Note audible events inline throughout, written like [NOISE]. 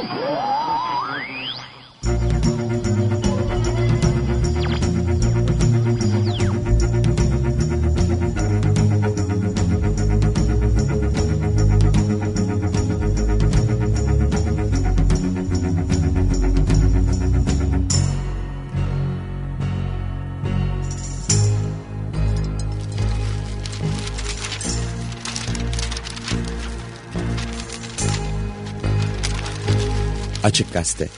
Música Açık Gazete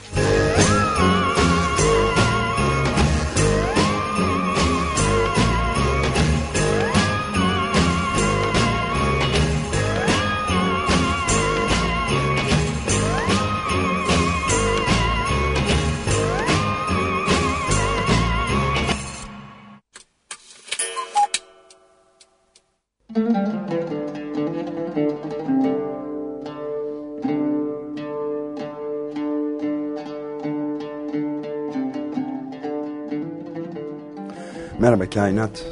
Kainat.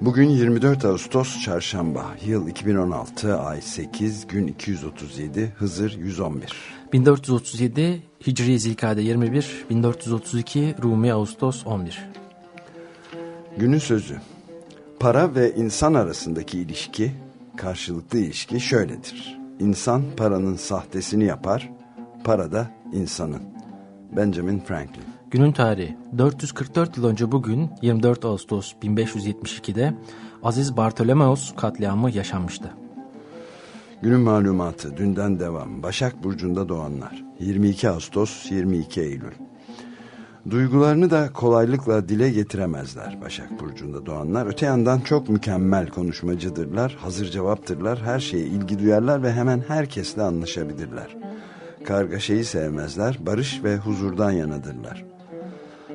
Bugün 24 Ağustos Çarşamba, yıl 2016, ay 8, gün 237, Hızır 111. 1437 Hicri Zilkade 21, 1432 Rumi Ağustos 11. Günün sözü. Para ve insan arasındaki ilişki, karşılıklı ilişki şöyledir. İnsan paranın sahtesini yapar, para da insanın. Benjamin Franklin. Günün tarihi 444 yıl önce bugün 24 Ağustos 1572'de Aziz Bartolomeos katliamı yaşanmıştı. Günün malumatı dünden devam. Başak Burcu'nda doğanlar. 22 Ağustos 22 Eylül. Duygularını da kolaylıkla dile getiremezler Başak Burcu'nda doğanlar. Öte yandan çok mükemmel konuşmacıdırlar, hazır cevaptırlar, her şeye ilgi duyarlar ve hemen herkesle anlaşabilirler. Kargaşayı sevmezler, barış ve huzurdan yanadırlar.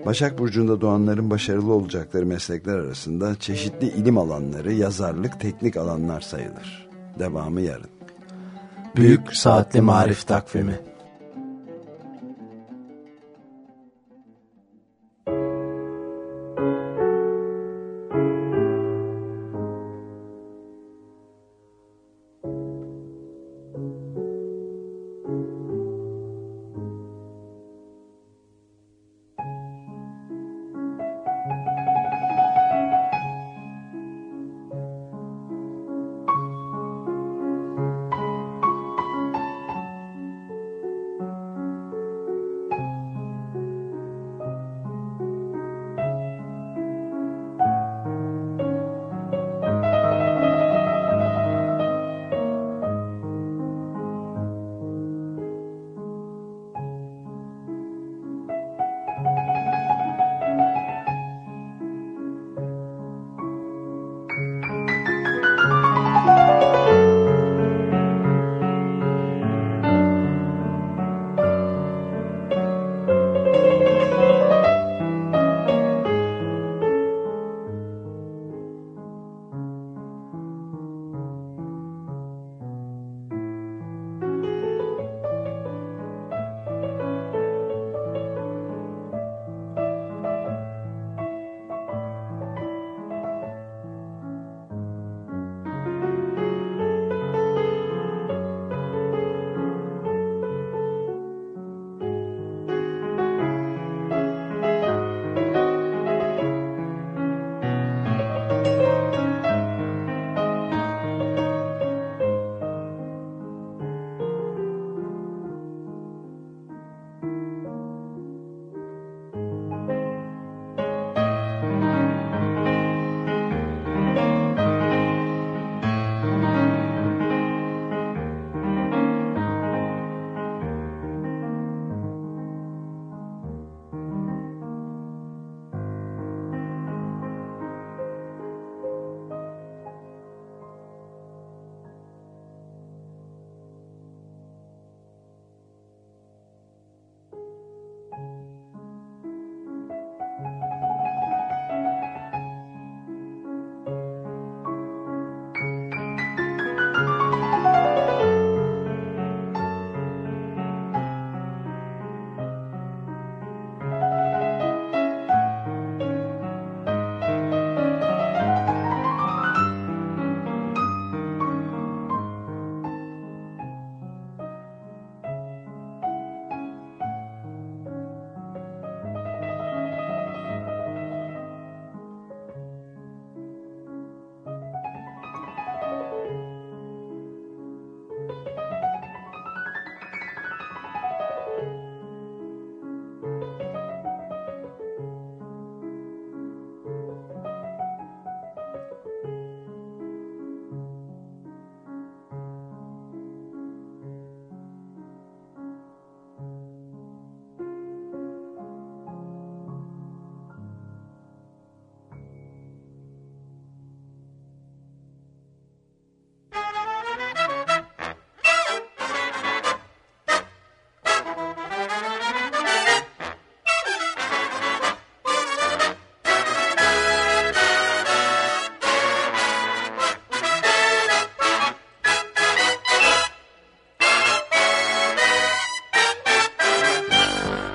Başak Burcu'nda doğanların başarılı olacakları meslekler arasında çeşitli ilim alanları, yazarlık, teknik alanlar sayılır. Devamı yarın. Büyük Saatli Marif Takvimi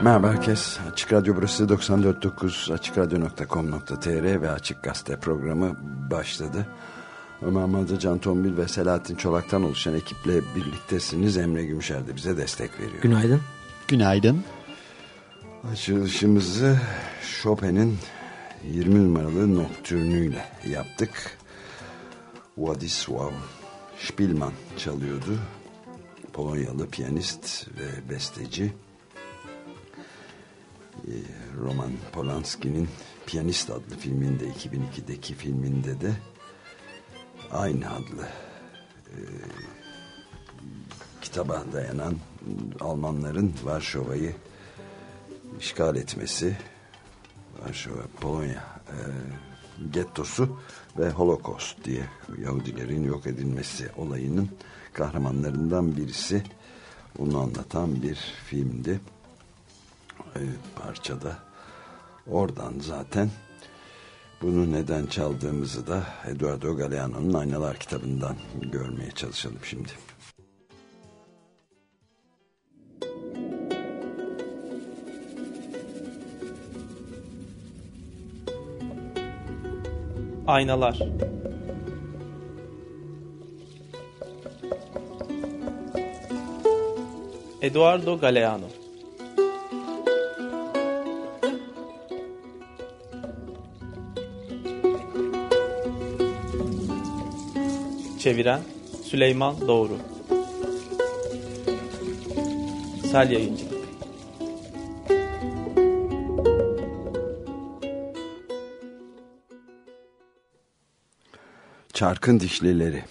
Merhaba herkes. Açık Radyo burası 94.9 AçıkRadyo.com.tr ve Açık Gazete programı başladı. Ömer Madra, Can Tombil ve Selahattin Çolak'tan oluşan ekiple birliktesiniz. Emre Gümüşer de bize destek veriyor. Günaydın. Günaydın. Açılışımızı Chopin'in 20 numaralı Nocturne'üyle yaptık. Władysław Spielman çalıyordu. Polonyalı piyanist ve besteci. Ee, Roman Polanski'nin Piyanist adlı filminde 2002'deki filminde de aynı adlı e, kitaba dayanan Almanların Varşova'yı işgal etmesi Varşova, Polonya e, gettosu ve Holocaust diye Yahudilerin yok edilmesi olayının kahramanlarından birisi. Onu anlatan bir filmdi parçada. Oradan zaten bunu neden çaldığımızı da Eduardo Galeano'nun Aynalar kitabından görmeye çalışalım şimdi. Aynalar. Eduardo Galeano Çeviren Süleyman Doğru. Sel Yayıncı. Çarkın dişlileri.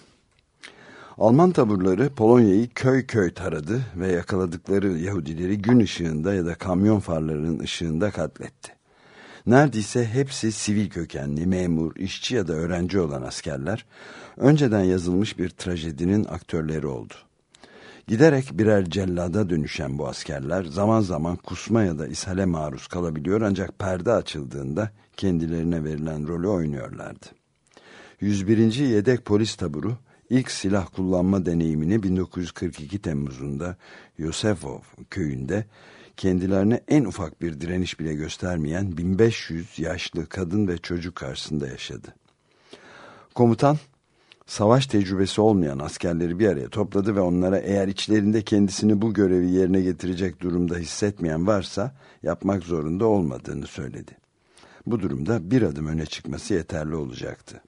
Alman taburları Polonya'yı köy köy taradı ve yakaladıkları Yahudileri gün ışığında ya da kamyon farlarının ışığında katletti. Neredeyse hepsi sivil kökenli, memur, işçi ya da öğrenci olan askerler önceden yazılmış bir trajedinin aktörleri oldu. Giderek birer cellada dönüşen bu askerler zaman zaman kusma ya da ishale maruz kalabiliyor ancak perde açıldığında kendilerine verilen rolü oynuyorlardı. 101. Yedek Polis Taburu ilk silah kullanma deneyimini 1942 Temmuz'unda Yosefov köyünde kendilerine en ufak bir direniş bile göstermeyen 1500 yaşlı kadın ve çocuk karşısında yaşadı. Komutan savaş tecrübesi olmayan askerleri bir araya topladı ve onlara eğer içlerinde kendisini bu görevi yerine getirecek durumda hissetmeyen varsa yapmak zorunda olmadığını söyledi. Bu durumda bir adım öne çıkması yeterli olacaktı.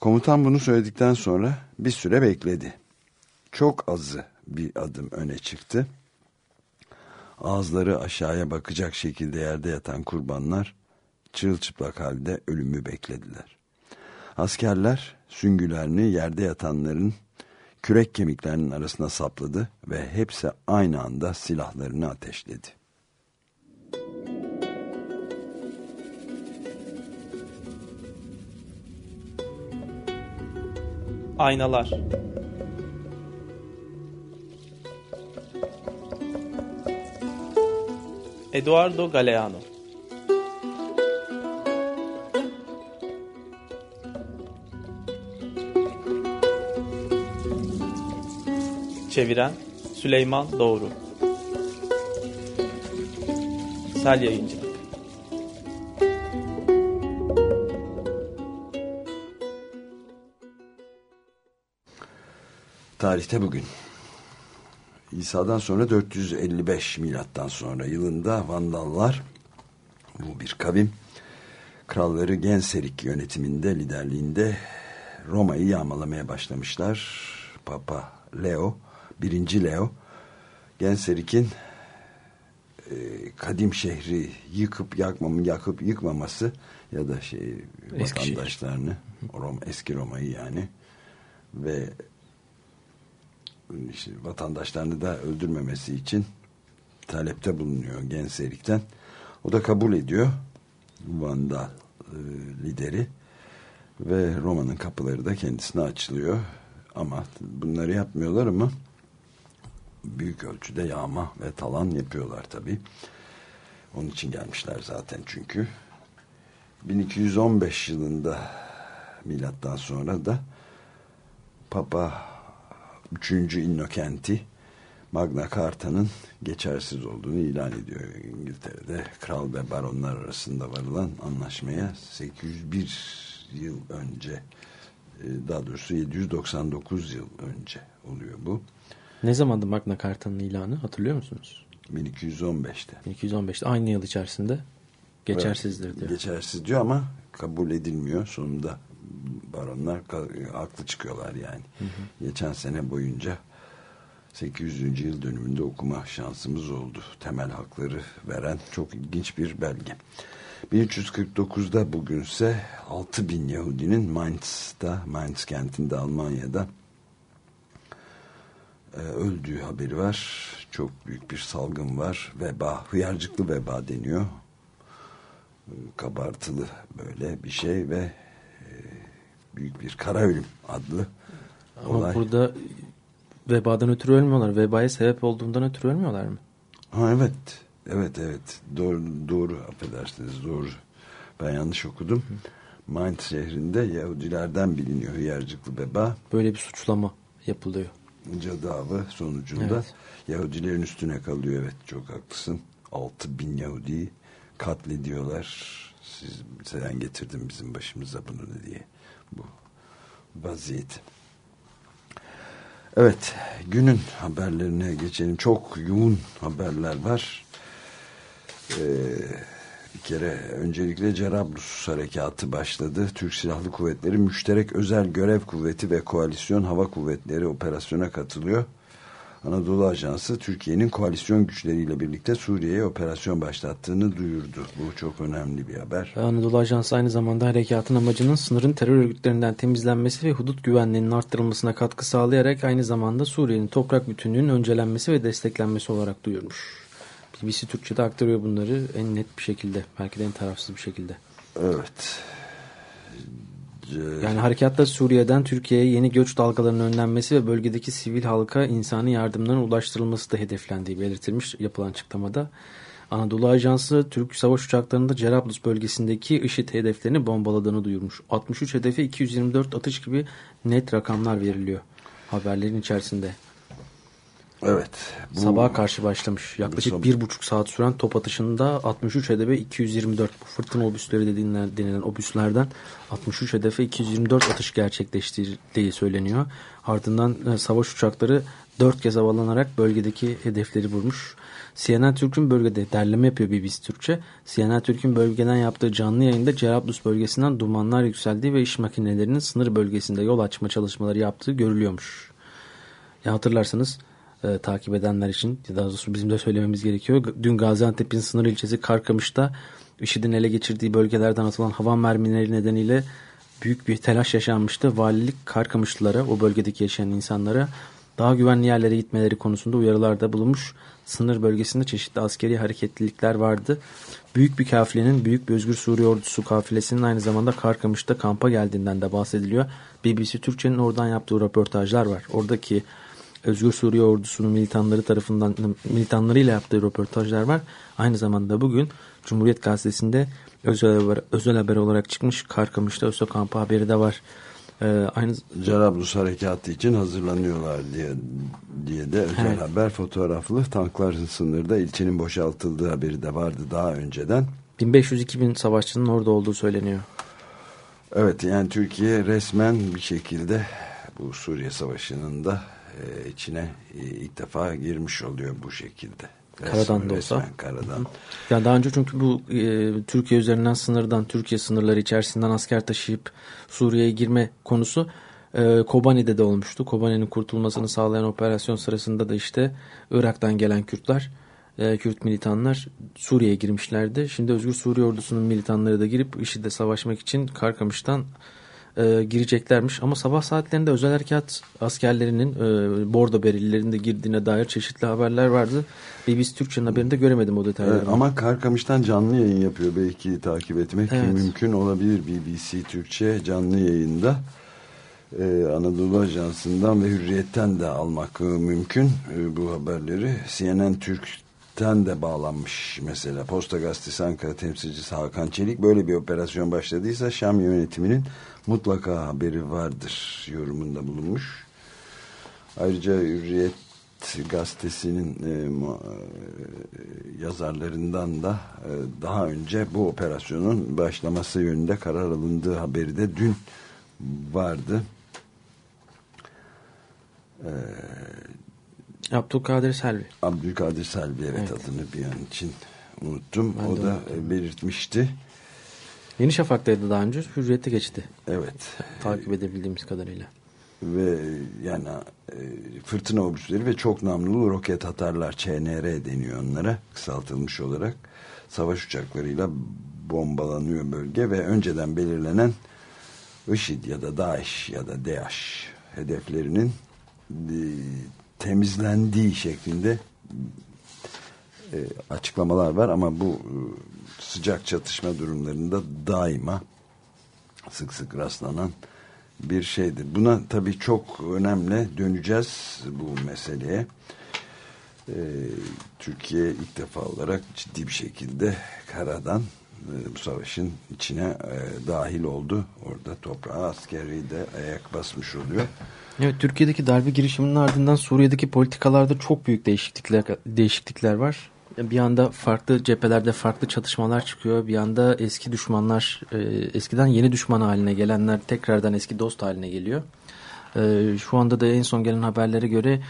Komutan bunu söyledikten sonra bir süre bekledi. Çok azı bir adım öne çıktı. Ağızları aşağıya bakacak şekilde yerde yatan kurbanlar çırılçıplak halde ölümü beklediler. Askerler süngülerini yerde yatanların kürek kemiklerinin arasına sapladı ve hepsi aynı anda silahlarını ateşledi. Aynalar Eduardo Galeano. Çeviren Süleyman Doğru. Sel Yayıncılık. Tarihte bugün. İsa'dan sonra 455 milattan sonra yılında Vandallar bu bir kavim kralları Genserik yönetiminde liderliğinde Roma'yı yağmalamaya başlamışlar. Papa Leo, birinci Leo Genserik'in e, kadim şehri yıkıp yakmam, yakıp yıkmaması ya da şey Eskişehir. vatandaşlarını Roma, eski Roma'yı yani ve işte vatandaşlarını da öldürmemesi için talepte bulunuyor Genserik'ten. O da kabul ediyor. Vandal e, lideri ve Roma'nın kapıları da kendisine açılıyor. Ama bunları yapmıyorlar ama büyük ölçüde yağma ve talan yapıyorlar tabi. Onun için gelmişler zaten çünkü. 1215 yılında milattan sonra da Papa 3. Innokenti Magna Carta'nın geçersiz olduğunu ilan ediyor İngiltere'de. Kral ve baronlar arasında varılan anlaşmaya 801 yıl önce e, daha doğrusu 799 yıl önce oluyor bu. Ne zamandı Magna Carta'nın ilanı hatırlıyor musunuz? 1215'te. 1215'te aynı yıl içerisinde geçersizdir diyor. Geçersiz diyor ama kabul edilmiyor. Sonunda baronlar haklı çıkıyorlar yani. Hı hı. Geçen sene boyunca 800. yıl dönümünde okuma şansımız oldu. Temel hakları veren çok ilginç bir belge. 1349'da bugünse 6000 Yahudinin Mainz'da, Mainz kentinde Almanya'da e, öldüğü haberi var. Çok büyük bir salgın var. Veba, hıyarcıklı veba deniyor. E, kabartılı böyle bir şey ve büyük bir kara ölüm adlı Ama olay. burada vebadan ötürü ölmüyorlar. Vebaya sebep olduğundan ötürü ölmüyorlar mı? Ha evet. Evet evet. Doğru, doğru affedersiniz doğru. Ben yanlış okudum. Mainz şehrinde Yahudilerden biliniyor hıyarcıklı veba. Böyle bir suçlama yapılıyor. Cadı avı sonucunda evet. Yahudilerin üstüne kalıyor. Evet çok haklısın. 6 bin Yahudi katlediyorlar. Siz sen getirdin bizim başımıza bunu diye. Bu vaziyet. Evet, günün haberlerine geçelim. Çok yoğun haberler var. Ee, bir kere öncelikle Cerablus harekatı başladı. Türk Silahlı Kuvvetleri Müşterek Özel Görev Kuvveti ve Koalisyon Hava Kuvvetleri operasyona katılıyor. Anadolu Ajansı Türkiye'nin koalisyon güçleriyle birlikte Suriye'ye operasyon başlattığını duyurdu. Bu çok önemli bir haber. Anadolu Ajansı aynı zamanda harekatın amacının sınırın terör örgütlerinden temizlenmesi ve hudut güvenliğinin arttırılmasına katkı sağlayarak aynı zamanda Suriye'nin toprak bütünlüğünün öncelenmesi ve desteklenmesi olarak duyurmuş. BBC Türkçe'de aktarıyor bunları en net bir şekilde. Belki de en tarafsız bir şekilde. Evet. Yani harekatta Suriye'den Türkiye'ye yeni göç dalgalarının önlenmesi ve bölgedeki sivil halka insani yardımların ulaştırılması da hedeflendiği belirtilmiş yapılan açıklamada. Anadolu Ajansı Türk savaş uçaklarında Cerablus bölgesindeki IŞİD hedeflerini bombaladığını duyurmuş. 63 hedefe 224 atış gibi net rakamlar veriliyor haberlerin içerisinde. Evet. Bu, Sabaha karşı başlamış. Yaklaşık bir buçuk saat süren top atışında 63 hedefe 224 bu fırtına obüsleri dediğinden, denilen obüslerden 63 hedefe 224 atış gerçekleştirdiği söyleniyor. Ardından e, savaş uçakları dört kez havalanarak bölgedeki hedefleri vurmuş. CNN Türk'ün bölgede derleme yapıyor BBC Türkçe. CNN Türk'ün bölgeden yaptığı canlı yayında Cerablus bölgesinden dumanlar yükseldiği ve iş makinelerinin sınır bölgesinde yol açma çalışmaları yaptığı görülüyormuş. Ya hatırlarsanız e, takip edenler için daha doğrusu bizim de söylememiz gerekiyor. Dün Gaziantep'in sınır ilçesi Karkamış'ta IŞİD'in ele geçirdiği bölgelerden atılan hava mermileri nedeniyle büyük bir telaş yaşanmıştı. Valilik Karkamışlılara, o bölgedeki yaşayan insanlara daha güvenli yerlere gitmeleri konusunda uyarılarda bulunmuş. Sınır bölgesinde çeşitli askeri hareketlilikler vardı. Büyük bir kafilenin, Büyük bir Özgür Suriye Ordusu kafilesinin aynı zamanda Karkamış'ta kampa geldiğinden de bahsediliyor. BBC Türkçe'nin oradan yaptığı röportajlar var. Oradaki Özgür Suriye Ordusu'nun militanları tarafından militanlarıyla yaptığı röportajlar var. Aynı zamanda bugün Cumhuriyet Gazetesi'nde özel haber, özel haber olarak çıkmış Karkamış'ta ÖSO kampı haberi de var. Ee, aynı Cerablus harekatı için hazırlanıyorlar diye diye de özel evet. haber fotoğraflı tankların sınırda ilçenin boşaltıldığı haberi de vardı daha önceden. 1500-2000 savaşçının orada olduğu söyleniyor. Evet yani Türkiye resmen bir şekilde bu Suriye Savaşı'nın da e, içine e, ilk defa girmiş oluyor bu şekilde. Karadan da olsa. Karadan. Yani daha önce çünkü bu e, Türkiye üzerinden sınırdan, Türkiye sınırları içerisinden asker taşıyıp Suriye'ye girme konusu e, Kobani'de de olmuştu. Kobani'nin kurtulmasını sağlayan operasyon sırasında da işte Irak'tan gelen Kürtler, e, Kürt militanlar Suriye'ye girmişlerdi. Şimdi Özgür Suriye ordusunun militanları da girip IŞİD'e savaşmak için Karkamış'tan e, gireceklermiş. Ama sabah saatlerinde özel harekat askerlerinin e, bordo berillerinde girdiğine dair çeşitli haberler vardı. BBC Türkçe'nin haberinde göremedim o detayları. Evet, ama Karkamış'tan canlı yayın yapıyor. Belki takip etmek evet. mümkün olabilir BBC Türkçe canlı yayında. Ee, Anadolu Ajansı'ndan ve Hürriyet'ten de almak mümkün e, bu haberleri. CNN Türk'ten de bağlanmış mesela. Posta Gazetesi Ankara temsilcisi Hakan Çelik böyle bir operasyon başladıysa Şam yönetiminin mutlaka haberi vardır yorumunda bulunmuş. Ayrıca Hürriyet gazetesinin e, e, yazarlarından da e, daha önce bu operasyonun başlaması yönünde karar alındığı haberi de dün vardı. Ee, Abdülkadir Selvi. Abdülkadir Selvi evet, evet. adını bir an için unuttum. Ben o da unuttum. belirtmişti. Yeni Şafak'taydı daha önce. Hürriyette geçti. Evet. Takip edebildiğimiz kadarıyla. Ve yani e, fırtına obüsleri ve çok namlulu roket atarlar. ÇNR deniyor onlara kısaltılmış olarak. Savaş uçaklarıyla bombalanıyor bölge ve önceden belirlenen IŞİD ya da DAEŞ ya da DAEŞ hedeflerinin e, temizlendiği şeklinde e, açıklamalar var ama bu e, sıcak çatışma durumlarında daima sık sık rastlanan bir şeydir. Buna tabii çok önemli döneceğiz bu meseleye. Ee, Türkiye ilk defa olarak ciddi bir şekilde karadan e, bu savaşın içine e, dahil oldu. Orada toprağa askeri de ayak basmış oluyor. Evet Türkiye'deki darbe girişiminin ardından Suriye'deki politikalarda çok büyük değişiklikler değişiklikler var. Bir anda farklı cephelerde farklı çatışmalar çıkıyor. Bir anda eski düşmanlar, e, eskiden yeni düşman haline gelenler tekrardan eski dost haline geliyor. E, şu anda da en son gelen haberlere göre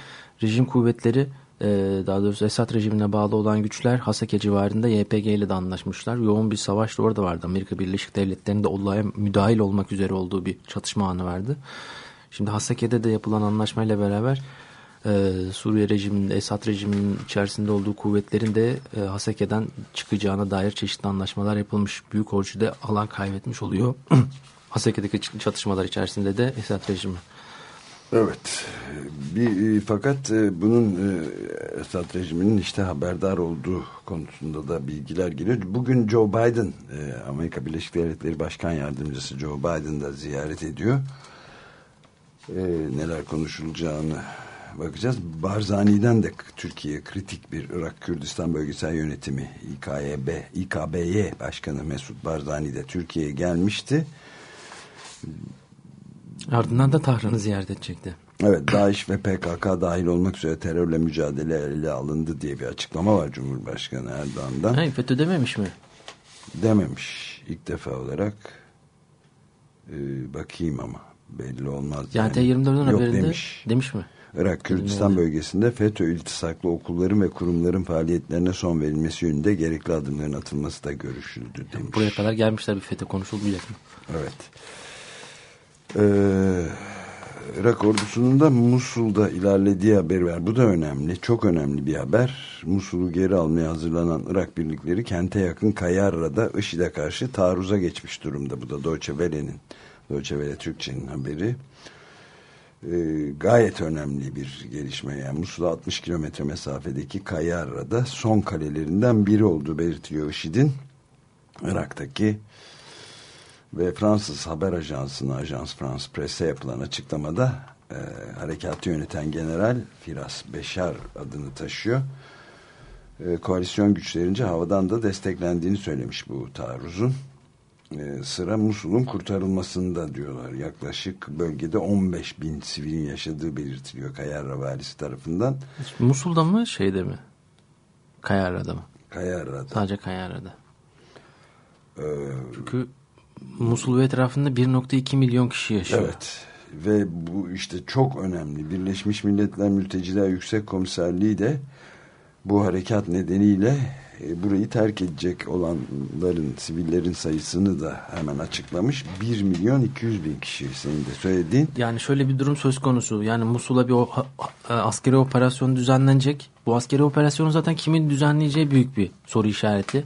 rejim kuvvetleri, e, daha doğrusu Esad rejimine bağlı olan güçler Haseke civarında YPG ile de anlaşmışlar. Yoğun bir savaş da orada vardı. Amerika Birleşik Devletleri'nin de olaya müdahil olmak üzere olduğu bir çatışma anı vardı. Şimdi Hasake'de de yapılan anlaşmayla beraber e, Suriye rejiminin, Esad rejiminin içerisinde olduğu kuvvetlerin de e, Haseke'den çıkacağına dair çeşitli anlaşmalar yapılmış. Büyük ölçüde alan kaybetmiş oluyor. [CLEARS THROAT] Haseke'deki çatışmalar içerisinde de Esad rejimi. Evet. Bir, e, fakat e, bunun e, Esad rejiminin işte haberdar olduğu konusunda da bilgiler geliyor. Bugün Joe Biden, Amerika Birleşik Devletleri Başkan Yardımcısı Joe Biden da ziyaret ediyor. Neler konuşulacağını bakacağız. Barzani'den de Türkiye kritik bir Irak Kürdistan Bölgesel Yönetimi İKYB, İKBY Başkanı Mesut Barzani de Türkiye'ye gelmişti. Ardından da Tahran'ı ziyaret edecekti. Evet DAEŞ ve PKK dahil olmak üzere terörle mücadele ele alındı diye bir açıklama var Cumhurbaşkanı Erdoğan'dan. Hayır FETÖ dememiş mi? Dememiş ilk defa olarak. Ee, bakayım ama belli olmaz. Yani, yani. T24'ün haberinde demiş. demiş mi? Irak Kürdistan bölgesinde FETÖ iltisaklı okulların ve kurumların faaliyetlerine son verilmesi yönünde gerekli adımların atılması da görüşüldü demiş. Buraya kadar gelmişler bir FETÖ konuşulmayacak mı? Evet. Ee, Irak ordusunun da Musul'da ilerlediği haberi var. Bu da önemli. Çok önemli bir haber. Musul'u geri almaya hazırlanan Irak birlikleri kente yakın Kayarra'da IŞİD'e karşı taarruza geçmiş durumda. Bu da Deutsche Welle'nin Deutsche Türkçe'nin haberi e, gayet önemli bir gelişme. Yani Musul'a 60 kilometre mesafedeki Kayarra'da son kalelerinden biri olduğu belirtiliyor IŞİD'in. Irak'taki ve Fransız haber ajansına Ajans France Presse yapılan açıklamada e, harekatı yöneten general Firas Beşar adını taşıyor. E, koalisyon güçlerince havadan da desteklendiğini söylemiş bu taarruzun. Ee, sıra Musul'un kurtarılmasında diyorlar. Yaklaşık bölgede 15 bin sivilin yaşadığı belirtiliyor Kayarra valisi tarafından. Musul'da mı şeyde mi? Kayarra'da mı? Kayarra'da. Sadece Kayarra'da. Ee, Çünkü Musul ve etrafında 1.2 milyon kişi yaşıyor. Evet ve bu işte çok önemli. Birleşmiş Milletler Mülteciler Yüksek Komiserliği de bu harekat nedeniyle burayı terk edecek olanların, sivillerin sayısını da hemen açıklamış. 1 milyon 200 bin kişi senin de söylediğin. Yani şöyle bir durum söz konusu. Yani Musul'a bir o, askeri operasyon düzenlenecek. Bu askeri operasyonu zaten kimin düzenleyeceği büyük bir soru işareti.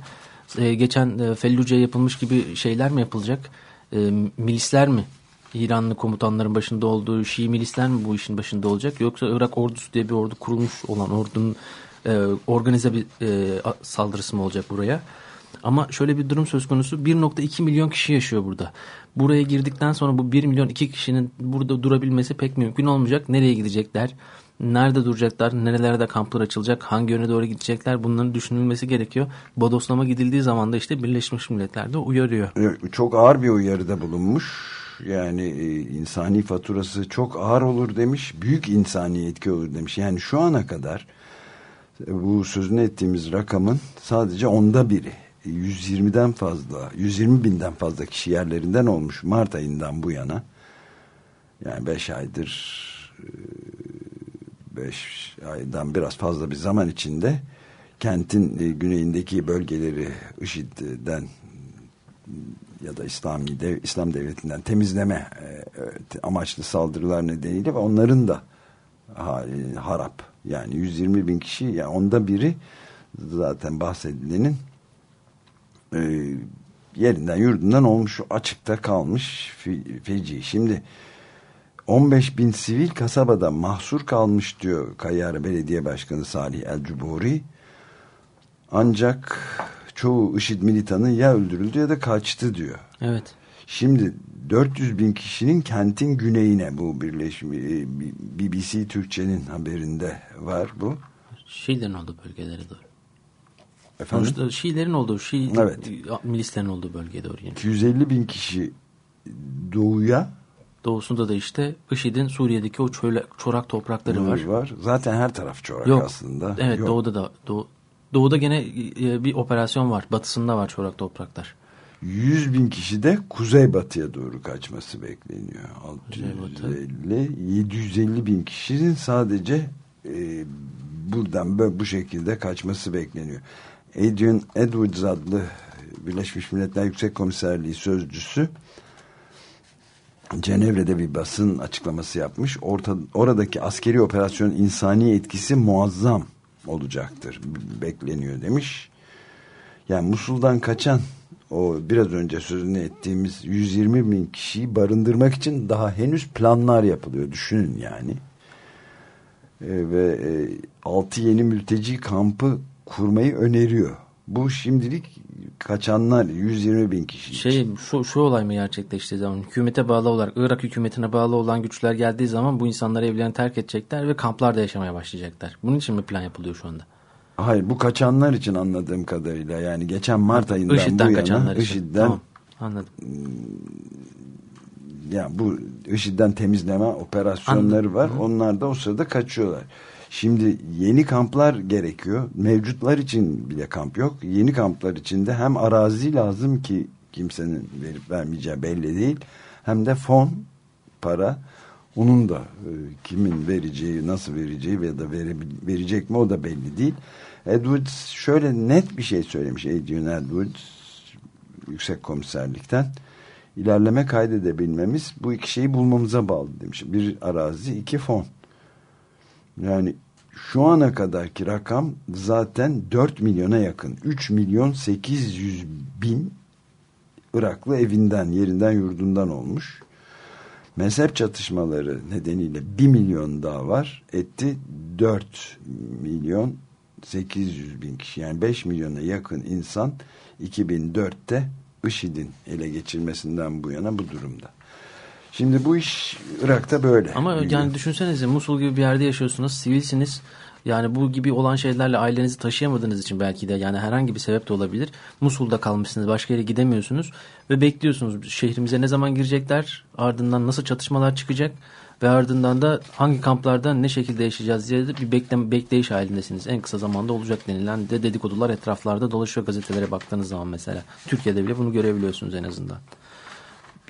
Ee, geçen e, yapılmış gibi şeyler mi yapılacak? Milisler mi? İranlı komutanların başında olduğu Şii milisler mi bu işin başında olacak? Yoksa Irak ordusu diye bir ordu kurulmuş olan ordunun e, organize bir e, saldırısı mı olacak buraya? Ama şöyle bir durum söz konusu 1.2 milyon kişi yaşıyor burada. Buraya girdikten sonra bu 1 milyon 2 kişinin burada durabilmesi pek mümkün olmayacak. Nereye gidecekler? Nerede duracaklar? Nerelerde kamplar açılacak? Hangi yöne doğru gidecekler? Bunların düşünülmesi gerekiyor. Bodoslama gidildiği zaman da işte Birleşmiş Milletler de uyarıyor. Çok ağır bir uyarıda bulunmuş. Yani e, insani faturası çok ağır olur demiş. Büyük insani etki olur demiş. Yani şu ana kadar bu sözünü ettiğimiz rakamın sadece onda biri. 120'den fazla, 120 binden fazla kişi yerlerinden olmuş Mart ayından bu yana. Yani 5 aydır 5 e, aydan biraz fazla bir zaman içinde kentin e, güneyindeki bölgeleri IŞİD'den ya da İslami dev, İslam devletinden temizleme e, amaçlı saldırılar nedeniyle ve onların da harap yani 120 bin kişi yani onda biri zaten bahsedilenin e, yerinden yurdundan olmuş açıkta kalmış feci. Şimdi 15 bin sivil kasabada mahsur kalmış diyor Kayyare Belediye Başkanı Salih El Cuburi. Ancak çoğu IŞİD militanı ya öldürüldü ya da kaçtı diyor. Evet. Şimdi 400 bin kişinin kentin güneyine bu birleşme BBC Türkçe'nin haberinde var bu. Şiilerin olduğu bölgelere doğru. Efendim? Sonuçta Şiilerin olduğu, Şii evet. milislerin olduğu bölgeye doğru. Yani. 250 bin kişi doğuya Doğusunda da işte IŞİD'in Suriye'deki o çöle, çorak toprakları var. var. Zaten her taraf çorak Yok. aslında. Evet Yok. doğuda da doğu, doğuda gene e, bir operasyon var. Batısında var çorak topraklar. 100 bin kişi de kuzeybatıya doğru kaçması bekleniyor. 650, 750 bin kişinin sadece e, buradan böyle bu şekilde kaçması bekleniyor. Adrian Edwards adlı Birleşmiş Milletler Yüksek Komiserliği sözcüsü Cenevre'de bir basın açıklaması yapmış. Orta, oradaki askeri operasyon insani etkisi muazzam olacaktır. Bekleniyor demiş. Yani Musul'dan kaçan o biraz önce sözünü ettiğimiz 120 bin kişiyi barındırmak için daha henüz planlar yapılıyor. Düşünün yani. E, ve e, 6 yeni mülteci kampı kurmayı öneriyor. Bu şimdilik kaçanlar 120 bin kişi. Şey şu, şu olay mı gerçekleştiği zaman hükümete bağlı olarak Irak hükümetine bağlı olan güçler geldiği zaman bu insanları evlerini terk edecekler ve kamplarda yaşamaya başlayacaklar. Bunun için mi plan yapılıyor şu anda? Hayır bu kaçanlar için anladığım kadarıyla yani geçen Mart ayından IŞİD'den bu yana IŞİD'den tamam, anladım. Hmm, yani bu IŞİD'den temizleme operasyonları anladım. var. Hı. Onlar da o sırada kaçıyorlar. Şimdi yeni kamplar gerekiyor. Mevcutlar için bile kamp yok. Yeni kamplar için de hem arazi lazım ki kimsenin verip vermeyeceği belli değil. Hem de fon, para. Onun da e, kimin vereceği, nasıl vereceği ya da vere, verecek mi o da belli değil. Edwards şöyle net bir şey söylemiş Adrian Edwards yüksek komiserlikten ilerleme kaydedebilmemiz bu iki şeyi bulmamıza bağlı demiş. Bir arazi, iki fon. Yani şu ana kadarki rakam zaten 4 milyona yakın. 3 milyon 800 bin Iraklı evinden, yerinden, yurdundan olmuş. Mezhep çatışmaları nedeniyle 1 milyon daha var. Etti 4 milyon 800 bin kişi. Yani 5 milyona yakın insan 2004'te IŞİD'in ele geçirmesinden bu yana bu durumda. Şimdi bu iş Irak'ta böyle. Ama yani düşünsenize Musul gibi bir yerde yaşıyorsunuz, sivilsiniz. Yani bu gibi olan şeylerle ailenizi taşıyamadığınız için belki de yani herhangi bir sebep de olabilir. Musul'da kalmışsınız, başka yere gidemiyorsunuz ve bekliyorsunuz şehrimize ne zaman girecekler, ardından nasıl çatışmalar çıkacak ve ardından da hangi kamplarda ne şekilde yaşayacağız diye de bir bekleme, bekleyiş halindesiniz. En kısa zamanda olacak denilen de dedikodular etraflarda dolaşıyor gazetelere baktığınız zaman mesela. Türkiye'de bile bunu görebiliyorsunuz en azından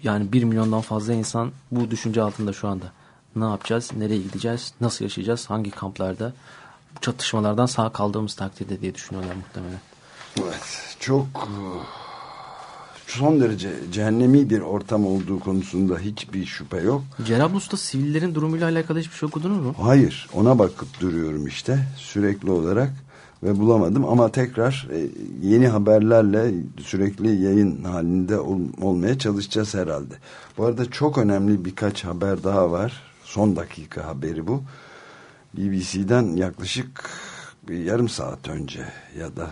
yani bir milyondan fazla insan bu düşünce altında şu anda. Ne yapacağız? Nereye gideceğiz? Nasıl yaşayacağız? Hangi kamplarda? Çatışmalardan sağ kaldığımız takdirde diye düşünüyorlar muhtemelen. Evet. Çok son derece cehennemi bir ortam olduğu konusunda hiçbir şüphe yok. Cerablus'ta sivillerin durumuyla alakalı hiçbir şey okudunuz mu? Hayır. Ona bakıp duruyorum işte sürekli olarak ve bulamadım ama tekrar e, yeni haberlerle sürekli yayın halinde ol, olmaya çalışacağız herhalde. Bu arada çok önemli birkaç haber daha var. Son dakika haberi bu. BBC'den yaklaşık bir yarım saat önce ya da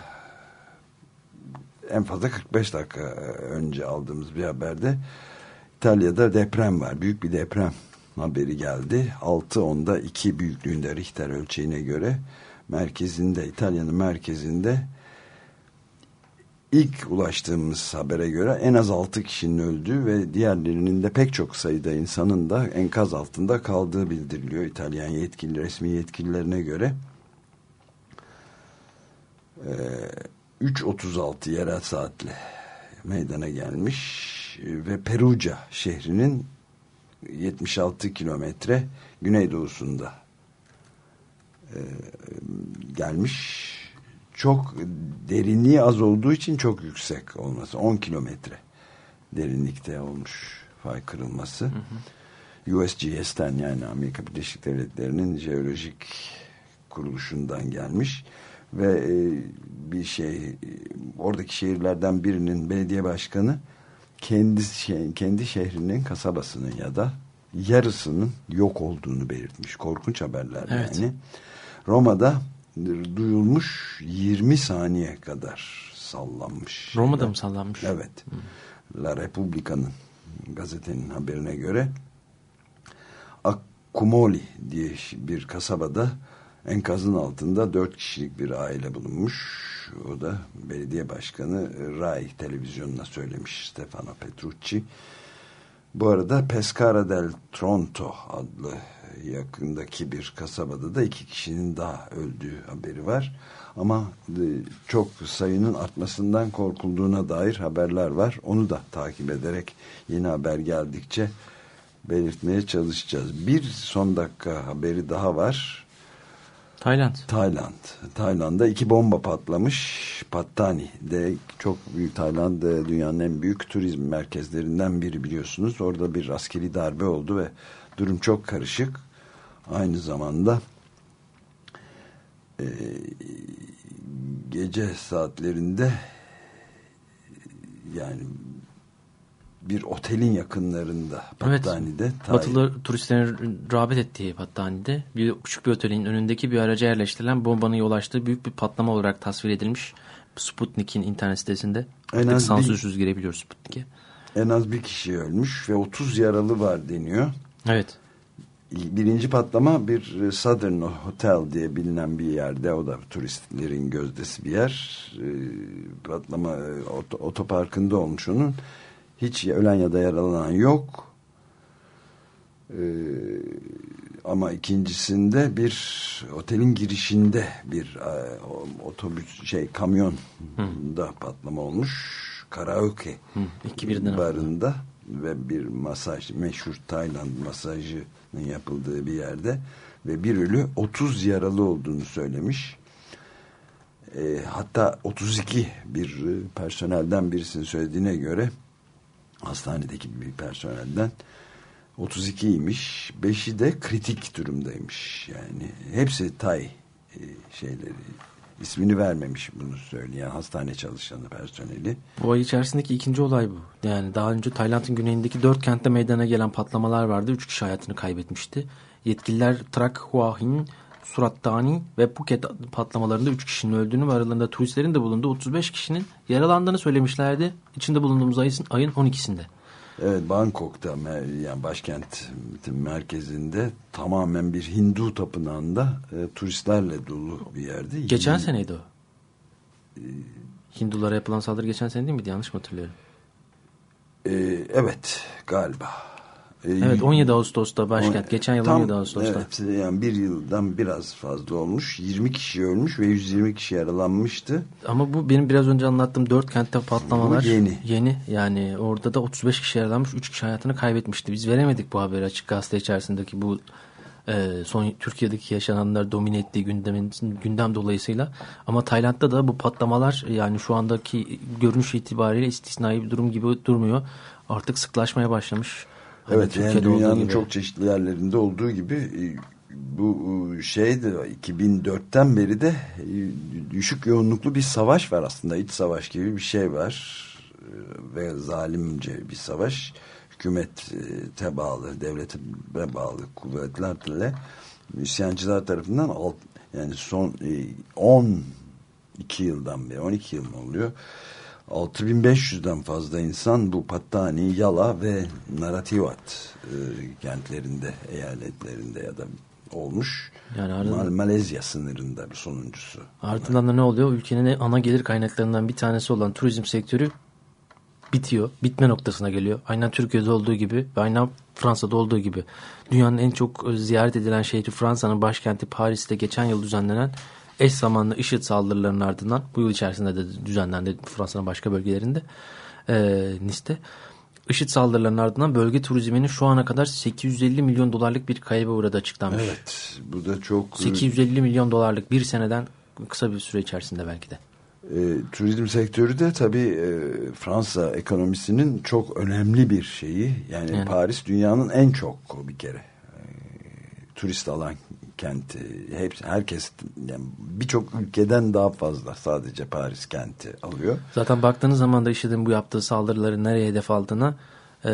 en fazla 45 dakika önce aldığımız bir haberde İtalya'da deprem var. Büyük bir deprem haberi geldi. 6.10'da 2 büyüklüğünde Richter ölçeğine göre merkezinde İtalya'nın merkezinde ilk ulaştığımız habere göre en az 6 kişinin öldüğü ve diğerlerinin de pek çok sayıda insanın da enkaz altında kaldığı bildiriliyor İtalyan yetkili resmi yetkililerine göre. Ee, 3.36 yerel saatle meydana gelmiş ve Perugia şehrinin 76 kilometre güneydoğusunda e, gelmiş. Çok derinliği az olduğu için çok yüksek olması. 10 kilometre derinlikte olmuş fay kırılması. Hı hı. USGS'ten yani Amerika Birleşik Devletleri'nin jeolojik kuruluşundan gelmiş ve e, bir şey oradaki şehirlerden birinin belediye başkanı kendi şey, kendi şehrinin kasabasının ya da yarısının yok olduğunu belirtmiş. Korkunç haberler evet. yani. Roma'da duyulmuş 20 saniye kadar sallanmış. Roma'da yani. mı sallanmış? Evet. Hmm. La Repubblica'nın gazetenin haberine göre Accumoli diye bir kasabada enkazın altında dört kişilik bir aile bulunmuş. O da belediye başkanı Rai televizyonuna söylemiş Stefano Petrucci. Bu arada Pescara del Tronto adlı yakındaki bir kasabada da iki kişinin daha öldüğü haberi var. Ama e, çok sayının artmasından korkulduğuna dair haberler var. Onu da takip ederek yeni haber geldikçe belirtmeye çalışacağız. Bir son dakika haberi daha var. Tayland. Tayland. Tayland'da iki bomba patlamış. Pattani'de çok büyük Tayland dünyanın en büyük turizm merkezlerinden biri biliyorsunuz. Orada bir askeri darbe oldu ve durum çok karışık. Aynı zamanda e, gece saatlerinde yani bir otelin yakınlarında Pattani'de. Evet, batılı turistlerin rağbet ettiği Pattani'de bir küçük bir otelin önündeki bir araca yerleştirilen bombanın yol açtığı büyük bir patlama olarak tasvir edilmiş. Sputnik'in internet sitesinde. En az sansürsüz bir, girebiliyoruz Sputnik'e. En az bir kişi ölmüş ve 30 yaralı var deniyor. Evet. Birinci patlama bir Southern Hotel diye bilinen bir yerde. O da turistlerin gözdesi bir yer. Ee, patlama e, otoparkında olmuş onun. Hiç ölen ya da yaralanan yok. Ee, ama ikincisinde bir otelin girişinde bir e, otobüs şey kamyonda Hı. patlama olmuş. Karaoke Hı, barında ve bir masaj meşhur Tayland masajının yapıldığı bir yerde ve bir ölü 30 yaralı olduğunu söylemiş. E, hatta 32 bir personelden birisinin söylediğine göre hastanedeki bir personelden 32'ymiş. 5'i de kritik durumdaymış. Yani hepsi Tay e, şeyleri ismini vermemiş bunu söyleyen hastane çalışanı personeli. Bu ay içerisindeki ikinci olay bu. Yani daha önce Tayland'ın güneyindeki dört kentte meydana gelen patlamalar vardı. Üç kişi hayatını kaybetmişti. Yetkililer Trak Hua Surattani ve Phuket patlamalarında 3 kişinin öldüğünü ve aralarında turistlerin de bulunduğu 35 kişinin yaralandığını söylemişlerdi. İçinde bulunduğumuz ayın, ayın 12'sinde. Evet Bangkok'ta yani başkent merkezinde tamamen bir Hindu tapınağında e, turistlerle dolu bir yerde. Geçen Hindu, seneydi o. E, Hindulara yapılan saldırı geçen sene değil miydi? Yanlış mı hatırlıyorum? E, evet galiba. Ee, evet 17 Ağustos'ta başkent. Geçen yıl tam, 17 Ağustos'ta. Evet yani bir yıldan biraz fazla olmuş. 20 kişi ölmüş ve 120 kişi yaralanmıştı. Ama bu benim biraz önce anlattığım 4 kentte patlamalar. Bu yeni. Yeni yani orada da 35 kişi yaralanmış 3 kişi hayatını kaybetmişti. Biz veremedik bu haberi açık gazete içerisindeki bu e, son Türkiye'deki yaşananlar domine ettiği gündemin, gündem dolayısıyla. Ama Tayland'da da bu patlamalar yani şu andaki görünüş itibariyle istisnai bir durum gibi durmuyor. Artık sıklaşmaya başlamış. Hani evet yani dünyanın çok çeşitli yerlerinde olduğu gibi e, bu e, şey de 2004'ten beri de e, düşük yoğunluklu bir savaş var aslında. İç savaş gibi bir şey var ve zalimce bir savaş. Hükümete bağlı devlete bağlı kuvvetlerle isyancılar tarafından alt, yani son 10 2 yıldan beri 12 yıl mı oluyor 6500'den fazla insan bu Pattani, Yala ve Narativat e, kentlerinde, eyaletlerinde ya da olmuş. Yani ardından, Malezya sınırında bir sonuncusu. Ardından da ne oluyor? Ülkenin ana gelir kaynaklarından bir tanesi olan turizm sektörü bitiyor. Bitme noktasına geliyor. Aynen Türkiye'de olduğu gibi ve aynen Fransa'da olduğu gibi. Dünyanın en çok ziyaret edilen şehri Fransa'nın başkenti Paris'te geçen yıl düzenlenen eş zamanlı IŞİD saldırılarının ardından bu yıl içerisinde de düzenlendi Fransa'nın başka bölgelerinde e, Nice'te. IŞİD saldırılarının ardından bölge turizminin şu ana kadar 850 milyon dolarlık bir kaybı uğradı açıklanmış. Evet bu da çok... 850 milyon dolarlık bir seneden kısa bir süre içerisinde belki de. E, turizm sektörü de tabii e, Fransa ekonomisinin çok önemli bir şeyi. Yani, yani Paris dünyanın en çok bir kere e, turist alan kenti. Hepsi, herkes yani birçok ülkeden daha fazla sadece Paris kenti alıyor. Zaten baktığınız zaman da IŞİD'in bu yaptığı saldırıları nereye hedef aldığına e,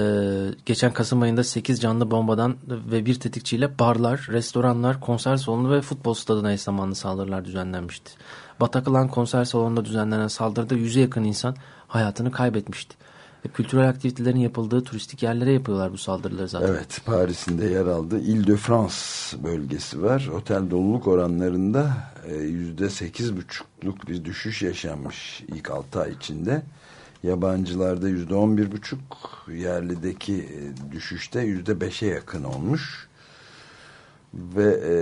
geçen Kasım ayında 8 canlı bombadan ve bir tetikçiyle barlar, restoranlar, konser salonu ve futbol stadına eş zamanlı saldırılar düzenlenmişti. Bataclan konser salonunda düzenlenen saldırıda yüze yakın insan hayatını kaybetmişti. Ve kültürel aktivitelerin yapıldığı turistik yerlere yapıyorlar bu saldırıları zaten. Evet Paris'in de yer aldığı Ile-de-France bölgesi var. Otel doluluk oranlarında e, yüzde sekiz buçukluk bir düşüş yaşanmış ilk altı ay içinde. Yabancılarda yüzde on bir buçuk, yerlideki e, düşüşte yüzde beşe yakın olmuş. Ve e,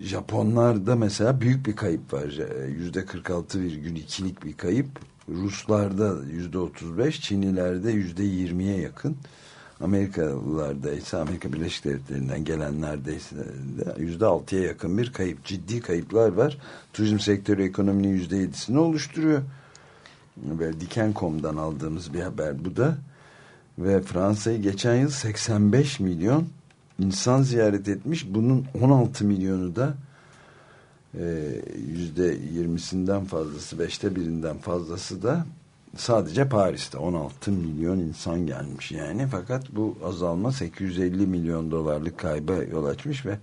Japonlarda mesela büyük bir kayıp var. Yüzde 46,2'lik bir kayıp. Ruslarda yüzde 35, Çinlilerde yüzde 20'ye yakın. Amerikalılarda ise Amerika Birleşik Devletleri'nden gelenlerde ise yüzde 6'ya yakın bir kayıp. Ciddi kayıplar var. Turizm sektörü ekonominin yüzde 7'sini oluşturuyor. Böyle Diken.com'dan aldığımız bir haber bu da. Ve Fransa'yı geçen yıl 85 milyon insan ziyaret etmiş. Bunun 16 milyonu da yüzde yirmisinden fazlası, beşte birinden fazlası da sadece Paris'te 16 milyon insan gelmiş yani. Fakat bu azalma 850 milyon dolarlık kayba yol açmış ve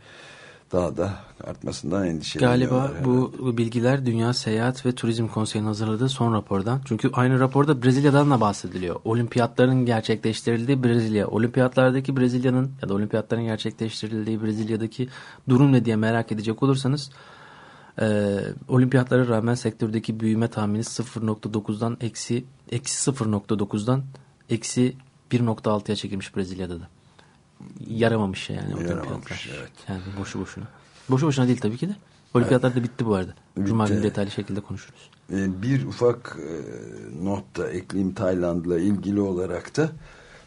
daha da artmasından endişeleniyorlar. Galiba bu bilgiler Dünya Seyahat ve Turizm Konseyi'nin hazırladığı son rapordan. Çünkü aynı raporda Brezilya'dan da bahsediliyor. Olimpiyatların gerçekleştirildiği Brezilya. Olimpiyatlardaki Brezilya'nın ya da olimpiyatların gerçekleştirildiği Brezilya'daki durum ne diye merak edecek olursanız e, olimpiyatlara rağmen sektördeki büyüme tahmini 0.9'dan eksi eksi 0.9'dan eksi 1.6'ya çekilmiş Brezilya'da da yaramamış yani. Yaramamış evet. Yani boşu boşuna. Boşu boşuna değil tabii ki de. Olimpiyatlar da bitti bu arada. Bitti. Cuma günü detaylı şekilde konuşuruz. Ee, bir ufak e, not da ekleyeyim Tayland'la ilgili olarak da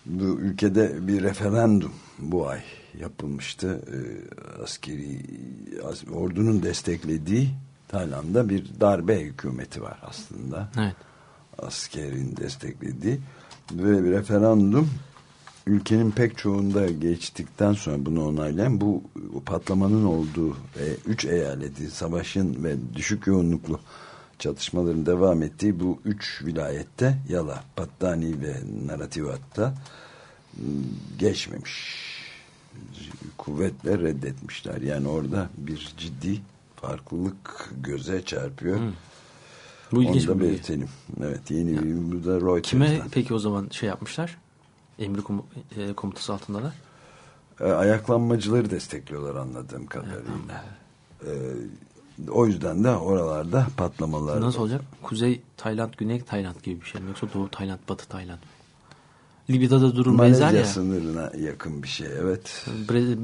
bu ülkede bir referandum bu ay yapılmıştı. Ee, askeri ordunun desteklediği Tayland'da bir darbe hükümeti var aslında. Evet. Askerin desteklediği ve bir referandum ülkenin pek çoğunda geçtikten sonra bunu onaylayan bu patlamanın olduğu ve üç eyaleti savaşın ve düşük yoğunluklu çatışmaların devam ettiği bu üç vilayette Yala, Pattani ve Narativat'ta ıı, geçmemiş. Kuvvetle reddetmişler. Yani orada bir ciddi farklılık göze çarpıyor. Hı. Bu ilginç Onu da belirtelim. Evet yeni ya. bir bu da Reuters'dan. Kime peki o zaman şey yapmışlar? emri kom e, komutası altındalar? E, ayaklanmacıları destekliyorlar anladığım kadarıyla. E, o yüzden de oralarda patlamalar. Nasıl olacak? Kuzey Tayland, Güney Tayland gibi bir şey mi? Yoksa Doğu Tayland, Batı Tayland Libya'da da durum Malezya benzer ya. sınırına yakın bir şey evet.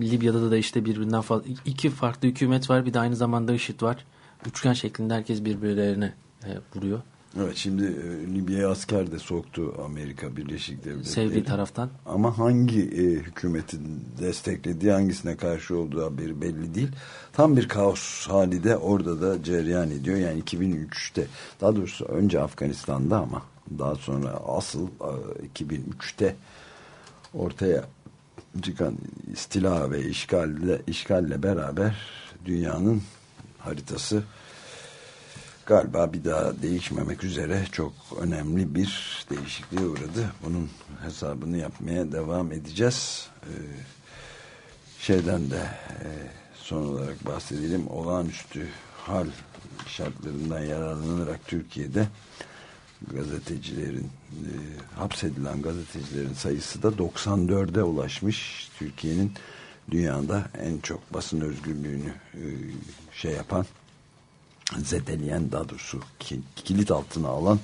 Libya'da da işte birbirinden fazla iki farklı hükümet var bir de aynı zamanda IŞİD var. Üçgen şeklinde herkes birbirlerine e, vuruyor. Evet şimdi e, Libya'ya asker de soktu Amerika Birleşik Devletleri. Sevdiği taraftan. Ama hangi e, hükümeti desteklediği hangisine karşı olduğu haberi belli değil. Tam bir kaos hali de orada da cereyan ediyor. Yani 2003'te daha doğrusu önce Afganistan'da ama daha sonra asıl e, 2003'te ortaya çıkan istila ve işgalle, işgalle beraber dünyanın haritası galiba bir daha değişmemek üzere çok önemli bir değişikliğe uğradı. Bunun hesabını yapmaya devam edeceğiz. Ee, şeyden de e, son olarak bahsedelim. Olağanüstü hal şartlarından yararlanarak Türkiye'de gazetecilerin e, hapsedilen gazetecilerin sayısı da 94'e ulaşmış. Türkiye'nin dünyada en çok basın özgürlüğünü e, şey yapan zedeleyen daha doğrusu kilit altına alan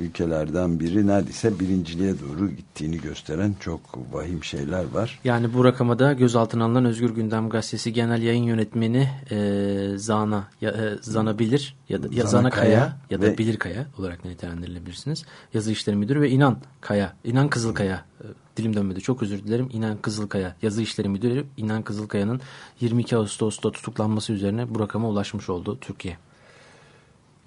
ülkelerden biri neredeyse birinciliğe doğru gittiğini gösteren çok vahim şeyler var. Yani bu rakama da gözaltına alınan Özgür Gündem Gazetesi Genel Yayın Yönetmeni e, Zana ya, e, Zana Bilir ya da ya Zana, Zana Kaya, Kaya ya da ve, Bilir Kaya olarak nitelendirilebilirsiniz. Yazı İşleri Müdürü ve İnan Kaya, İnan Kızılkaya e, dilim dönmedi çok özür dilerim. İnan Kızılkaya Yazı İşleri Müdürü İnan Kızılkaya'nın 22 Ağustos'ta tutuklanması üzerine bu rakama ulaşmış oldu Türkiye.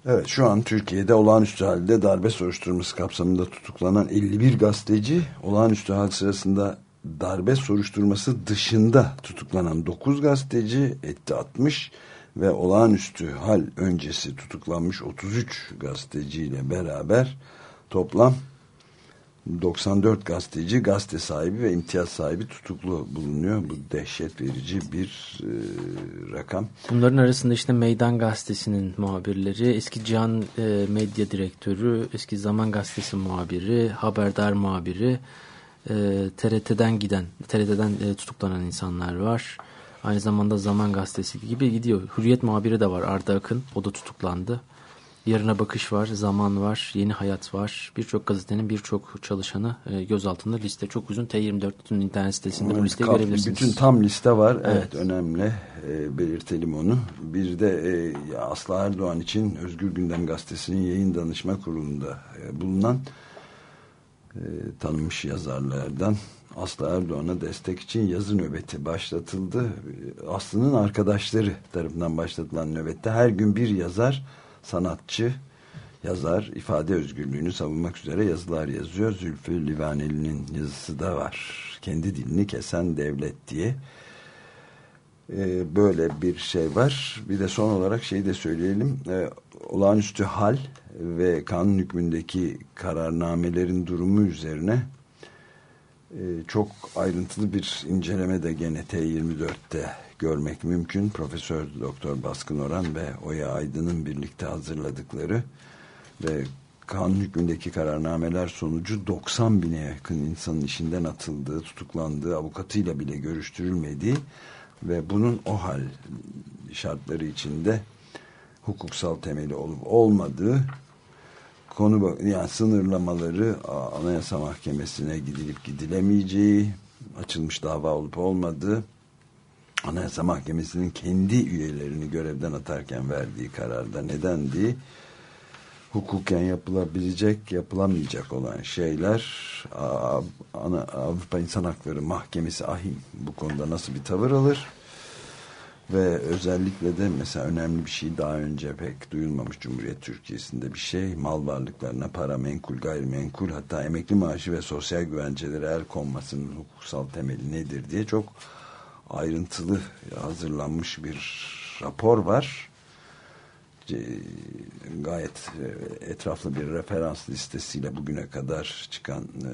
Evet şu an Türkiye'de olağanüstü halde darbe soruşturması kapsamında tutuklanan 51 gazeteci olağanüstü hal sırasında darbe soruşturması dışında tutuklanan 9 gazeteci etti 60 ve olağanüstü hal öncesi tutuklanmış 33 gazeteciyle beraber toplam 94 gazeteci, gazete sahibi ve imtiyaz sahibi tutuklu bulunuyor. Bu dehşet verici bir e, rakam. Bunların arasında işte Meydan Gazetesi'nin muhabirleri, eski Can e, Medya Direktörü, eski Zaman Gazetesi muhabiri, Haberdar muhabiri, e, TRT'den giden, TRT'den e, tutuklanan insanlar var. Aynı zamanda Zaman Gazetesi gibi gidiyor. Hürriyet muhabiri de var Arda Akın, o da tutuklandı. Yarına bakış var, zaman var, yeni hayat var. Birçok gazetenin birçok çalışanı e, göz altında liste. Çok uzun T24 bütün internet sitesinde evet, bu listeyi görebilirsiniz. Bütün tam liste var. Evet, evet önemli. E, belirtelim onu. Bir de e, Aslı Erdoğan için Özgür Gündem Gazetesi'nin yayın danışma kurulunda e, bulunan e, tanınmış yazarlardan Aslı Erdoğan'a destek için yazı nöbeti başlatıldı. Aslı'nın arkadaşları tarafından başlatılan nöbette her gün bir yazar sanatçı, yazar ifade özgürlüğünü savunmak üzere yazılar yazıyor. Zülfü Livaneli'nin yazısı da var. Kendi dilini kesen devlet diye. Ee, böyle bir şey var. Bir de son olarak şeyi de söyleyelim. Ee, olağanüstü hal ve kanun hükmündeki kararnamelerin durumu üzerine e, çok ayrıntılı bir inceleme de gene T24'te görmek mümkün. Profesör Doktor Baskın Oran ve Oya Aydın'ın birlikte hazırladıkları ve kanun hükmündeki kararnameler sonucu 90 bine yakın insanın işinden atıldığı, tutuklandığı, avukatıyla bile görüştürülmediği ve bunun o hal şartları içinde hukuksal temeli olup olmadığı konu yani sınırlamaları Anayasa Mahkemesi'ne gidilip gidilemeyeceği açılmış dava olup olmadığı Anayasa Mahkemesi'nin kendi üyelerini görevden atarken verdiği kararda nedendi? Hukuken yapılabilecek, yapılamayacak olan şeyler Avrupa İnsan Hakları Mahkemesi ahim bu konuda nasıl bir tavır alır? Ve özellikle de mesela önemli bir şey daha önce pek duyulmamış Cumhuriyet Türkiye'sinde bir şey. Mal varlıklarına para menkul, gayrimenkul hatta emekli maaşı ve sosyal güvencelere el konmasının hukuksal temeli nedir diye çok ayrıntılı hazırlanmış bir rapor var. Gayet e, etraflı bir referans listesiyle bugüne kadar çıkan e,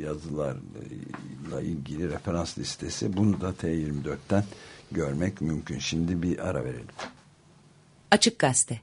yazılarla ilgili referans listesi. Bunu da T24'ten görmek mümkün. Şimdi bir ara verelim. Açık Gazete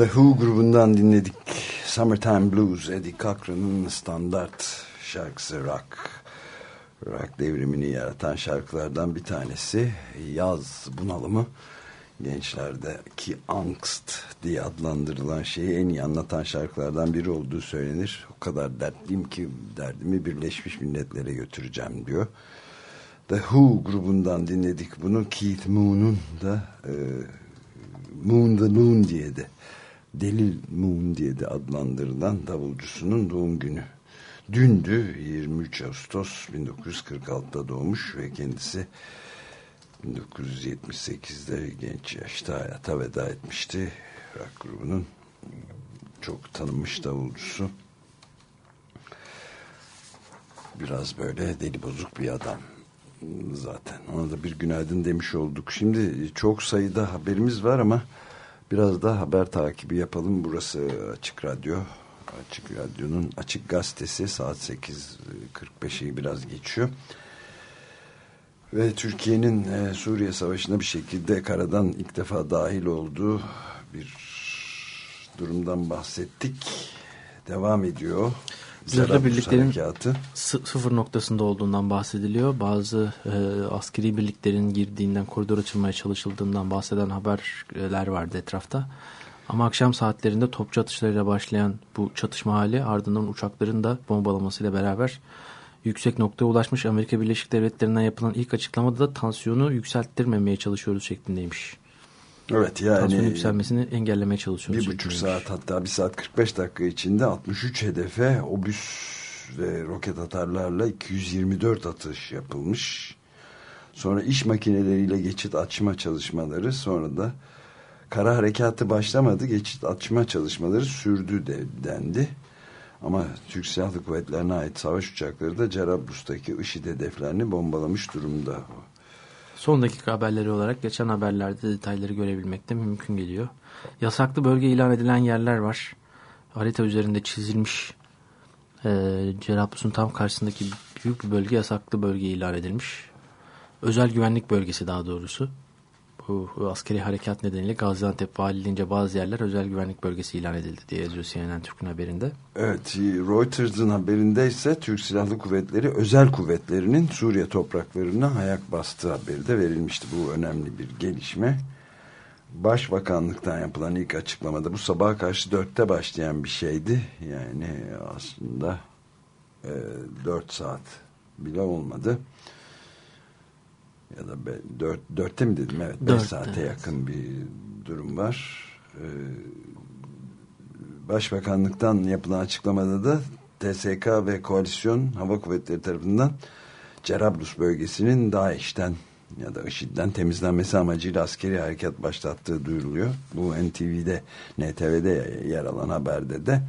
The Who grubundan dinledik. Summertime Blues, Eddie Cochran'ın standart şarkısı rock. Rock devrimini yaratan şarkılardan bir tanesi. Yaz bunalımı gençlerdeki angst diye adlandırılan şeyi en iyi anlatan şarkılardan biri olduğu söylenir. O kadar dertliyim ki derdimi Birleşmiş Milletler'e götüreceğim diyor. The Who grubundan dinledik bunu. Keith Moon'un da e, Moon the Moon diye de Delil Moon diye de adlandırılan davulcusunun doğum günü. Dündü 23 Ağustos 1946'da doğmuş ve kendisi 1978'de genç yaşta hayata veda etmişti. Rock grubunun çok tanınmış davulcusu. Biraz böyle deli bozuk bir adam zaten. Ona da bir günaydın demiş olduk. Şimdi çok sayıda haberimiz var ama Biraz da haber takibi yapalım. Burası Açık Radyo. Açık Radyo'nun Açık Gazetesi saat 8.45'i biraz geçiyor. Ve Türkiye'nin e, Suriye Savaşı'na bir şekilde karadan ilk defa dahil olduğu bir durumdan bahsettik. Devam ediyor. Zırhlı birliklerin sıfır noktasında olduğundan bahsediliyor. Bazı e, askeri birliklerin girdiğinden, koridor açılmaya çalışıldığından bahseden haberler vardı etrafta. Ama akşam saatlerinde topçu atışlarıyla başlayan bu çatışma hali ardından uçakların da bombalamasıyla beraber yüksek noktaya ulaşmış. Amerika Birleşik Devletleri'nden yapılan ilk açıklamada da tansiyonu yükselttirmemeye çalışıyoruz şeklindeymiş. Evet yani. Tansiyon yükselmesini engellemeye çalışıyoruz. Bir buçuk saat hatta bir saat 45 dakika içinde 63 hedefe obüs ve roket atarlarla 224 atış yapılmış. Sonra iş makineleriyle geçit açma çalışmaları sonra da kara harekatı başlamadı. Geçit açma çalışmaları sürdü de, dendi. Ama Türk Silahlı Kuvvetlerine ait savaş uçakları da Cerablus'taki IŞİD hedeflerini bombalamış durumda. Son dakika haberleri olarak geçen haberlerde detayları görebilmek de mümkün geliyor. Yasaklı bölge ilan edilen yerler var. Harita üzerinde çizilmiş. E, Cerablus'un tam karşısındaki büyük bir bölge yasaklı bölge ilan edilmiş. Özel güvenlik bölgesi daha doğrusu. Bu, askeri harekat nedeniyle Gaziantep valiliğince bazı yerler özel güvenlik bölgesi ilan edildi diye yazıyor CNN Türk'ün haberinde. Evet Reuters'ın haberinde ise Türk Silahlı Kuvvetleri özel kuvvetlerinin Suriye topraklarına ayak bastığı haberi de verilmişti. Bu önemli bir gelişme. Başbakanlıktan yapılan ilk açıklamada bu sabaha karşı dörtte başlayan bir şeydi. Yani aslında e, saat bile olmadı ya da be, dört, dörtte mi dedim evet beş saate evet. yakın bir durum var. Ee, Başbakanlıktan yapılan açıklamada da TSK ve koalisyon hava kuvvetleri tarafından Cerablus bölgesinin DAEŞ'ten ya da IŞİD'den temizlenmesi amacıyla askeri harekat başlattığı duyuruluyor. Bu NTV'de, NTV'de yer alan haberde de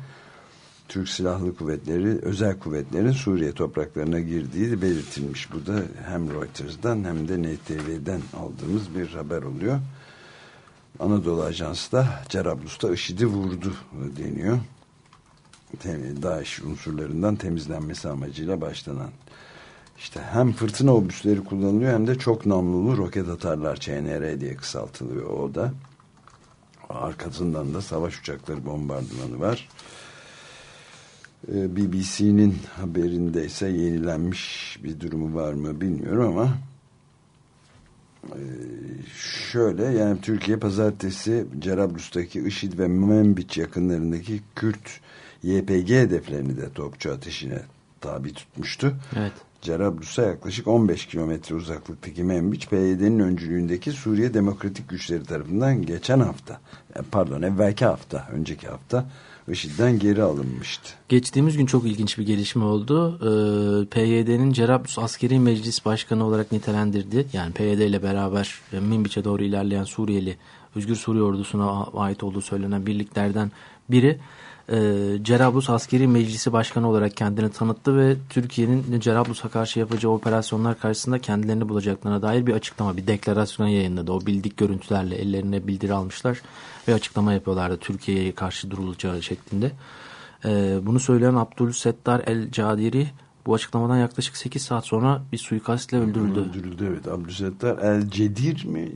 Türk Silahlı Kuvvetleri, özel kuvvetlerin Suriye topraklarına girdiği belirtilmiş. Bu da hem Reuters'dan hem de NTV'den aldığımız bir haber oluyor. Anadolu Ajansı da Cerablus'ta IŞİD'i vurdu deniyor. DAEŞ unsurlarından temizlenmesi amacıyla başlanan işte hem fırtına obüsleri kullanılıyor hem de çok namlulu roket atarlar CNR diye kısaltılıyor o da. Arkasından da savaş uçakları bombardımanı var. Ee, BBC'nin haberinde ise yenilenmiş bir durumu var mı bilmiyorum ama ee, şöyle yani Türkiye pazartesi Cerablus'taki IŞİD ve Membiç yakınlarındaki Kürt YPG hedeflerini de topçu ateşine tabi tutmuştu. Evet. Cerablus'a yaklaşık 15 kilometre uzaklıktaki Membiç, PYD'nin öncülüğündeki Suriye Demokratik Güçleri tarafından geçen hafta, e, pardon evvelki hafta, önceki hafta IŞİD'den geri alınmıştı. Geçtiğimiz gün çok ilginç bir gelişme oldu. Ee, PYD'nin Cerablus Askeri Meclis Başkanı olarak nitelendirdi. Yani PYD ile beraber e, Minbiç'e doğru ilerleyen Suriyeli, Özgür Suriye ordusuna ait olduğu söylenen birliklerden biri e, Cerablus Askeri Meclisi Başkanı olarak kendini tanıttı ve Türkiye'nin Cerablus'a karşı yapacağı operasyonlar karşısında kendilerini bulacaklarına dair bir açıklama, bir deklarasyon yayınladı. O bildik görüntülerle ellerine bildiri almışlar ve açıklama yapıyorlardı Türkiye'ye karşı durulacağı şeklinde. E, bunu söyleyen Abdülsettar El-Cadiri bu açıklamadan yaklaşık 8 saat sonra bir suikastle öldürüldü. Öldürüldü evet. Abdülsettar El Cedir mi?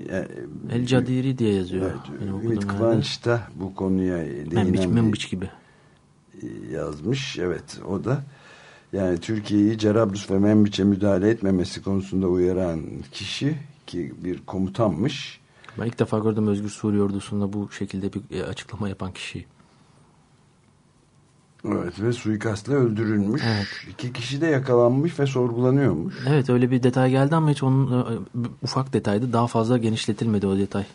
El Cadiri diye yazıyor. Evet, Ümit Kıvanç da bu konuya değinen Membiç gibi yazmış. Evet o da yani Türkiye'yi Cerablus ve Membiç'e müdahale etmemesi konusunda uyaran kişi ki bir komutanmış. Ben ilk defa gördüm Özgür Suriye ordusunda bu şekilde bir e, açıklama yapan kişiyi. Evet ve suikastla öldürülmüş. Evet. İki kişi de yakalanmış ve sorgulanıyormuş. Evet öyle bir detay geldi ama hiç onun e, ufak detaydı. Daha fazla genişletilmedi o detay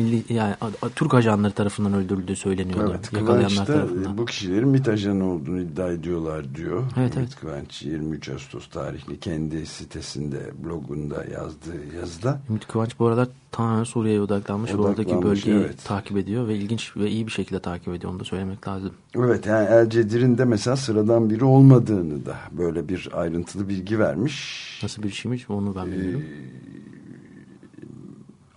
milli yani Türk ajanları tarafından öldürüldüğü söyleniyordu. Evet, Yakalayanlar tarafından. bu kişilerin MİT ajanı olduğunu iddia ediyorlar diyor. Evet, evet. Kıvanç 23 Ağustos tarihli kendi sitesinde blogunda yazdığı yazıda. Ümit Kıvanç bu aralar tamamen Suriye'ye odaklanmış, odaklanmış oradaki bölgeyi evet. takip ediyor ve ilginç ve iyi bir şekilde takip ediyor onu da söylemek lazım. Evet yani El Cedir'in de mesela sıradan biri olmadığını da böyle bir ayrıntılı bilgi vermiş. Nasıl bir şeymiş onu ben bilmiyorum. Ee,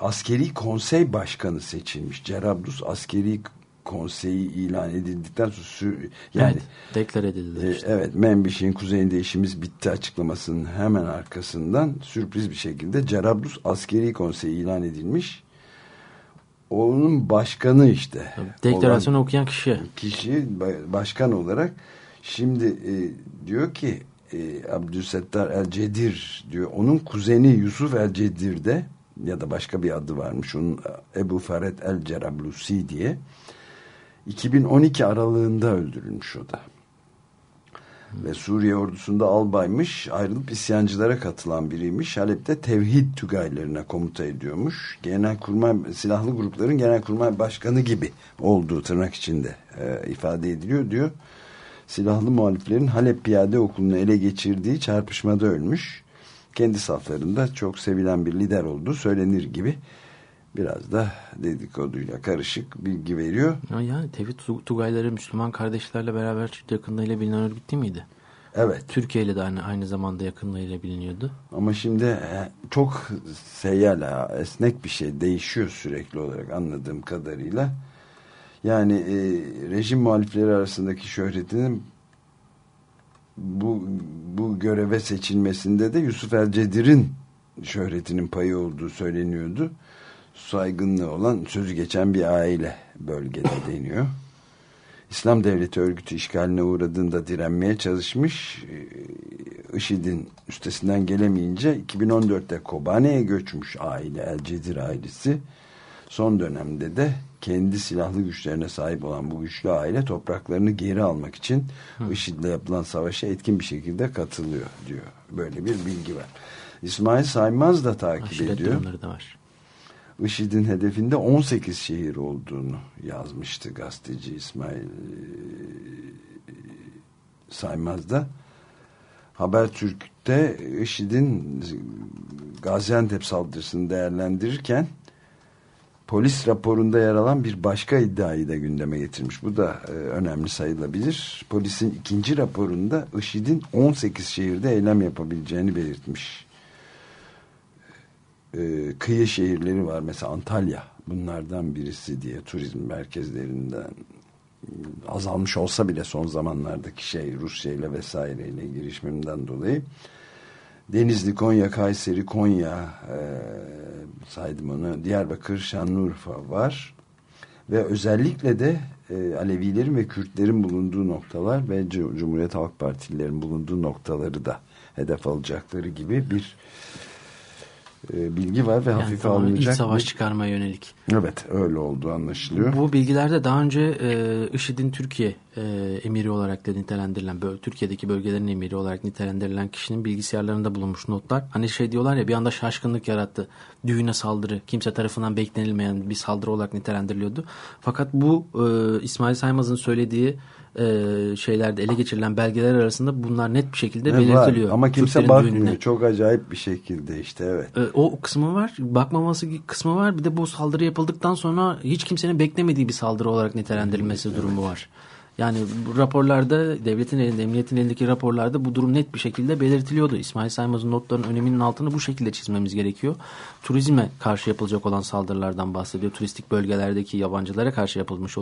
askeri konsey başkanı seçilmiş. Cerablus askeri konseyi ilan edildikten sonra yani evet, deklar edildi. E, işte. Evet, Membiş'in kuzeyinde işimiz bitti açıklamasının hemen arkasından sürpriz bir şekilde Cerablus askeri konseyi ilan edilmiş. Onun başkanı işte. Deklarasyonu okuyan kişi. Kişi başkan olarak şimdi e, diyor ki e, Abdülsettar El Cedir diyor. Onun kuzeni Yusuf El Cedir de ya da başka bir adı varmış onun Ebu Faret El Cerablusi diye 2012 aralığında öldürülmüş o da. Ve Suriye ordusunda albaymış, ayrılıp isyancılara katılan biriymiş. Halep'te tevhid tügaylarına komuta ediyormuş. Genelkurmay silahlı grupların genelkurmay başkanı gibi olduğu tırnak içinde e, ifade ediliyor diyor. Silahlı muhaliflerin Halep Piyade Okulu'nu ele geçirdiği çarpışmada ölmüş kendi saflarında çok sevilen bir lider olduğu söylenir gibi biraz da dedikoduyla karışık bilgi veriyor. Ya yani Tevhid Tugayları Müslüman kardeşlerle beraber yakınlığıyla bilinen örgüt değil miydi? Evet. Türkiye ile de aynı, aynı zamanda yakınlığıyla biliniyordu. Ama şimdi e, çok seyyal, esnek bir şey değişiyor sürekli olarak anladığım kadarıyla. Yani e, rejim muhalifleri arasındaki şöhretinin bu, bu göreve seçilmesinde de Yusuf Elcedir'in şöhretinin payı olduğu söyleniyordu. Saygınlığı olan sözü geçen bir aile bölgede [COUGHS] deniyor. İslam Devleti örgütü işgaline uğradığında direnmeye çalışmış. Ee, IŞİD'in üstesinden gelemeyince 2014'te Kobane'ye göçmüş aile, Elcedir ailesi. Son dönemde de kendi silahlı güçlerine sahip olan bu güçlü aile topraklarını geri almak için. IŞİD'le yapılan savaşa etkin bir şekilde katılıyor diyor. Böyle bir bilgi var. İsmail Saymaz da takip Aşiret ediyor. Da var. IŞİD'in hedefinde 18 şehir olduğunu yazmıştı gazeteci İsmail e, Saymaz da. Habertürk'te IŞİD'in Gaziantep saldırısını değerlendirirken polis raporunda yer alan bir başka iddiayı da gündeme getirmiş. Bu da e, önemli sayılabilir. Polisin ikinci raporunda IŞİD'in 18 şehirde eylem yapabileceğini belirtmiş. E, kıyı şehirleri var mesela Antalya bunlardan birisi diye turizm merkezlerinden azalmış olsa bile son zamanlardaki şey Rusya ile vesaireyle girişimimden dolayı Denizli, Konya, Kayseri, Konya e, saydım onu. Diyarbakır, Şanlıurfa var. Ve özellikle de e, Alevilerin ve Kürtlerin bulunduğu noktalar ve Cumhuriyet Halk Partililerin bulunduğu noktaları da hedef alacakları gibi bir bilgi var ve yani hafife alınacak. İç savaş bir... çıkarmaya yönelik. Evet öyle olduğu anlaşılıyor. Bu bilgilerde daha önce e, IŞİD'in Türkiye e, emiri olarak da nitelendirilen, böyle, Türkiye'deki bölgelerin emiri olarak nitelendirilen kişinin bilgisayarlarında bulunmuş notlar. Hani şey diyorlar ya bir anda şaşkınlık yarattı. Düğüne saldırı, kimse tarafından beklenilmeyen bir saldırı olarak nitelendiriliyordu. Fakat bu e, İsmail Saymaz'ın söylediği e, şeylerde ele geçirilen belgeler arasında bunlar net bir şekilde ne belirtiliyor. Var. Ama kimse Türklerin bakmıyor. Düğününe. Çok acayip bir şekilde işte evet. E, o kısmı var. Bakmaması kısmı var. Bir de bu saldırı yapıldıktan sonra hiç kimsenin beklemediği bir saldırı olarak nitelendirilmesi evet. durumu var. Yani bu raporlarda devletin elinde, emniyetin elindeki raporlarda bu durum net bir şekilde belirtiliyordu. İsmail Saymaz'ın notlarının öneminin altını bu şekilde çizmemiz gerekiyor. Turizme karşı yapılacak olan saldırılardan bahsediyor. Turistik bölgelerdeki yabancılara karşı yapılmış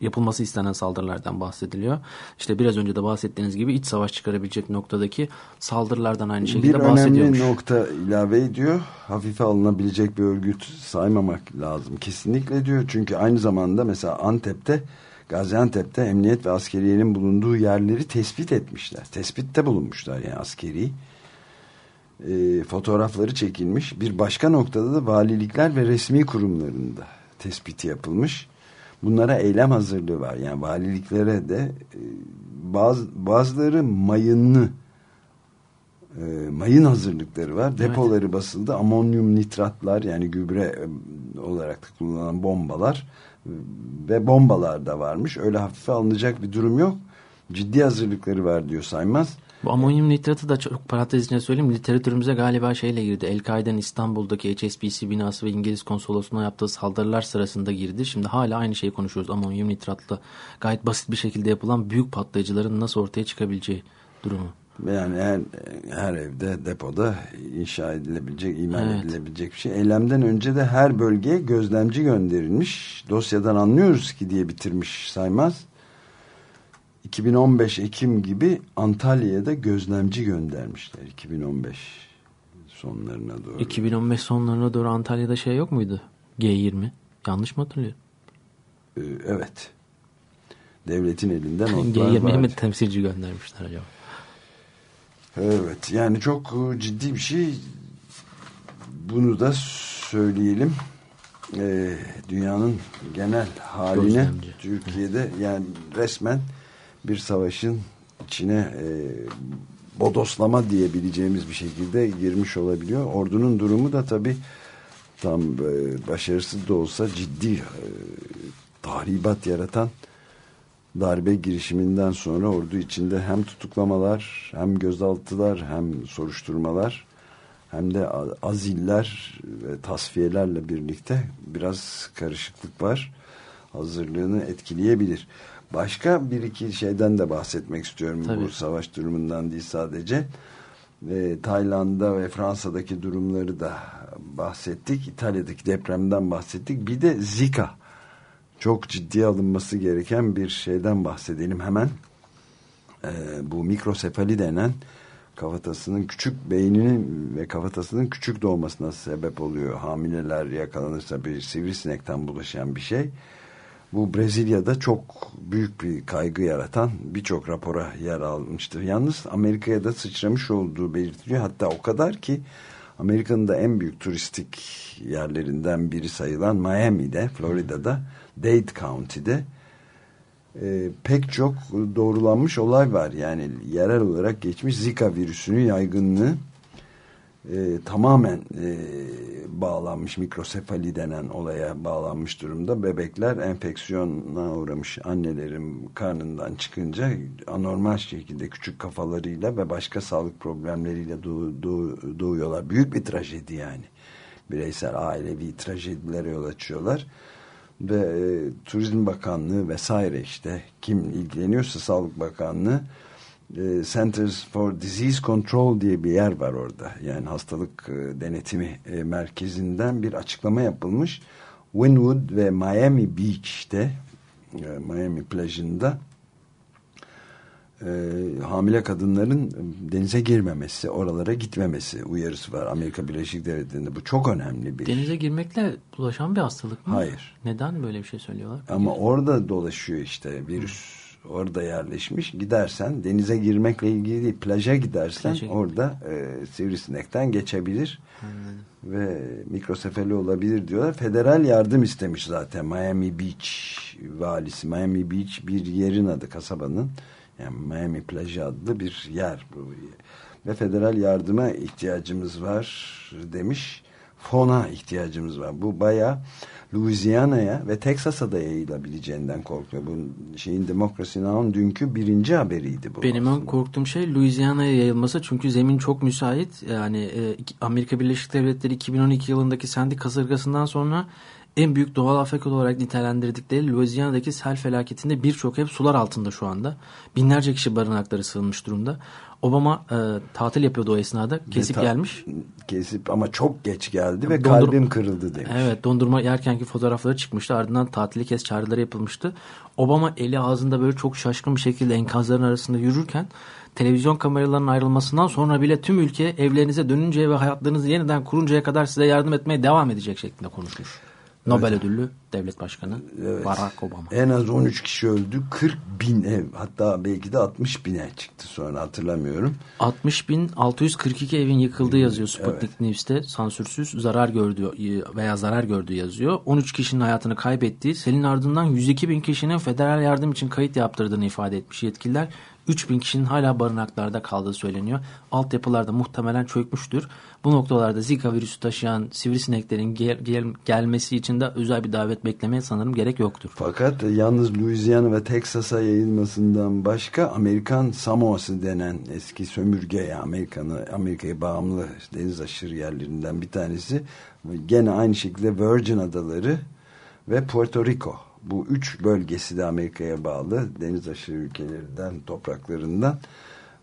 yapılması istenen saldırılardan bahsediliyor. İşte biraz önce de bahsettiğiniz gibi iç savaş çıkarabilecek noktadaki saldırılardan aynı şekilde bir bahsediyormuş. Bir önemli nokta ilave ediyor. Hafife alınabilecek bir örgüt saymamak lazım. Kesinlikle diyor. Çünkü aynı zamanda mesela Antep'te Gaziantep'te emniyet ve askeriyenin bulunduğu yerleri tespit etmişler. Tespitte bulunmuşlar yani askeri. E, fotoğrafları çekilmiş. Bir başka noktada da valilikler ve resmi kurumlarında tespiti yapılmış. Bunlara eylem hazırlığı var. Yani valiliklere de e, bazı, bazıları mayınlı e, mayın hazırlıkları var. Depoları evet. basıldı. Amonyum nitratlar yani gübre e, olarak kullanılan bombalar ve bombalar da varmış. Öyle hafife alınacak bir durum yok. Ciddi hazırlıkları var diyor Saymaz. Bu amonyum nitratı da çok parantez içine söyleyeyim. Literatürümüze galiba şeyle girdi. El-Kaide'nin İstanbul'daki HSBC binası ve İngiliz konsolosluğuna yaptığı saldırılar sırasında girdi. Şimdi hala aynı şeyi konuşuyoruz. Amonyum nitratla gayet basit bir şekilde yapılan büyük patlayıcıların nasıl ortaya çıkabileceği durumu. Yani her, her evde depoda inşa edilebilecek, imal evet. edilebilecek bir şey. Eylemden önce de her bölgeye gözlemci gönderilmiş. Dosyadan anlıyoruz ki diye bitirmiş Saymaz. 2015 Ekim gibi Antalya'ya da gözlemci göndermişler 2015 sonlarına doğru. 2015 sonlarına doğru Antalya'da şey yok muydu? G20. Yanlış mı hatırlıyorum? Ee, evet. Devletin elinden [LAUGHS] notlar G20'ye mi temsilci göndermişler acaba? Evet yani çok e, ciddi bir şey. Bunu da söyleyelim. Ee, dünyanın genel haline. Türkiye'de yani resmen bir savaşın içine e, bodoslama diyebileceğimiz bir şekilde girmiş olabiliyor. Ordunun durumu da tabi tam e, başarısız da olsa ciddi e, tahribat yaratan darbe girişiminden sonra ordu içinde hem tutuklamalar hem gözaltılar hem soruşturmalar hem de aziller ve tasfiyelerle birlikte biraz karışıklık var. Hazırlığını etkileyebilir. Başka bir iki şeyden de bahsetmek istiyorum Tabii. bu savaş durumundan değil sadece. E, Tayland'da ve Fransa'daki durumları da bahsettik. İtalya'daki depremden bahsettik. Bir de Zika çok ciddi alınması gereken bir şeyden bahsedelim hemen. Ee, bu mikrosefali denen kafatasının küçük beyninin ve kafatasının küçük doğmasına sebep oluyor. Hamileler yakalanırsa bir sivrisinekten bulaşan bir şey. Bu Brezilya'da çok büyük bir kaygı yaratan birçok rapora yer almıştır. Yalnız Amerika'ya da sıçramış olduğu belirtiliyor. Hatta o kadar ki Amerika'nın da en büyük turistik yerlerinden biri sayılan Miami'de, Florida'da Dade County'de e, pek çok doğrulanmış olay var. Yani yerel olarak geçmiş Zika virüsünün yaygınlığı e, tamamen e, bağlanmış mikrosefali denen olaya bağlanmış durumda. Bebekler enfeksiyona uğramış annelerin karnından çıkınca anormal şekilde küçük kafalarıyla ve başka sağlık problemleriyle doğ, doğ, doğuyorlar. Büyük bir trajedi yani. Bireysel ailevi trajedilere yol açıyorlar. Ve e, Turizm Bakanlığı vesaire işte kim ilgileniyorsa Sağlık Bakanlığı e, Centers for Disease Control diye bir yer var orada. Yani hastalık e, denetimi e, merkezinden bir açıklama yapılmış. Wynwood ve Miami Beach'te Miami plajında hamile kadınların denize girmemesi, oralara gitmemesi uyarısı var Amerika Birleşik Devletleri'nde. Bu çok önemli bir. Denize girmekle bulaşan bir hastalık mı? Hayır. Neden böyle bir şey söylüyorlar? Ama orada dolaşıyor işte virüs orada yerleşmiş. Gidersen denize girmekle ilgili değil, plaja gidersen plaja orada e, sivrisinekten geçebilir. Anladım. Ve mikrosefali olabilir diyorlar. Federal yardım istemiş zaten Miami Beach valisi. Miami Beach bir yerin adı kasabanın. Yani Miami plajı adlı bir yer bu. Ve federal yardıma ihtiyacımız var demiş. Fona ihtiyacımız var. Bu bayağı Louisiana'ya ve Texas'a da yayılabileceğinden korkuyor. Bu şeyin Demokrasi Now'un dünkü birinci haberiydi bu. Benim en korktuğum şey Louisiana'ya yayılması çünkü zemin çok müsait. Yani e, Amerika Birleşik Devletleri 2012 yılındaki Sandy kasırgasından sonra en büyük doğal afet olarak nitelendirdikleri Louisiana'daki sel felaketinde birçok ev sular altında şu anda. Binlerce kişi barınakları sığınmış durumda. Obama e, tatil yapıyordu o esnada. Kesip gelmiş. Kesip ama çok geç geldi ve Dondur kalbim kırıldı demiş. Evet dondurma yerkenki fotoğrafları çıkmıştı. Ardından tatili kes çağrıları yapılmıştı. Obama eli ağzında böyle çok şaşkın bir şekilde enkazların arasında yürürken televizyon kameralarının ayrılmasından sonra bile tüm ülke evlerinize dönünceye ve hayatlarınızı yeniden kuruncaya kadar size yardım etmeye devam edecek şeklinde konuşmuş. Nobel evet. ödüllü devlet başkanı evet. Barack Obama. En az 13 kişi öldü. 40 bin ev hatta belki de 60 bine çıktı sonra hatırlamıyorum. 60 bin 642 evin yıkıldığı yazıyor Sputnik evet. News'te. Sansürsüz zarar gördü veya zarar gördüğü yazıyor. 13 kişinin hayatını kaybettiği selin ardından 102 bin kişinin federal yardım için kayıt yaptırdığını ifade etmiş yetkililer. 3000 kişinin hala barınaklarda kaldığı söyleniyor. Altyapılar da muhtemelen çökmüştür. Bu noktalarda Zika virüsü taşıyan sivrisineklerin gel gel gelmesi için de özel bir davet beklemeye sanırım gerek yoktur. Fakat yalnız Louisiana ve Texas'a yayılmasından başka Amerikan Samoa'sı denen eski sömürge Amerikan'ı Amerika'ya bağımlı deniz aşırı yerlerinden bir tanesi gene aynı şekilde Virgin Adaları ve Puerto Rico bu üç bölgesi de Amerika'ya bağlı deniz aşırı ülkelerinden topraklarından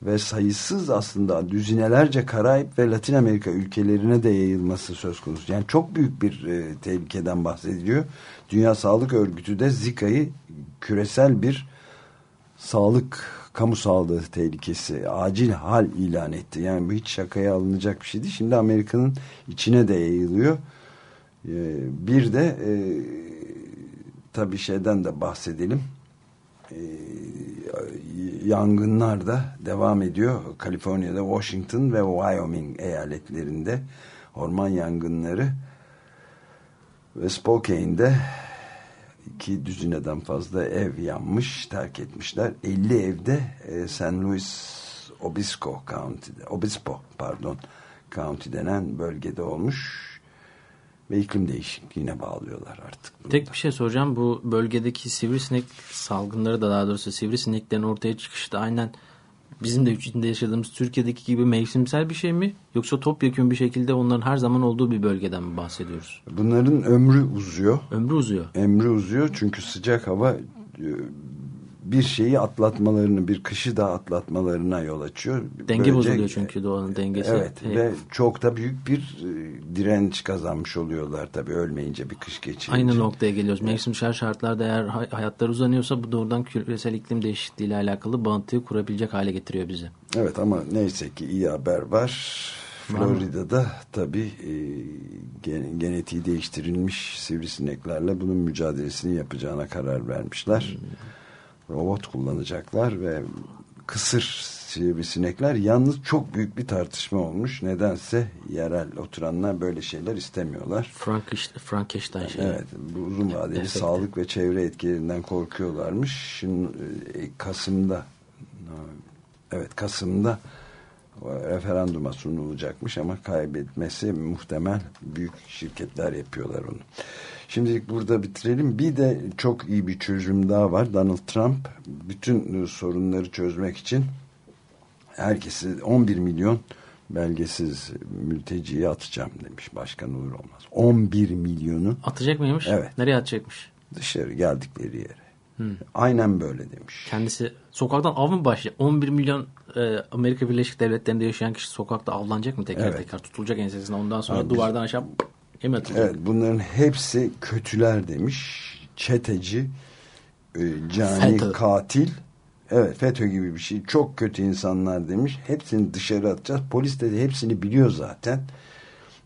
ve sayısız aslında düzinelerce Karayip ve Latin Amerika ülkelerine de yayılması söz konusu. Yani çok büyük bir e, tehlikeden bahsediliyor. Dünya Sağlık Örgütü de Zika'yı küresel bir sağlık, kamu sağlığı tehlikesi, acil hal ilan etti. Yani bu hiç şakaya alınacak bir şey değil. Şimdi Amerika'nın içine de yayılıyor. E, bir de e, tabii şeyden de bahsedelim. Ee, yangınlar da devam ediyor. Kaliforniya'da, Washington ve Wyoming eyaletlerinde orman yangınları ve Spokane'de iki düzineden fazla ev yanmış, terk etmişler. 50 evde e, St. Louis Obispo County'de, Obispo pardon, County denen bölgede olmuş ve iklim değişikliğine bağlıyorlar artık. Bunu Tek bir şey soracağım. Bu bölgedeki sivrisinek salgınları da daha doğrusu sivrisineklerin ortaya çıkışı da aynen bizim de içinde yaşadığımız Türkiye'deki gibi mevsimsel bir şey mi? Yoksa topyekun bir şekilde onların her zaman olduğu bir bölgeden mi bahsediyoruz? Bunların ömrü uzuyor. Ömrü uzuyor. Ömrü uzuyor çünkü sıcak hava bir şeyi atlatmalarını, bir kışı da atlatmalarına yol açıyor. Denge Böylece, bozuluyor çünkü doğanın dengesi. Evet Hep. ve çok da büyük bir e, direnç kazanmış oluyorlar tabii ölmeyince bir kış geçirince. Aynı noktaya geliyoruz. Mevsimsel şartlarda eğer hayatları uzanıyorsa bu doğrudan küresel iklim değişikliği ile alakalı bağıntıyı kurabilecek hale getiriyor bizi. Evet ama neyse ki iyi haber var. Florida'da tabii e, genetiği değiştirilmiş sivrisineklerle bunun mücadelesini yapacağına karar vermişler. Hmm robot kullanacaklar ve kısır sivrisinekler yalnız çok büyük bir tartışma olmuş. Nedense yerel oturanlar böyle şeyler istemiyorlar. Frankenstein şey. Evet. Bu uzun vadeli Efekti. sağlık ve çevre etkilerinden korkuyorlarmış. Şimdi e, Kasım'da evet Kasım'da referanduma sunulacakmış ama kaybetmesi muhtemel büyük şirketler yapıyorlar onu. Şimdi burada bitirelim. Bir de çok iyi bir çözüm daha var. Donald Trump bütün sorunları çözmek için herkesi 11 milyon belgesiz mülteciyi atacağım demiş Başkan Uğur Olmaz. 11 milyonu. Atacak mıymış? Evet. Nereye atacakmış? Dışarı geldikleri yere. Hmm. Aynen böyle demiş. Kendisi sokaktan av mı başlayacak? 11 milyon e, Amerika Birleşik Devletleri'nde yaşayan kişi sokakta avlanacak mı tekrar evet. tekrar? Tutulacak ensesine ondan sonra Abi, duvardan aşağı Evet bunların hepsi kötüler demiş. Çeteci, e, cani, FETÖ. katil. Evet FETÖ gibi bir şey. Çok kötü insanlar demiş. Hepsini dışarı atacağız. Polis de hepsini biliyor zaten.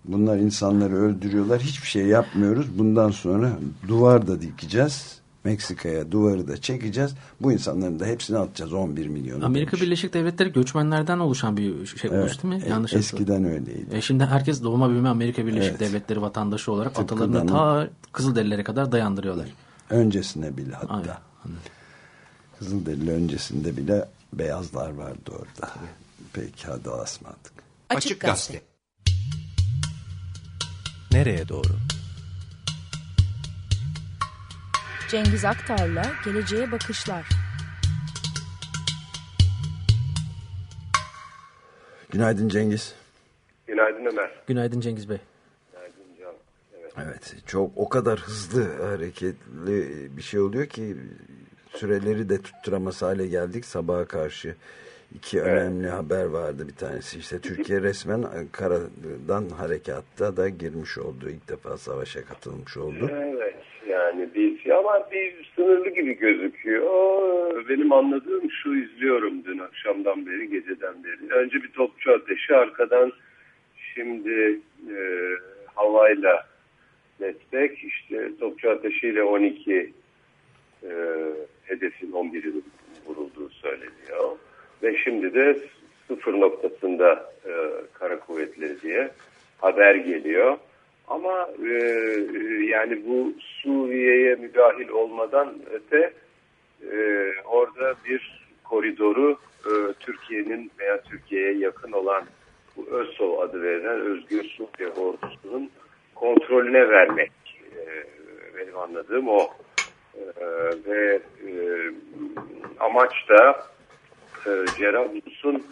Bunlar insanları öldürüyorlar. Hiçbir şey yapmıyoruz. Bundan sonra duvar da dikeceğiz Meksika'ya duvarı da çekeceğiz. Bu insanların da hepsini atacağız 11 milyon. Amerika demiş. Birleşik Devletleri göçmenlerden oluşan bir şey evet, olmuş değil mi? Yanlış Eskiden öyleydi. E şimdi herkes doğma büyüme Amerika Birleşik evet. Devletleri vatandaşı olarak Tıpkıdan atalarını ta Kızılderililere kadar dayandırıyorlar. Öncesine bile hatta. Aynen. Kızılderili öncesinde bile beyazlar vardı orada. Tabii. Peki hadi asmadık. Açık Gazete. Nereye doğru? Cengiz Aktar'la Geleceğe Bakışlar. Günaydın Cengiz. Günaydın Ömer. Günaydın Cengiz Bey. Günaydın Can. Evet. evet çok o kadar hızlı hareketli bir şey oluyor ki süreleri de tutturamaz hale geldik sabaha karşı. iki evet. önemli haber vardı bir tanesi işte Türkiye resmen karadan harekatta da girmiş oldu ilk defa savaşa katılmış oldu. Evet yani bir ama bir sınırlı gibi gözüküyor. Benim anladığım şu izliyorum dün akşamdan beri, geceden beri. Önce bir topçu ateşi arkadan şimdi e, havayla destek işte topçu ateşiyle 12 e, hedefin 11'i vurulduğu söyleniyor. Ve şimdi de sıfır noktasında e, kara kuvvetleri diye haber geliyor. Ama e, e, yani bu Suriye'ye müdahil olmadan öte e, orada bir koridoru e, Türkiye'nin veya Türkiye'ye yakın olan bu ÖSO adı verilen Özgür Suriye ordusunun kontrolüne vermek e, benim anladığım o. E, ve e, amaç da e, Cerablus'un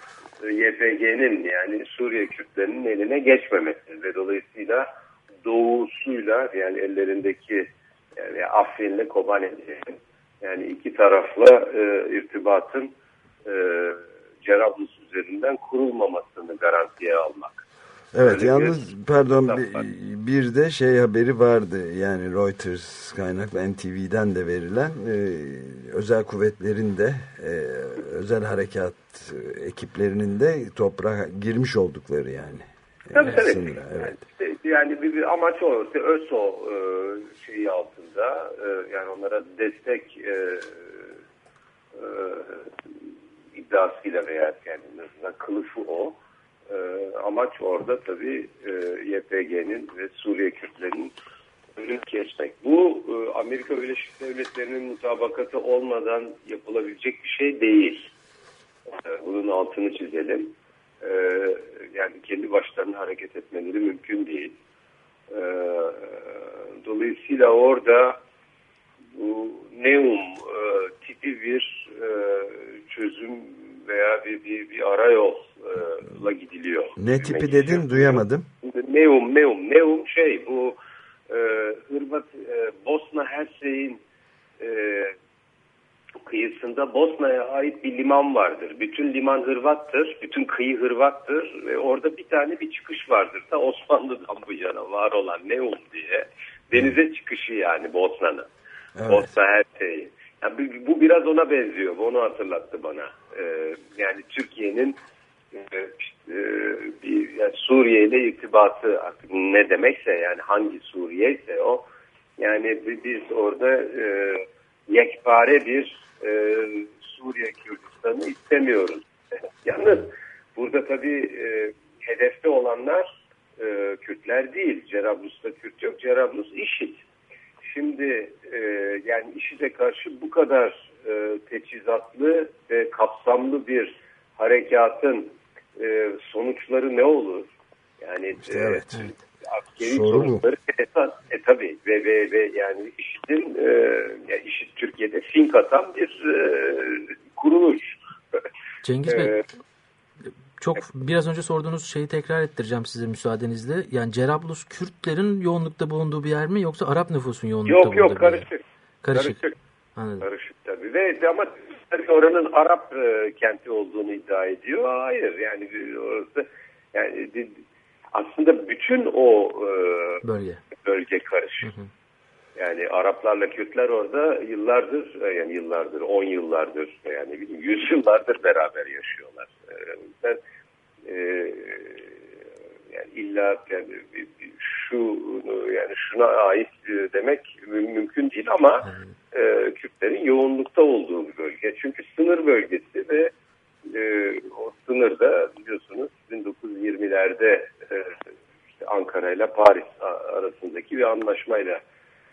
e, YPG'nin yani Suriye Kürtlerinin eline geçmemesi ve dolayısıyla doğusuyla yani ellerindeki yani Afrin'le Kobane'nin yani iki tarafla e, irtibatın e, Cerablus üzerinden kurulmamasını garantiye almak. Evet Öyle yalnız bir, pardon bir, bir de şey haberi vardı yani Reuters kaynaklı NTV'den de verilen e, özel kuvvetlerin de e, özel harekat ekiplerinin de toprağa girmiş oldukları yani. Tabii tabii. Sınıra, evet. İşte, yani bir, bir amaç o. İşte ÖSO e, şeyi altında e, yani onlara destek e, e, iddiasıyla veya yani kılıfı o. E, amaç orada tabii e, YPG'nin ve Suriye Kürtlerinin önünü kesmek. Bu e, Amerika Birleşik Devletleri'nin mutabakatı olmadan yapılabilecek bir şey değil. E, bunun altını çizelim. E, yani kendi başlarına hareket etmeleri mümkün değil. E, dolayısıyla orada bu Neum e, tipi bir e, çözüm veya bir, bir, bir arayolla gidiliyor. Ne tipi dedin duyamadım. Neum, Neum, Neum şey bu e, Hırvat, e, Bosna Hersey'in e, kıyısında Bosna'ya ait bir liman vardır. Bütün liman Hırvattır, bütün kıyı Hırvattır ve orada bir tane bir çıkış vardır. Ta Osmanlı'dan bu yana var olan Neum diye. Denize çıkışı yani Bosna'nın. Evet. Bosna her şeyi. Yani bu biraz ona benziyor. Onu hatırlattı bana. Ee, yani Türkiye'nin e, işte, bir yani Suriye ile irtibatı artık ne demekse yani hangi Suriye ise o. Yani biz orada e, yekpare bir e, Suriye Kürdistan'ı istemiyoruz. [LAUGHS] Yalnız burada tabii e, hedefte olanlar e, Kürtler değil. Cerablus'ta Kürt yok. Cerablus IŞİD. Şimdi e, yani IŞİD'e karşı bu kadar e, teçhizatlı ve kapsamlı bir harekatın e, sonuçları ne olur? Yani İşte e, evet. Askeri Soru bu. sonuçları esas e, tabii ve, ve, ve yani IŞİD'in e, yani IŞİD Türkiye'de fink atan bir e, kuruluş. Cengiz Bey, E, çok biraz önce sorduğunuz şeyi tekrar ettireceğim size müsaadenizle. Yani Cerablus Kürtlerin yoğunlukta bulunduğu bir yer mi yoksa Arap nüfusun yoğunlukta yok bulunduğu yok bir yer? karışık. Karışık. Karışık. Anladım. Karışık tabii. Ve ama tabii oranın Arap e, kenti olduğunu iddia ediyor. Hayır yani orası yani aslında bütün o e, Bölge. bölge karışık. Yani Araplarla Kürtler orada yıllardır e, yani yıllardır 10 yıllardır yani ne bileyim 100 yıllardır beraber yaşıyorlar. E, o yüzden e, yani illa yani şu yani şuna ait e, demek mü- mümkün değil ama e, Kürtlerin yoğunlukta olduğu bir bölge. Çünkü sınır bölgesi ve e, o sınırda biliyorsunuz 1920'lerde e, işte Ankara ile Paris arasındaki bir anlaşmayla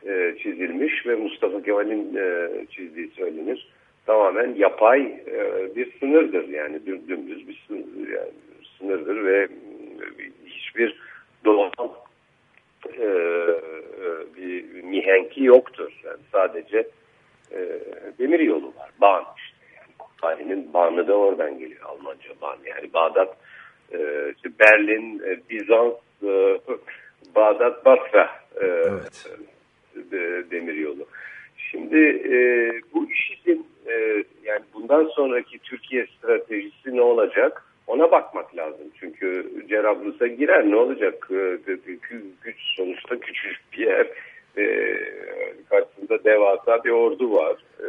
e, çizilmiş ve Mustafa Kemal'in e, çizdiği söylenir. Tamamen yapay e, bir sınırdır yani düm- dümdüz bir sınır, yani sınırdır ve e, hiçbir doğal e, e, bir mihenki yoktur. Yani sadece e, demir yolu var. Bağ işte. Yani Tarihin Bağını da oradan geliyor. Almanca Bağ. Yani Bağdat, e, işte Berlin, e, Bizans, e, Bağdat, Basra e, Evet. e, demir yolu. Şimdi e, bu IŞİD'in e, yani bundan sonraki Türkiye stratejisi ne olacak? Ona bakmak lazım. Çünkü Cerablus'a girer ne olacak? E, gü- güç sonuçta küçücük bir yer. E, karşısında devasa bir ordu var. E,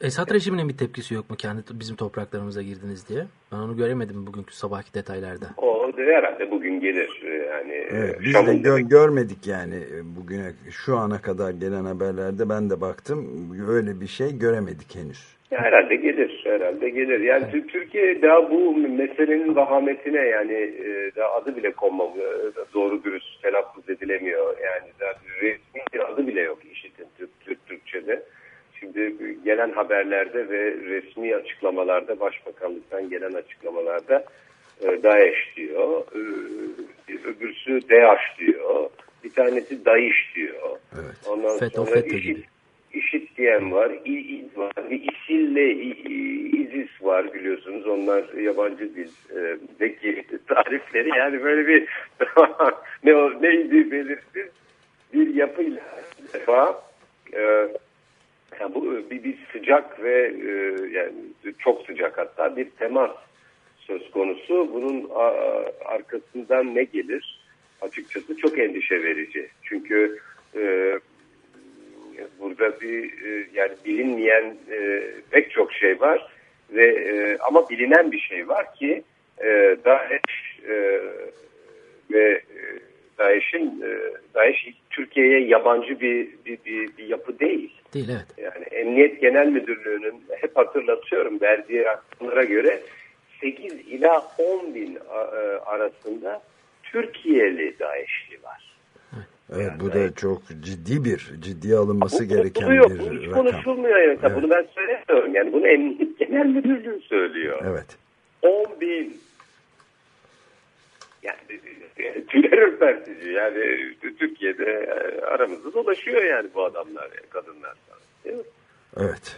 Esad rejiminin bir tepkisi yok mu kendi bizim topraklarımıza girdiniz diye? Ben onu göremedim bugünkü sabahki detaylarda. o herhalde bugün gelir. E, Yani Evet, e, biz de gö- görmedik yani e, bugüne şu ana kadar gelen haberlerde ben de baktım öyle bir şey göremedik henüz. Ya Herhalde gelir, herhalde gelir. Yani Tü- Türkiye daha bu meselenin vahametine yani daha adı bile konmamıyor, doğru dürüst telaffuz edilemiyor. Yani daha resmi bir adı bile yok IŞİD'in Türk, Türk Türkçe'de. Şimdi gelen haberlerde ve resmi açıklamalarda, Başbakanlıktan gelen açıklamalarda e, DAEŞ diyor, e, öbürsü DAEŞ diyor, bir tanesi DAEŞ diyor. Evet. Ondan FETÖ, sonra FETÖ IŞİD. IŞİD diyen var, İİZ var, İSİL'le İZİS var biliyorsunuz. Onlar yabancı dildeki tarifleri yani böyle bir [LAUGHS] ne neydi belirsiz bir yapıyla defa e, yani bu bir, bir sıcak ve e, yani çok sıcak hatta bir temas söz konusu. Bunun a- arkasından ne gelir? Açıkçası çok endişe verici. Çünkü e, burada bir e, yani bilinmeyen e, pek çok şey var ve e, ama bilinen bir şey var ki e, DAEŞ e, ve e, DAEŞ'in e, DAEŞ Türkiye'ye yabancı bir, bir, bir, bir yapı değil. Değil evet. Yani Emniyet Genel Müdürlüğü'nün hep hatırlatıyorum verdiği rakamlara göre 8 ila 10 bin e, arasında Türkiye'li DAEŞ'li var. Evet bu da çok ciddi bir ciddiye alınması Bu gereken konuşuluyor, bir bu hiç rakam. konuşulmuyor. Yani. Evet. Bunu ben söylemiyorum. Yani bunu Emniyet Genel Müdürlüğü söylüyor. Evet. 10 bin. Yani e, tüyler ürpertici. Yani Türkiye'de e, aramızda dolaşıyor yani bu adamlar, kadınlar falan. Değil mi? Evet.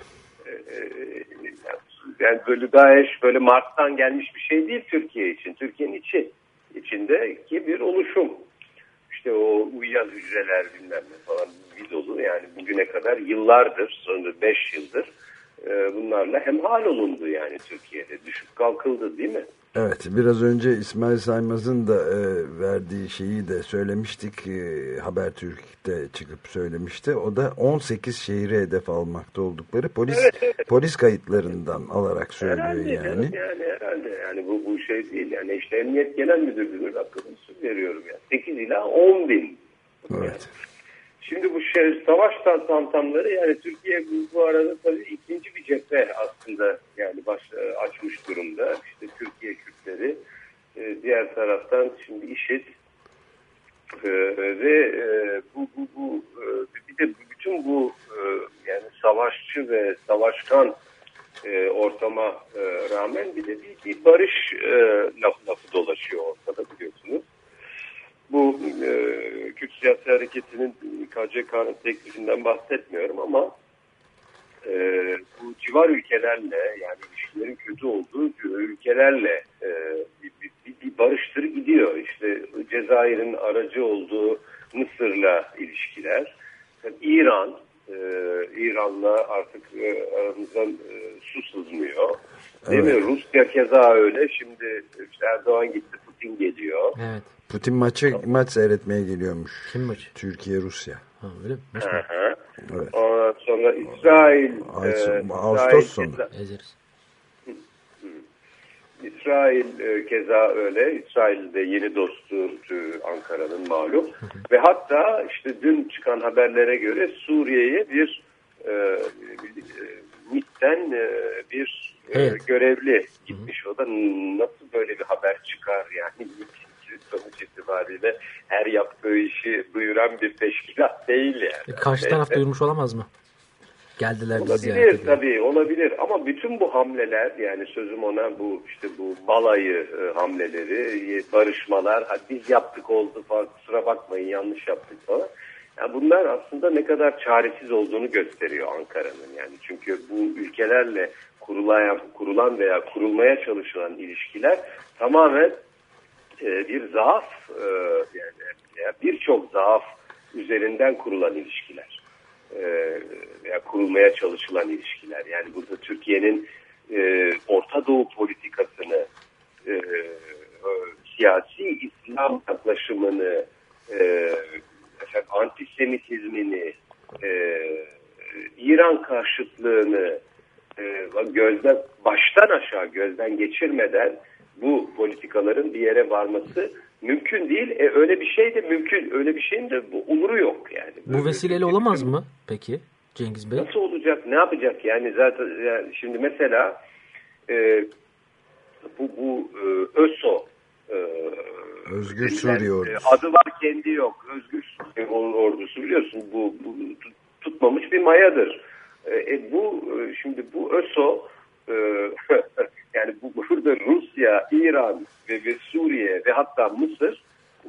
Yani böyle DAEŞ böyle Mars'tan gelmiş bir şey değil Türkiye için. Türkiye'nin içi içindeki bir oluşum. İşte o uyuyan hücreler bilmem ne falan bir dolu yani bugüne kadar yıllardır sonra 5 yıldır e, bunlarla hemhal olundu yani Türkiye'de. Düşüp kalkıldı değil mi? Evet biraz önce İsmail Saymaz'ın da e, verdiği şeyi de söylemiştik. E, Habertürk'te çıkıp söylemişti. O da 18 şehri hedef almakta oldukları polis polis kayıtlarından alarak söylüyor Herhalde yani. yani herhalde yani bu, bu şey değil yani işte Emniyet Genel Müdürlüğü'nün rakamını veriyorum yani 8 ila 10 bin. Evet. Şimdi bu şey, savaş tantamları yani Türkiye bu, bu arada tabii ikinci bir cephe aslında yani baş, e, açmış durumda. İşte Türkiye Kürtleri e, diğer taraftan şimdi IŞİD e, ve e, bu, bu, bu e, bir de bütün bu e, yani savaşçı ve savaşkan e, ortama e, rağmen bir de bir, bir barış e, laf, lafı dolaşıyor ortada biliyorsunuz. Bu e, Kürt siyasi hareketinin KCK'nın teklifinden bahsetmiyorum ama e, bu civar ülkelerle yani ilişkilerin kötü olduğu ülkelerle e, bir, bir, bir barıştır gidiyor. İşte Cezayir'in aracı olduğu Mısır'la ilişkiler, İran, e, İran'la artık e, aramızdan e, su sızmıyor. Değil Evet. mi? Rusya keza öyle. Şimdi işte Erdoğan gitti, Putin geliyor. Evet. Putin maçı maç seyretmeye geliyormuş. Kim maçı? Türkiye Rusya. Ha, öyle mi? Maç Hı mı? hı. Evet. Ondan sonra İsrail, Ay- e, Ağustos İsrail sonu. Ezeriz. İsrail e, keza öyle. İsrail'de yeni dostu e, Ankara'nın malum. Ve hatta işte dün çıkan haberlere göre Suriye'ye bir e, bir, e, MİT'ten e, bir e, Evet. görevli gitmiş. O da nasıl böyle bir haber çıkar yani sonuç itibariyle her yaptığı işi duyuran bir teşkilat değil yani. E, karşı taraf duyurmuş olamaz mı? Geldiler bizi Olabilir ediyor. tabii olabilir ama bütün bu hamleler yani sözüm ona bu işte bu balayı e, hamleleri, e, barışmalar, hadi biz yaptık oldu falan kusura bakmayın yanlış yaptık falan. Yani bunlar aslında ne kadar çaresiz olduğunu gösteriyor Ankara'nın yani çünkü bu ülkelerle kurulan, kurulan veya kurulmaya çalışılan ilişkiler tamamen e, bir zaaf e, yani birçok zaaf üzerinden kurulan ilişkiler e, kurulmaya çalışılan ilişkiler. Yani burada Türkiye'nin e, Orta Doğu politikasını, siyasi İslam yaklaşımını, e, antisemitizmini, İran karşıtlığını e, gözden baştan aşağı gözden geçirmeden bu politikaların bir yere varması mümkün değil. E, öyle bir şey de mümkün. Öyle bir şeyin de bu oluru yok yani. Bu vesileyle olamaz mı peki Cengiz Bey? Nasıl olacak? Ne yapacak? Yani zaten yani şimdi mesela e, bu bu e, ÖSO e, Özgür Suriye e, ordusu. adı var kendi yok. Özgür Suriye ordusu biliyorsun bu, bu tut- tutmamış bir mayadır. E, e, bu e, şimdi bu ÖSO e, [LAUGHS] yani bu burada Rusya, İran ve, ve Suriye ve hatta Mısır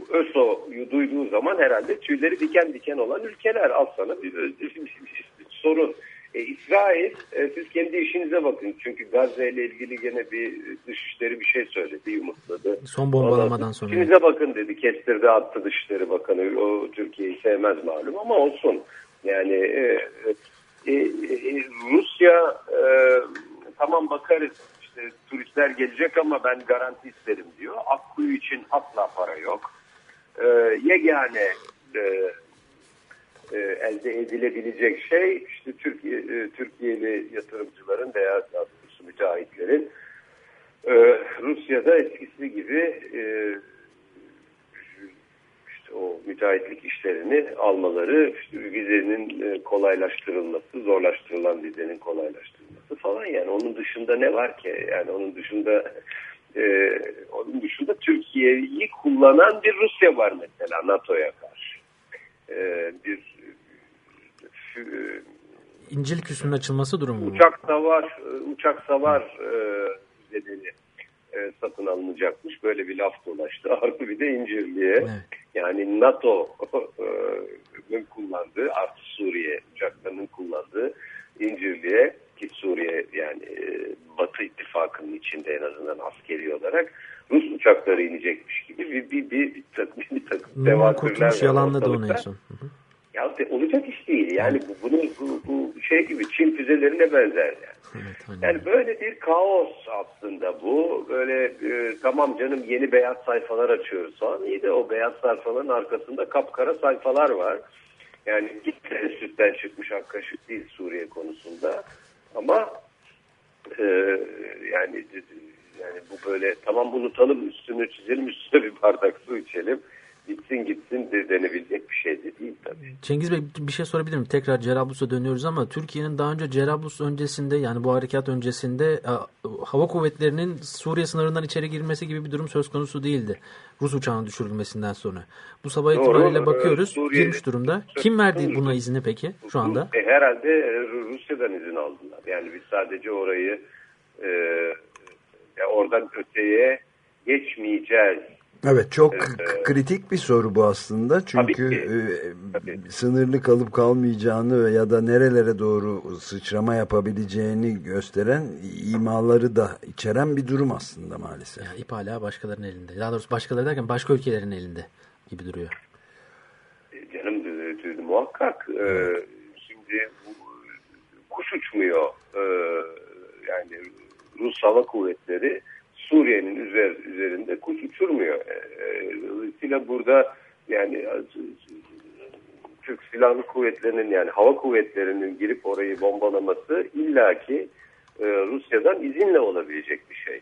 ÖSO'yu duyduğu zaman herhalde tüyleri diken diken olan ülkeler. Sana bir, bir- bir- bir sorun. E, İsrail e, siz kendi işinize bakın. Çünkü Gazze ile ilgili gene bir dışişleri bir şey söyledi, yumurtladı. Son bombalamadan sonra. İşinize bakın dedi. Kestirdi attı Dışişleri Bakanı. O Türkiye'yi sevmez malum ama olsun. Yani e, e, e, Rusya e, tamam bakarız işte turistler gelecek ama ben garanti isterim diyor. Akkuyu için asla para yok. E, yegane e, e, elde edilebilecek şey işte Türkiye e, Türkiye'li yatırımcıların veya müteahhitlerin e, Rusya'da eskisi gibi e, o müteahhitlik işlerini almaları, işte vizenin e, kolaylaştırılması, zorlaştırılan vizenin kolaylaştırılması falan yani onun dışında ne var ki? Yani onun dışında e, onun dışında Türkiye'yi kullanan bir Rusya var mesela NATO'ya karşı. E, bir e, İncil küsünün açılması durumu mu? uçak savar e, uçak savar e, bedeli e, satın alınacakmış. Böyle bir laf dolaştı. [LAUGHS] Artı bir de İncirli'ye. Evet. Yani NATO'nun kullandığı artı Suriye uçaklarının kullandığı İncirli'ye ki Suriye yani e, Batı ittifakının içinde en azından askeri olarak Rus uçakları inecekmiş gibi bir, bir, bir, bir, takım, bir takım tevatürler Kurtuluş yalanladı onu en son. Hı hı. Ya olacak iş değil. Yani bu, bunu, bu, bu şey gibi Çin füzelerine benzer yani. Evet. Yani böyle bir kaos aslında bu. Böyle e, tamam canım yeni beyaz sayfalar açıyoruz falan. İyi de o beyaz sayfaların arkasında kapkara sayfalar var. Yani sütten çıkmış ak kaşık değil Suriye konusunda. Ama e, yani yani bu böyle tamam unutalım üstünü çizelim üstüne bir bardak su içelim. Bitsin gitsin de denebilecek bir şey de değil tabii. Cengiz Bey bir şey sorabilir miyim? Tekrar Cerablus'a dönüyoruz ama Türkiye'nin daha önce Cerablus öncesinde yani bu harekat öncesinde e, hava kuvvetlerinin Suriye sınırından içeri girmesi gibi bir durum söz konusu değildi. Rus uçağının düşürülmesinden sonra. Bu sabah Doğru. itibariyle bakıyoruz. Suriye- girmiş durumda. Kim verdi buna izni peki şu anda? E, herhalde e, Rusya'dan izin aldılar. Yani biz sadece orayı e, e, oradan öteye geçmeyeceğiz. Evet çok Evet, evet. kritik bir soru bu aslında. Çünkü Tabii ki. e, Tabii. sınırlı kalıp kalmayacağını ya da nerelere doğru sıçrama yapabileceğini gösteren imaları da içeren bir durum aslında maalesef. Yani ip hala başkalarının elinde. Daha doğrusu başkaları derken başka ülkelerin elinde gibi duruyor. E, Canım e, muhakkak e, şimdi bu, kuş uçmuyor e, yani Rus Hava Kuvvetleri Suriye'nin üzer, üzerinde kuş uçurmuyor. E, e, Dolayısıyla burada yani e, Türk Silahlı Kuvvetleri'nin yani hava kuvvetlerinin girip orayı bombalaması illaki e, Rusya'dan izinle olabilecek bir şey.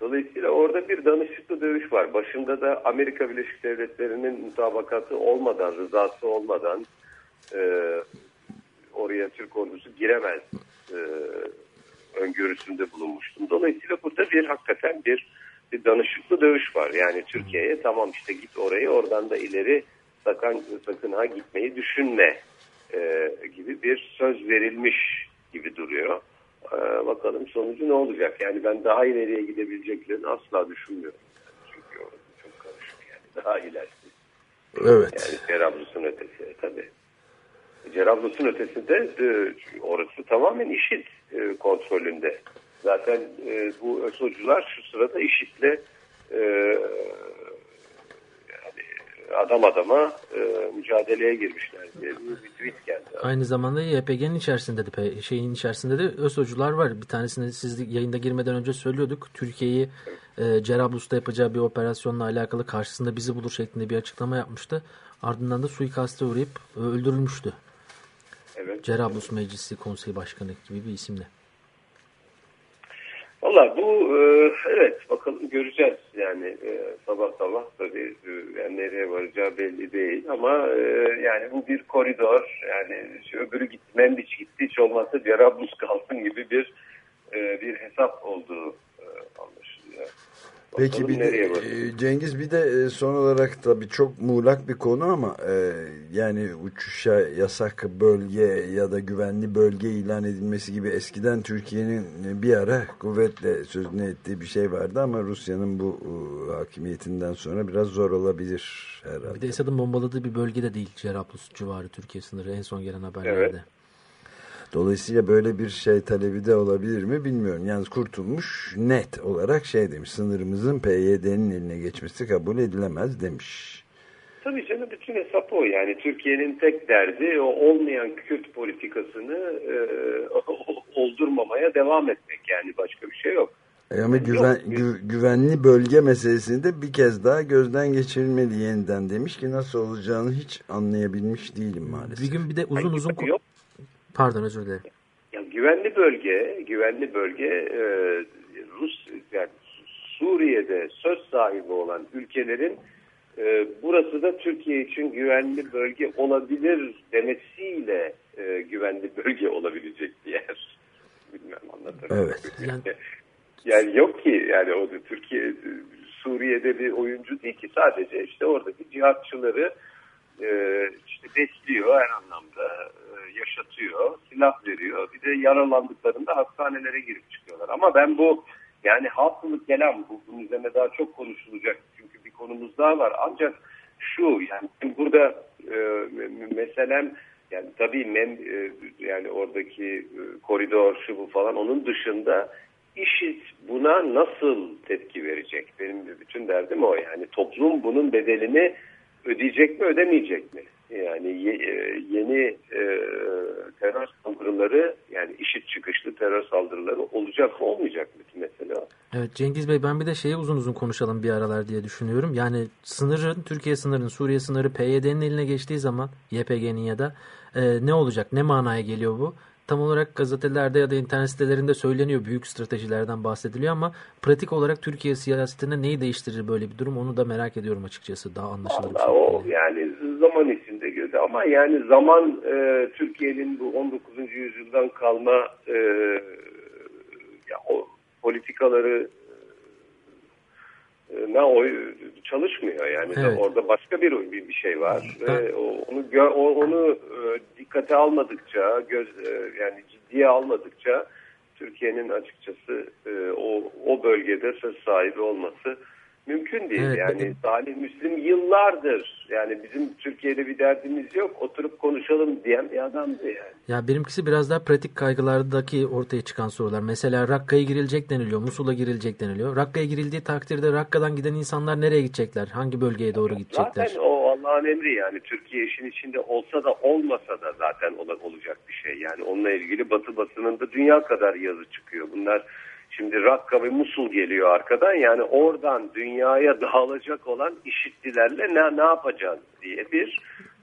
Dolayısıyla orada bir danışıklı dövüş var. Başında da Amerika Birleşik Devletleri'nin mutabakatı olmadan, rızası olmadan e, oraya Türk ordusu giremez e, öngörüsünde bulunmuştum. Dolayısıyla burada bir hakikaten bir, bir danışıklı dövüş var. Yani Türkiye'ye tamam işte git orayı oradan da ileri sakın, sakın ha gitmeyi düşünme e, gibi bir söz verilmiş gibi duruyor. E, bakalım sonucu ne olacak? Yani ben daha ileriye gidebileceklerini asla düşünmüyorum. Yani çünkü orası çok karışık yani daha ilerisi. Evet. Yani Cerablus'un ötesi tabii. Cerablus'un ötesinde e, orası tamamen IŞİD e, kontrolünde. Zaten e, bu ÖSO'cular şu sırada IŞİD'le e, yani adam adama e, mücadeleye girmişler diye bir tweet geldi. Aynı zamanda YPG'nin içerisinde de şeyin içerisinde de ÖSO'cular var. Bir tanesini siz yayında girmeden önce söylüyorduk. Türkiye'yi e, Cerablus'ta yapacağı bir operasyonla alakalı karşısında bizi bulur şeklinde bir açıklama yapmıştı. Ardından da suikaste uğrayıp e, öldürülmüştü. Evet. Cerablus Meclisi Konseyi Başkanı gibi bir isimle. Valla bu e, evet bakalım göreceğiz yani e, sabah sabah tabii e, yani nereye varacağı belli değil ama yani bu bir koridor yani şu öbürü gitti Mendiç gitti hiç olmazsa Cerablus kalsın gibi bir bir hesap olduğu e, anlaşılıyor. Peki Bakalım bir de nereye varacak? e, Cengiz bir de e, son olarak tabii çok muğlak bir konu ama e, yani uçuşa yasak bölge ya da güvenli bölge ilan edilmesi gibi eskiden Türkiye'nin e, bir ara kuvvetle sözünü ettiği bir şey vardı ama Rusya'nın bu e, hakimiyetinden sonra biraz zor olabilir herhalde. Bir de Esad'ın bombaladığı bir bölgede değil Cerablus civarı Türkiye sınırı en son gelen haberlerde. Evet. Dolayısıyla böyle bir şey talebi de olabilir mi bilmiyorum. Yalnız kurtulmuş net olarak şey demiş sınırımızın PYD'nin eline geçmesi kabul edilemez demiş. Tabii canım bütün hesap o. Yani Türkiye'nin tek derdi o olmayan Kürt politikasını e, [LAUGHS] oldurmamaya devam etmek. Yani başka bir şey yok. E Ama güven, gü- güvenli bölge meselesini de bir kez daha gözden geçirilmeli yeniden demiş ki nasıl olacağını hiç anlayabilmiş değilim maalesef. Bir gün bir de uzun Hayır, uzun... yok. Pardon özür dilerim. Ya güvenli bölge, güvenli bölge e, Rus yani Suriye'de söz sahibi olan ülkelerin e, burası da Türkiye için güvenli bölge olabilir demesiyle e, güvenli bölge olabilecek bir yer. Bilmem anlatabiliyor Evet. Yani- Yani yok ki yani o da Türkiye Suriye'de bir oyuncu değil ki sadece işte oradaki cihatçıları e, işte besliyor her anlamda yaşatıyor, silah veriyor. Bir de yaralandıklarında hastanelere girip çıkıyorlar. Ama ben bu yani hasılı kelam bu, bunun üzerine daha çok konuşulacak çünkü bir konumuz daha var. Ancak şu yani burada e, me- meselem yani tabii mem, e, yani oradaki e, koridor şu bu falan onun dışında IŞİD buna nasıl tepki verecek? Benim bütün derdim o yani toplum bunun bedelini ödeyecek mi ödemeyecek mi? Yani e, yeni e, terör saldırıları yani IŞİD çıkışlı terör saldırıları olacak mı olmayacak mı? O. Evet Cengiz Bey ben bir de şeyi uzun uzun konuşalım bir aralar diye düşünüyorum. Yani sınırın Türkiye sınırının Suriye sınırı PYD'nin eline geçtiği zaman YPG'nin ya da e, ne olacak? Ne manaya geliyor bu? tam olarak gazetelerde ya da internet sitelerinde söyleniyor. Büyük stratejilerden bahsediliyor ama pratik olarak Türkiye siyasetinde neyi değiştirir böyle bir durum onu da merak ediyorum açıkçası. Daha anlaşılır bir Vallahi o şekilde. yani zaman gördü ama yani zaman e, Türkiye'nin bu 19. yüzyıldan kalma e, ya o politikaları e, ne o çalışmıyor yani Evet. orada başka bir bir, şey var Ben- ve onu gö- onu e, dikkate almadıkça göz e, yani ciddiye almadıkça Türkiye'nin açıkçası e, o o bölgede söz sahibi olması mümkün değil. Evet, yani benim- Salih Müslim yıllardır yani bizim Türkiye'de bir derdimiz yok oturup konuşalım diyen bir adamdı yani. Ya benimkisi biraz daha pratik kaygılardaki ortaya çıkan sorular. Mesela Rakka'ya girilecek deniliyor, Musul'a girilecek deniliyor. Rakka'ya girildiği takdirde Rakka'dan giden insanlar nereye gidecekler? Hangi bölgeye doğru gidecekler? Zaten o Allah'ın emri yani Türkiye işin içinde olsa da olmasa da zaten ola- olacak bir şey. Yani onunla ilgili Batı basınında dünya kadar yazı çıkıyor. Bunlar şimdi Rakka ve Musul geliyor arkadan yani oradan dünyaya dağılacak olan işittilerle ne, ne yapacağız diye bir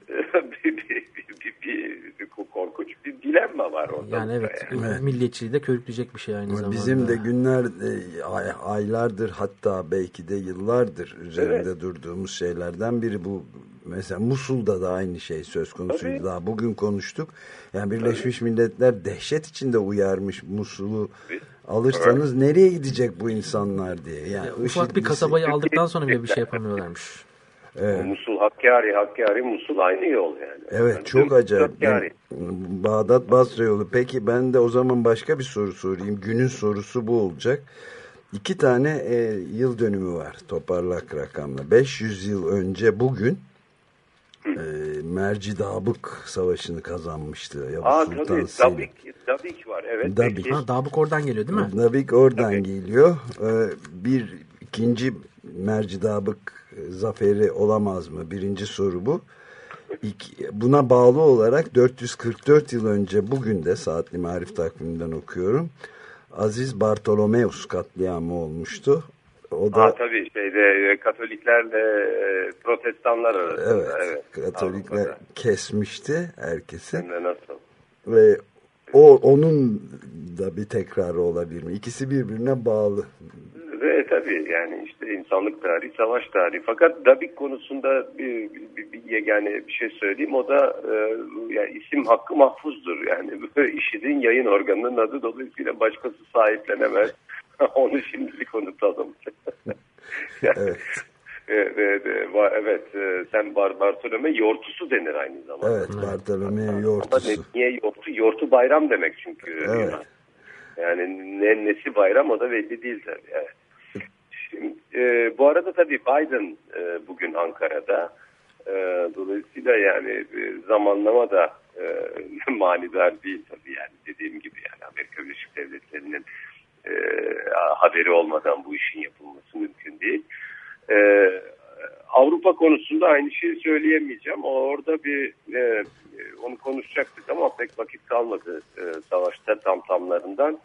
[LAUGHS] bir, bir, bir, bir, bir korkunç bir dilemma var orada. Yani evet, Yani. milliyetçiliği de körükleyecek bir şey aynı Ama zamanda. Bizim de günler, e, ay- aylardır hatta belki de yıllardır üzerinde durduğumuz şeylerden biri bu. Mesela Musul'da da aynı şey söz konusuydu. Tabii. Daha bugün konuştuk. Yani Birleşmiş Milletler dehşet içinde uyarmış Musul'u Alırsanız nereye gidecek bu insanlar diye. Yani Ya ufak bir kasabayı aldıktan sonra bile bir şey yapamıyorlarmış. Evet. Musul, Hakkari, Hakkari, Musul aynı yol yani. Evet Yani çok acayip. Hakkari. Bağdat Basra yolu. Peki ben de o zaman başka bir soru sorayım. Günün sorusu bu olacak. İki tane e, yıl dönümü var toparlak rakamla. 500 yıl önce bugün e, Merci Dabık Savaşı'nı kazanmıştı Yavuz Aa Sultan tabii Selim. Dabik, Dabik var evet. Dabik. Ha, Dabık oradan geliyor değil mi? Dabık oradan Tabii. geliyor. Ee, bir ikinci Merci Dabık zaferi olamaz mı? Birinci soru bu. İki- buna bağlı olarak 444 yıl önce bugün de saatli marif takviminden okuyorum. Aziz Bartolomeus katliamı olmuştu. O da Ha tabii şeyde e, Katoliklerle e, Protestanlar arasında. evet, Katolikler Avrupa'da. kesmişti herkesi. De nasıl? Ve o onun da bir tekrarı olabilir mi? İkisi birbirine bağlı. Ve tabii yani işte insanlık tarihi, savaş tarihi. Fakat Dabik konusunda bir, bir, bir yegane bir şey söyleyeyim. O da e, yani isim hakkı mahfuzdur. Yani [LAUGHS] işidin yayın organının adı dolayısıyla başkası sahiplenemez. [LAUGHS] Onu şimdilik unutalım. [LAUGHS] Evet. E, e, e, va- evet, e, sen Bar Bartolome yortusu denir aynı zamanda. Evet, Bartolomeo Ama Yortusu. ne- niye yortu? Yortu bayram demek çünkü. Evet. Yani ne, nesi bayram o da belli değil tabii. Evet. Şimdi, e, bu arada tabii Biden e, bugün Ankara'da. E, dolayısıyla yani e, zamanlama da e, [LAUGHS] manidar değil tabii yani dediğim gibi yani Amerika Birleşik Devletleri'nin e, haberi olmadan bu işin yapılması mümkün değil. E, Avrupa konusunda aynı şeyi söyleyemeyeceğim. Orada bir e, onu konuşacaktık ama pek vakit kalmadı e, savaşta tam tamlarından.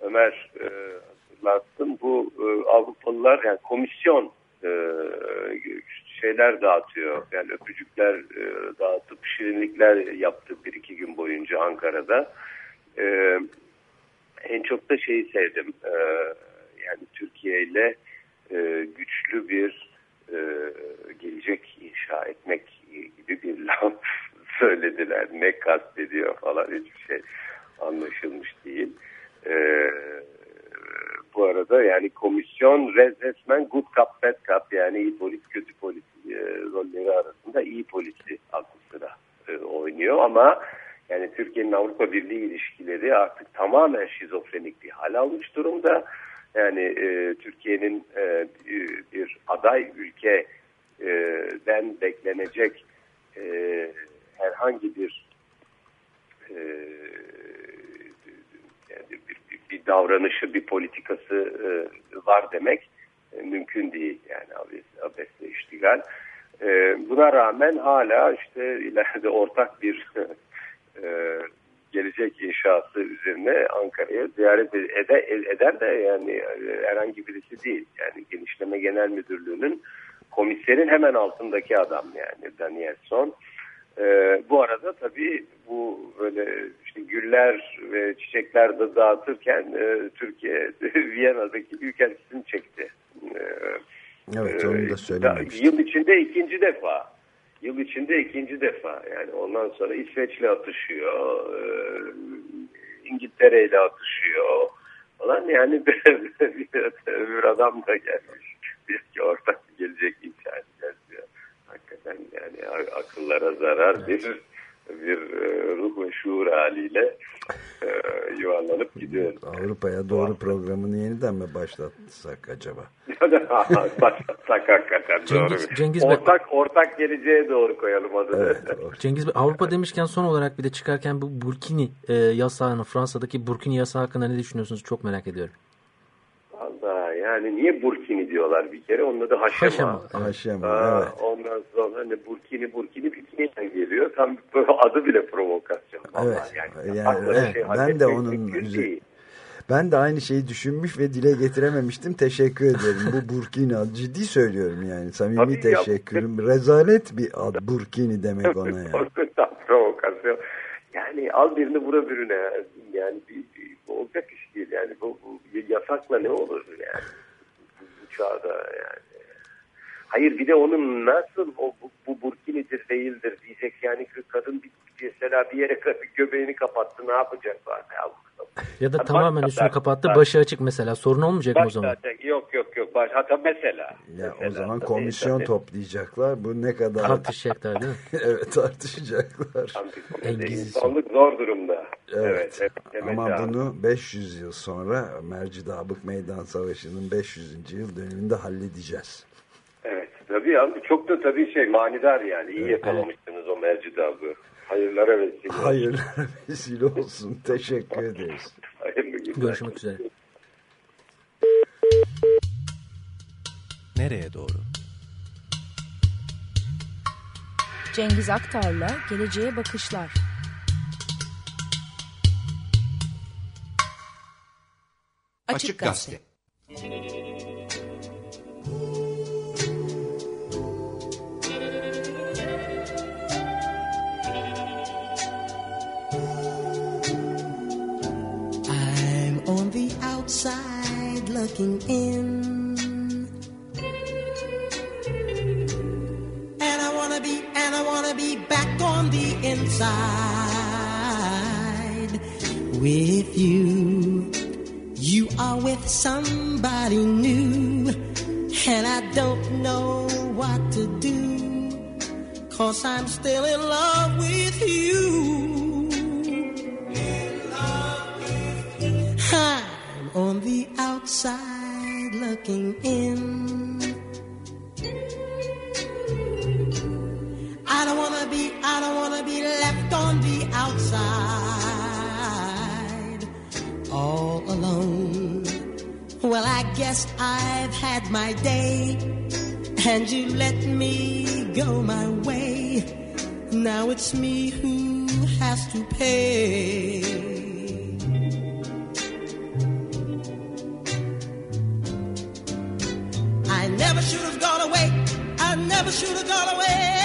Ömer e, hatırlattın bu e, Avrupalılar yani komisyon e, şeyler dağıtıyor. Yani öpücükler e, dağıtıp şirinlikler yaptı bir iki gün boyunca Ankara'da. E, en çok da şeyi sevdim. E, yani Türkiye ile e, güçlü bir e, gelecek inşa etmek gibi bir [LAUGHS] laf söylediler. Ne kastediyor falan hiçbir şey anlaşılmış değil. E, bu arada yani komisyon resmen good cop bad cop yani iyi polis kötü polis e, rolleri arasında iyi polisi aklı e, oynuyor ama yani Türkiye'nin Avrupa Birliği ilişkileri artık tamamen şizofrenik bir hal almış durumda. Yani e, Türkiye'nin e, bir aday ülkeden beklenecek e, herhangi bir e, yani bir, bir, bir davranışı, bir politikası e, var demek e, mümkün değil. Yani abes- abesle iştigal. E, buna rağmen hala işte [LAUGHS] ileride ortak bir e, gelecek inşası üzerine Ankara'ya ziyaret ede, eden de yani e, herhangi birisi değil. Yani Genişleme Genel Müdürlüğü'nün komiserin hemen altındaki adam yani Danielson. Ee, bu arada tabii bu böyle işte güller ve çiçekler de dağıtırken e, Türkiye [LAUGHS] Viyana'daki büyükelçisini çekti. E, Evet e, onu da söylememiştim. Yıl içinde ikinci defa. Yıl içinde ikinci defa. Yani ondan sonra İsveç'le atışıyor. E, İngiltere ile atışıyor. Falan yani [LAUGHS] bir adam da gelmiş. Bir ki ortak gelecek edeceğiz diyor. Hakikaten yani akıllara zarar bir bir e, ruh ve şuur haliyle e, yuvarlanıp gidiyor. Avrupa'ya doğru programını yeniden mi başlatsak acaba? [LAUGHS] Başlatsak hakikaten Cengiz- doğru. Cengiz Bey- ortak, ortak geleceğe doğru koyalım adını. Evet. [LAUGHS] Cengiz Bey Avrupa demişken son olarak bir de çıkarken bu Burkini e, yasağını Fransa'daki Burkini yasağı hakkında ne düşünüyorsunuz çok merak ediyorum. Allah yani niye Burkini diyorlar bir kere? Onun adı Haşema. Haşema. Haşem, Aa, evet. Ondan sonra hani Burkini Burkini Bikini'den geliyor. Tam adı bile provokasyon. Vallahi Evet. Yani, Yani, evet, şey ben de onun üzerine-. Ben de aynı şeyi düşünmüş ve dile getirememiştim. Teşekkür ederim. Bu Burkini adı. Ciddi söylüyorum yani. Samimi Tabii ya. teşekkürüm. Rezalet bir ad. Burkini demek ona yani. [LAUGHS] Provokasyon. Yani al birini vura birine. Yani bir, bir- olacak iş değil. Yani bu, bu yasakla ne olur yani. Bu, bu çağda yani. Hayır bir de onun nasıl o bu, bu burkinidir değildir diyecek yani ki kadın bir, mesela bir yere göbeğini kapattı ne yapacak var ya Ya da Bak- tamamen üstünü kapattı bak- başı açık mesela sorun olmayacak mı o Baş zaman? zaten- yok yok yok baş hatta mesela. Ya Mesela, o zaman komisyon tabii. toplayacaklar. Bu ne kadar... Tartışacaklar değil mi? [LAUGHS] evet tartışacaklar. İnsanlık zor durumda. Evet. evet demek Ama lazım. bunu 500 yıl sonra Mercidabık Meydan Savaşı'nın 500. yıl dönümünde halledeceğiz. Evet tabii abi çok da tabii şey manidar yani iyi yakalamışsınız o mercidabı. Hayırlara vesile. Hayırlara [LAUGHS] vesile olsun. Teşekkür ederiz. Hayırlı günler. Görüşmek üzere. Nereye doğru? Cengiz Aktar'la Geleceğe Bakışlar. Açık Gazete. I'm looking in. And I wanna be, and I wanna be back on the inside with you. You are with somebody new, and I don't know what to do. Cause I'm still in love with you. On the outside looking in. I don't wanna be, I don't wanna be left on the outside all alone. Well, I guess I've had my day and you let me go my way. Now it's me who has to pay. Never should have gone away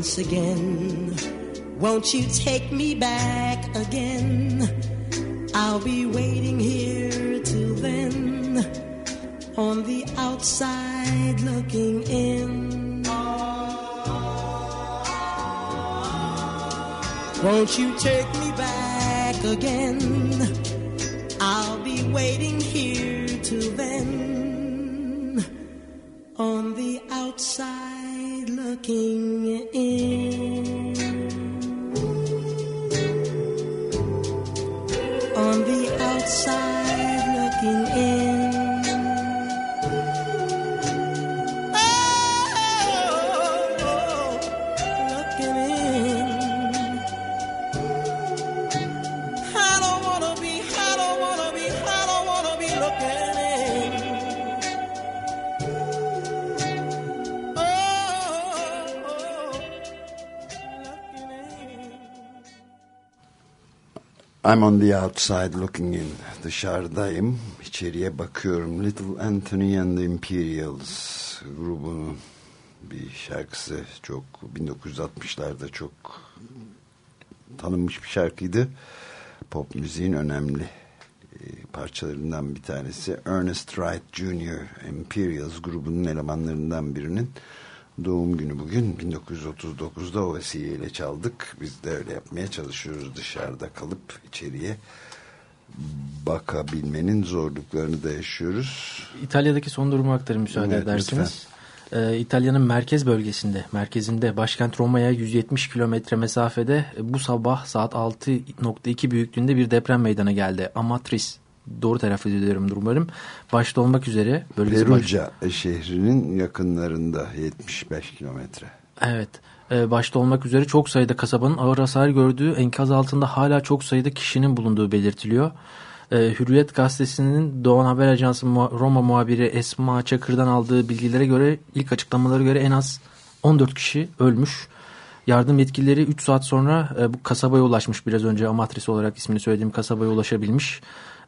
Once again, won't you take me back again? I'll be waiting here till then, on the outside looking in. Won't you take me back again? I'll be waiting here till then. On the outside looking in. I'm on the outside looking in. Dışarıdayım. İçeriye bakıyorum. Little Anthony and the Imperials grubunun bir şarkısı çok 1960'larda çok tanınmış bir şarkıydı. Pop müziğin önemli e, parçalarından bir tanesi. Ernest Wright Jr. Imperials grubunun elemanlarından birinin doğum günü bugün 1939'da o vesileyle çaldık. Biz de öyle yapmaya çalışıyoruz dışarıda kalıp içeriye bakabilmenin zorluklarını da yaşıyoruz. İtalya'daki son durumu aktarım müsaade evet, edersiniz. Ee, İtalya'nın merkez bölgesinde, merkezinde başkent Roma'ya 170 kilometre mesafede bu sabah saat 6.2 büyüklüğünde bir deprem meydana geldi. Amatris doğru telaffuz ediyorum umarım. Başta olmak üzere Perugia baş... şehrinin yakınlarında 75 kilometre. Evet. E, başta olmak üzere çok sayıda kasabanın ağır hasar gördüğü enkaz altında hala çok sayıda kişinin bulunduğu belirtiliyor. E, Hürriyet gazetesinin Doğan Haber Ajansı Roma muhabiri Esma Çakır'dan aldığı bilgilere göre ilk açıklamalara göre en az 14 kişi ölmüş. Yardım yetkilileri 3 saat sonra e, bu kasabaya ulaşmış biraz önce Amatris olarak ismini söylediğim kasabaya ulaşabilmiş.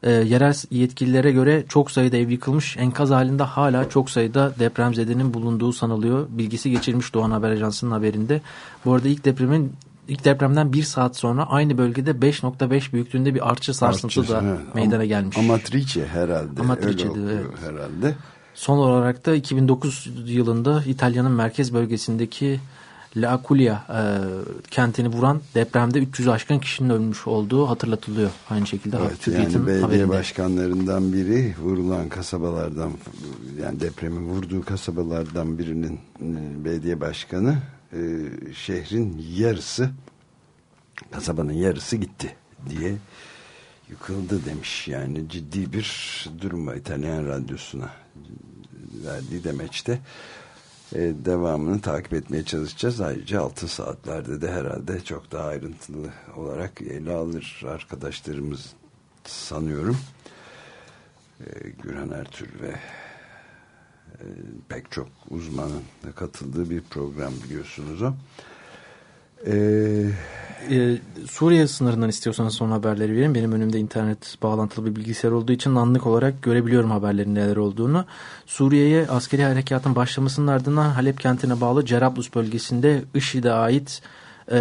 E, yerel yetkililere göre çok sayıda ev yıkılmış. Enkaz halinde hala çok sayıda depremzedenin bulunduğu sanılıyor. Bilgisi geçirmiş Doğan Haber Ajansı'nın haberinde. Bu arada ilk depremin ilk depremden bir saat sonra aynı bölgede 5.5 büyüklüğünde bir artçı sarsıntı Artçı, da he. meydana gelmiş. Amatrice herhalde. Amatrice'di evet. herhalde. Son olarak da 2009 yılında İtalya'nın merkez bölgesindeki La Aculia e, kentini vuran depremde 300 aşkın kişinin ölmüş olduğu hatırlatılıyor. Aynı şekilde. Evet, yani belediye haberinde. başkanlarından biri vurulan kasabalardan yani depremin vurduğu kasabalardan birinin e, belediye başkanı e, şehrin yarısı kasabanın yarısı gitti diye yıkıldı demiş. Yani ciddi bir durum var İtalyan radyosuna verdiği demeçte e, devamını takip etmeye çalışacağız. Ayrıca altın saatlerde de herhalde çok daha ayrıntılı olarak ele alır arkadaşlarımız sanıyorum. E, Gürhan Ertür ve e, pek çok uzmanın katıldığı bir program biliyorsunuz o. Ee, ee, Suriye sınırından istiyorsanız son haberleri vereyim. Benim önümde internet bağlantılı bir bilgisayar olduğu için anlık olarak görebiliyorum haberlerin neler olduğunu. Suriye'ye askeri harekatın başlamasının ardından Halep kentine bağlı Cerablus bölgesinde IŞİD'e ait e,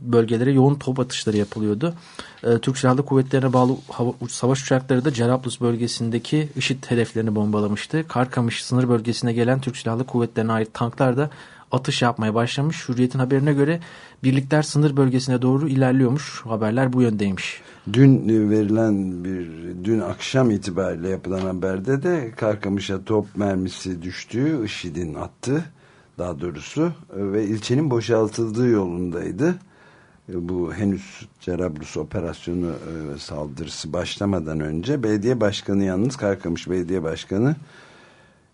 bölgelere yoğun top atışları yapılıyordu. E, Türk Silahlı Kuvvetleri'ne bağlı hava, savaş uçakları da Cerablus bölgesindeki IŞİD hedeflerini bombalamıştı. Karkamış sınır bölgesine gelen Türk Silahlı Kuvvetleri'ne ait tanklar da atış yapmaya başlamış. Hürriyet'in haberine göre birlikler sınır bölgesine doğru ilerliyormuş. Haberler bu yöndeymiş. Dün verilen bir dün akşam itibariyle yapılan haberde de Karkamış'a top mermisi düştüğü IŞİD'in attı daha doğrusu ve ilçenin boşaltıldığı yolundaydı. Bu henüz Cerablus operasyonu e, saldırısı başlamadan önce belediye başkanı yalnız Karkamış belediye başkanı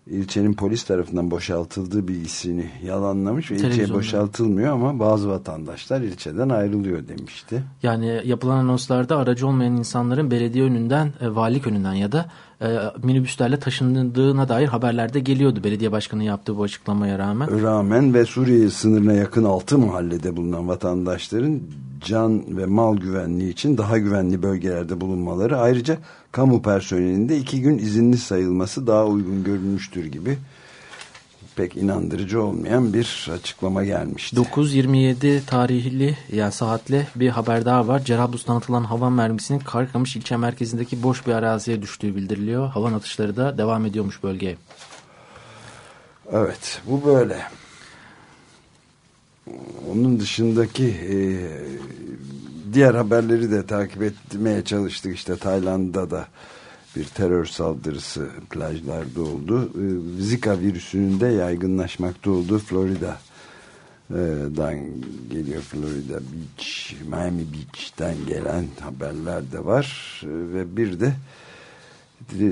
ilçenin polis tarafından boşaltıldığı bilgisini yalanlamış ve ilçeye boşaltılmıyor ama bazı vatandaşlar ilçeden ayrılıyor demişti. Yani yapılan anonslarda aracı olmayan insanların belediye önünden, e, valilik önünden ya da e, minibüslerle taşındığına dair haberlerde geliyordu belediye başkanı yaptığı bu açıklamaya rağmen. Rağmen ve Suriye sınırına yakın altı mahallede bulunan vatandaşların can ve mal güvenliği için daha güvenli bölgelerde bulunmaları ayrıca kamu personelinde iki gün izinli sayılması daha uygun görülmüştür gibi pek inandırıcı olmayan bir açıklama gelmişti. 9.27 tarihli yani saatle bir haber daha var. Cerablus'tan atılan hava mermisinin Karkamış ilçe merkezindeki boş bir araziye düştüğü bildiriliyor. Havan atışları da devam ediyormuş bölgeye. Evet bu böyle. Onun dışındaki e, diğer haberleri de takip etmeye çalıştık. İşte Tayland'da da bir terör saldırısı plajlarda oldu. Ee, Zika virüsünün de yaygınlaşmakta olduğu Florida'dan geliyor. Florida Beach, Miami Beach'ten gelen haberler de var. Ee, ve bir de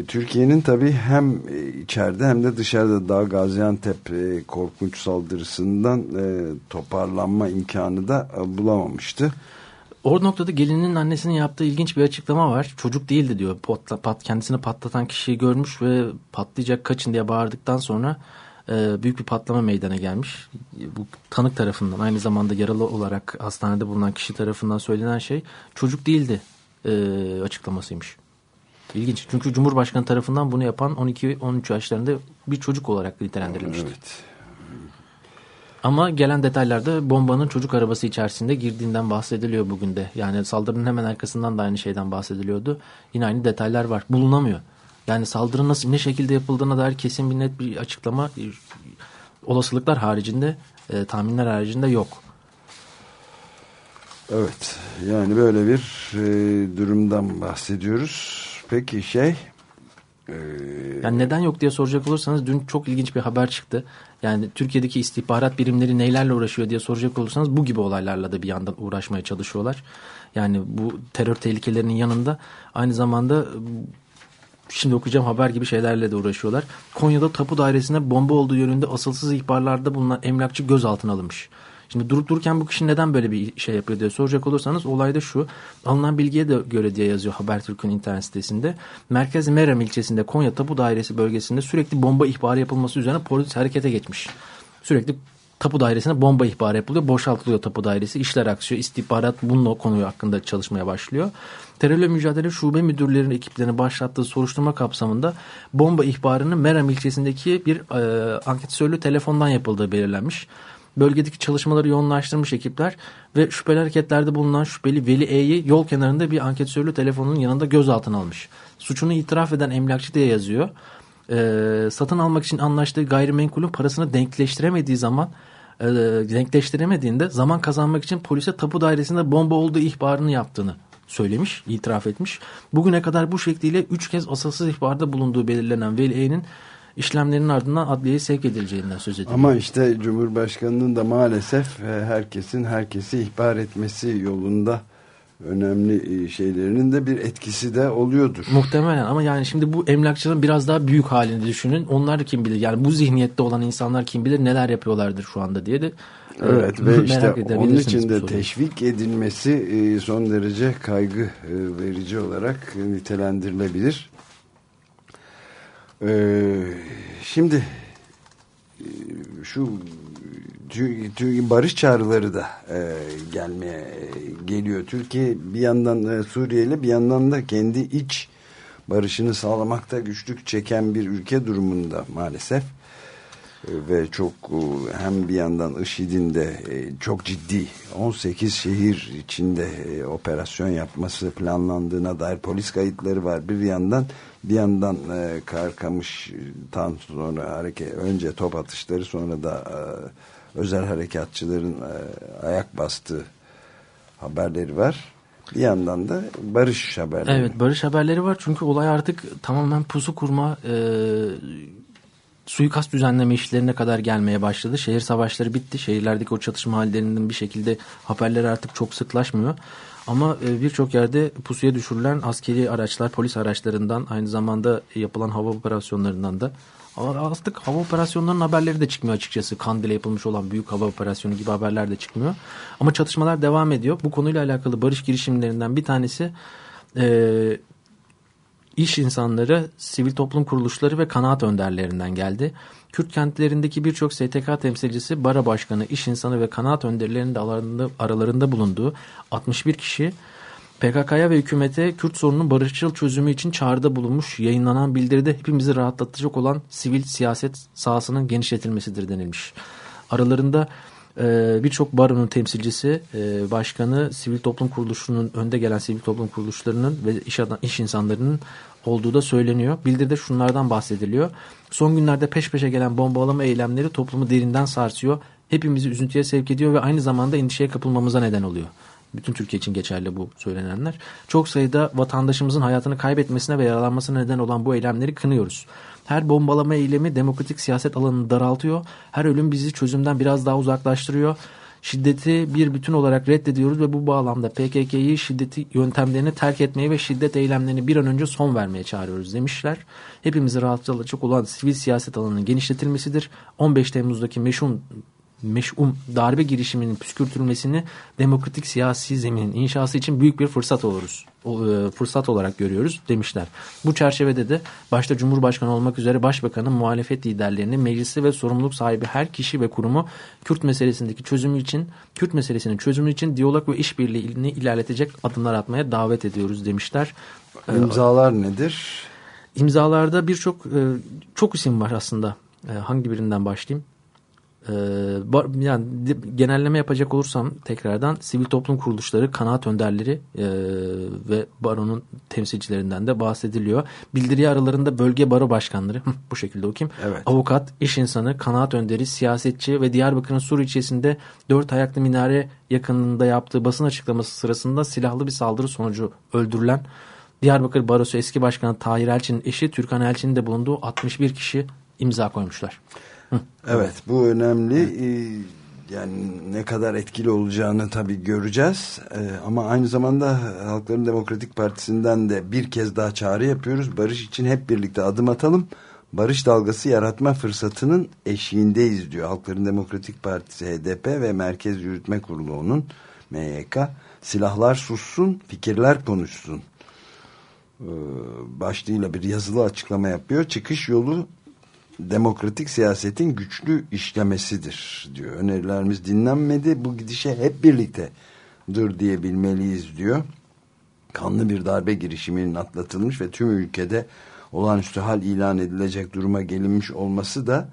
Türkiye'nin tabii hem içeride hem de dışarıda daha Gaziantep e, korkunç saldırısından e, toparlanma imkanı da e, bulamamıştı. O noktada gelinin annesinin yaptığı ilginç bir açıklama var. Çocuk değildi diyor. Patla, pat, kendisini patlatan kişiyi görmüş ve patlayacak kaçın diye bağırdıktan sonra e, büyük bir patlama meydana gelmiş. Bu tanık tarafından aynı zamanda yaralı olarak hastanede bulunan kişi tarafından söylenen şey çocuk değildi e, açıklamasıymış. İlginç. Çünkü Cumhurbaşkanı tarafından bunu yapan 12-13 yaşlarında bir çocuk olarak nitelendirilmişti. Evet. Ama gelen detaylarda bombanın çocuk arabası içerisinde girdiğinden bahsediliyor bugün de. Yani saldırının hemen arkasından da aynı şeyden bahsediliyordu. Yine aynı detaylar var. Bulunamıyor. Yani saldırı nasıl ne şekilde yapıldığına dair kesin bir net bir açıklama olasılıklar haricinde, e, tahminler haricinde yok. Evet. Yani böyle bir e, durumdan bahsediyoruz. Peki şey ee, yani neden yok diye soracak olursanız dün çok ilginç bir haber çıktı. Yani Türkiye'deki istihbarat birimleri neylerle uğraşıyor diye soracak olursanız bu gibi olaylarla da bir yandan uğraşmaya çalışıyorlar. Yani bu terör tehlikelerinin yanında aynı zamanda şimdi okuyacağım haber gibi şeylerle de uğraşıyorlar. Konya'da tapu dairesine bomba olduğu yönünde asılsız ihbarlarda bulunan emlakçı gözaltına alınmış. Şimdi durup dururken bu kişi neden böyle bir şey yapıyor diye soracak olursanız olay da şu. Alınan bilgiye de göre diye yazıyor Habertürk'ün internet sitesinde. Merkez Meram ilçesinde Konya Tapu Dairesi bölgesinde sürekli bomba ihbarı yapılması üzerine polis harekete geçmiş. Sürekli tapu dairesine bomba ihbarı yapılıyor. Boşaltılıyor tapu dairesi. işler aksıyor. İstihbarat bunun o konuyu hakkında çalışmaya başlıyor. Terörle mücadele şube müdürlerinin ekiplerini başlattığı soruşturma kapsamında bomba ihbarının Meram ilçesindeki bir e, anketörlü telefondan yapıldığı belirlenmiş bölgedeki çalışmaları yoğunlaştırmış ekipler ve şüpheli hareketlerde bulunan şüpheli Veli E'yi yol kenarında bir anketörlü telefonun yanında gözaltına almış. Suçunu itiraf eden emlakçı diye yazıyor. Ee, satın almak için anlaştığı gayrimenkulün parasını denkleştiremediği zaman e, denkleştiremediğinde zaman kazanmak için polise tapu dairesinde bomba olduğu ihbarını yaptığını söylemiş, itiraf etmiş. Bugüne kadar bu şekliyle 3 kez asılsız ihbarda bulunduğu belirlenen Veli E'nin işlemlerin ardından adliyeye sevk edileceğinden söz ediliyor. Ama işte Cumhurbaşkanı'nın da maalesef e, herkesin herkesi ihbar etmesi yolunda önemli e, şeylerinin de bir etkisi de oluyordur. Muhtemelen ama yani şimdi bu emlakçıların biraz daha büyük halini düşünün. Onlar kim bilir yani bu zihniyette olan insanlar kim bilir neler yapıyorlardır şu anda diye de e, Evet ve işte onun için de teşvik edilmesi son derece kaygı verici olarak nitelendirilebilir. Ee, şimdi e, şu barış çağrıları da e, gelmeye e, geliyor. Türkiye bir yandan e, Suriye ile bir yandan da kendi iç barışını sağlamakta güçlük çeken bir ülke durumunda maalesef. Ve çok e, hem bir yandan IŞİD'in de e, çok ciddi 18 şehir içinde e, operasyon yapması planlandığına dair polis kayıtları var. Bir yandan bir yandan Karkamış'tan sonra hareket önce top atışları sonra da özel harekatçıların ayak bastığı haberleri var. Bir yandan da barış haberleri. Evet barış haberleri var çünkü olay artık tamamen pusu kurma e, suikast düzenleme işlerine kadar gelmeye başladı. Şehir savaşları bitti. Şehirlerdeki o çatışma hallerinin bir şekilde haberleri artık çok sıklaşmıyor. Ama e, birçok yerde pusuya düşürülen askeri araçlar, polis araçlarından aynı zamanda yapılan hava operasyonlarından da artık hava operasyonlarının haberleri de çıkmıyor açıkçası. Kandil'e yapılmış olan büyük hava operasyonu gibi haberler de çıkmıyor. Ama çatışmalar devam ediyor. Bu konuyla alakalı barış girişimlerinden bir tanesi e, iş insanları, sivil toplum kuruluşları ve kanaat önderlerinden geldi. Kürt kentlerindeki birçok STK temsilcisi, bara başkanı, iş insanı ve kanaat önderlerinin de aralarında, aralarında bulunduğu 61 kişi PKK'ya ve hükümete Kürt sorununun barışçıl çözümü için çağrıda bulunmuş yayınlanan bildiride hepimizi rahatlatacak olan sivil siyaset sahasının genişletilmesidir denilmiş. Aralarında birçok baronun temsilcisi, e, başkanı, sivil toplum kuruluşunun önde gelen sivil toplum kuruluşlarının ve iş, adam, iş insanlarının olduğu da söyleniyor. Bildiride şunlardan bahsediliyor. Son günlerde peş peşe gelen bombalama eylemleri toplumu derinden sarsıyor. Hepimizi üzüntüye sevk ediyor ve aynı zamanda endişeye kapılmamıza neden oluyor. Bütün Türkiye için geçerli bu söylenenler. Çok sayıda vatandaşımızın hayatını kaybetmesine ve yaralanmasına neden olan bu eylemleri kınıyoruz. Her bombalama eylemi demokratik siyaset alanını daraltıyor. Her ölüm bizi çözümden biraz daha uzaklaştırıyor. Şiddeti bir bütün olarak reddediyoruz ve bu bağlamda PKK'yı şiddeti yöntemlerini terk etmeye ve şiddet eylemlerini bir an önce son vermeye çağırıyoruz demişler. Hepimizi rahatsız edecek olan sivil siyaset alanının genişletilmesidir. 15 Temmuz'daki meşhur meş'um darbe girişiminin püskürtülmesini demokratik siyasi zeminin inşası için büyük bir fırsat oluruz. O, e, fırsat olarak görüyoruz demişler. Bu çerçevede de başta Cumhurbaşkanı olmak üzere Başbakanın muhalefet liderlerini meclisi ve sorumluluk sahibi her kişi ve kurumu Kürt meselesindeki çözümü için Kürt meselesinin çözümü için diyalog ve işbirliğini ilerletecek adımlar atmaya davet ediyoruz demişler. İmzalar nedir? İmzalarda birçok e, çok isim var aslında. E, hangi birinden başlayayım? E, yani genelleme yapacak olursam tekrardan sivil toplum kuruluşları, kanaat önderleri ve baronun temsilcilerinden de bahsediliyor. Bildiri aralarında bölge baro başkanları, bu şekilde okuyayım. Evet. Avukat, iş insanı, kanaat önderi, siyasetçi ve Diyarbakır'ın Sur ilçesinde dört ayaklı minare yakınında yaptığı basın açıklaması sırasında silahlı bir saldırı sonucu öldürülen Diyarbakır Barosu eski başkanı Tahir Elçin'in eşi Türkan Elçin'in de bulunduğu 61 kişi imza koymuşlar. Evet bu önemli. Ee, yani ne kadar etkili olacağını tabii göreceğiz. Ee, ama aynı zamanda Halkların Demokratik Partisi'nden de bir kez daha çağrı yapıyoruz. Barış için hep birlikte adım atalım. Barış dalgası yaratma fırsatının eşiğindeyiz diyor. Halkların Demokratik Partisi HDP ve Merkez Yürütme Kurulu onun MYK. Silahlar sussun, fikirler konuşsun e, başlığıyla bir yazılı açıklama yapıyor. Çıkış yolu demokratik siyasetin güçlü işlemesidir diyor. Önerilerimiz dinlenmedi. Bu gidişe hep birlikte dur diyebilmeliyiz diyor. Kanlı bir darbe girişiminin atlatılmış ve tüm ülkede olağanüstü hal ilan edilecek duruma gelinmiş olması da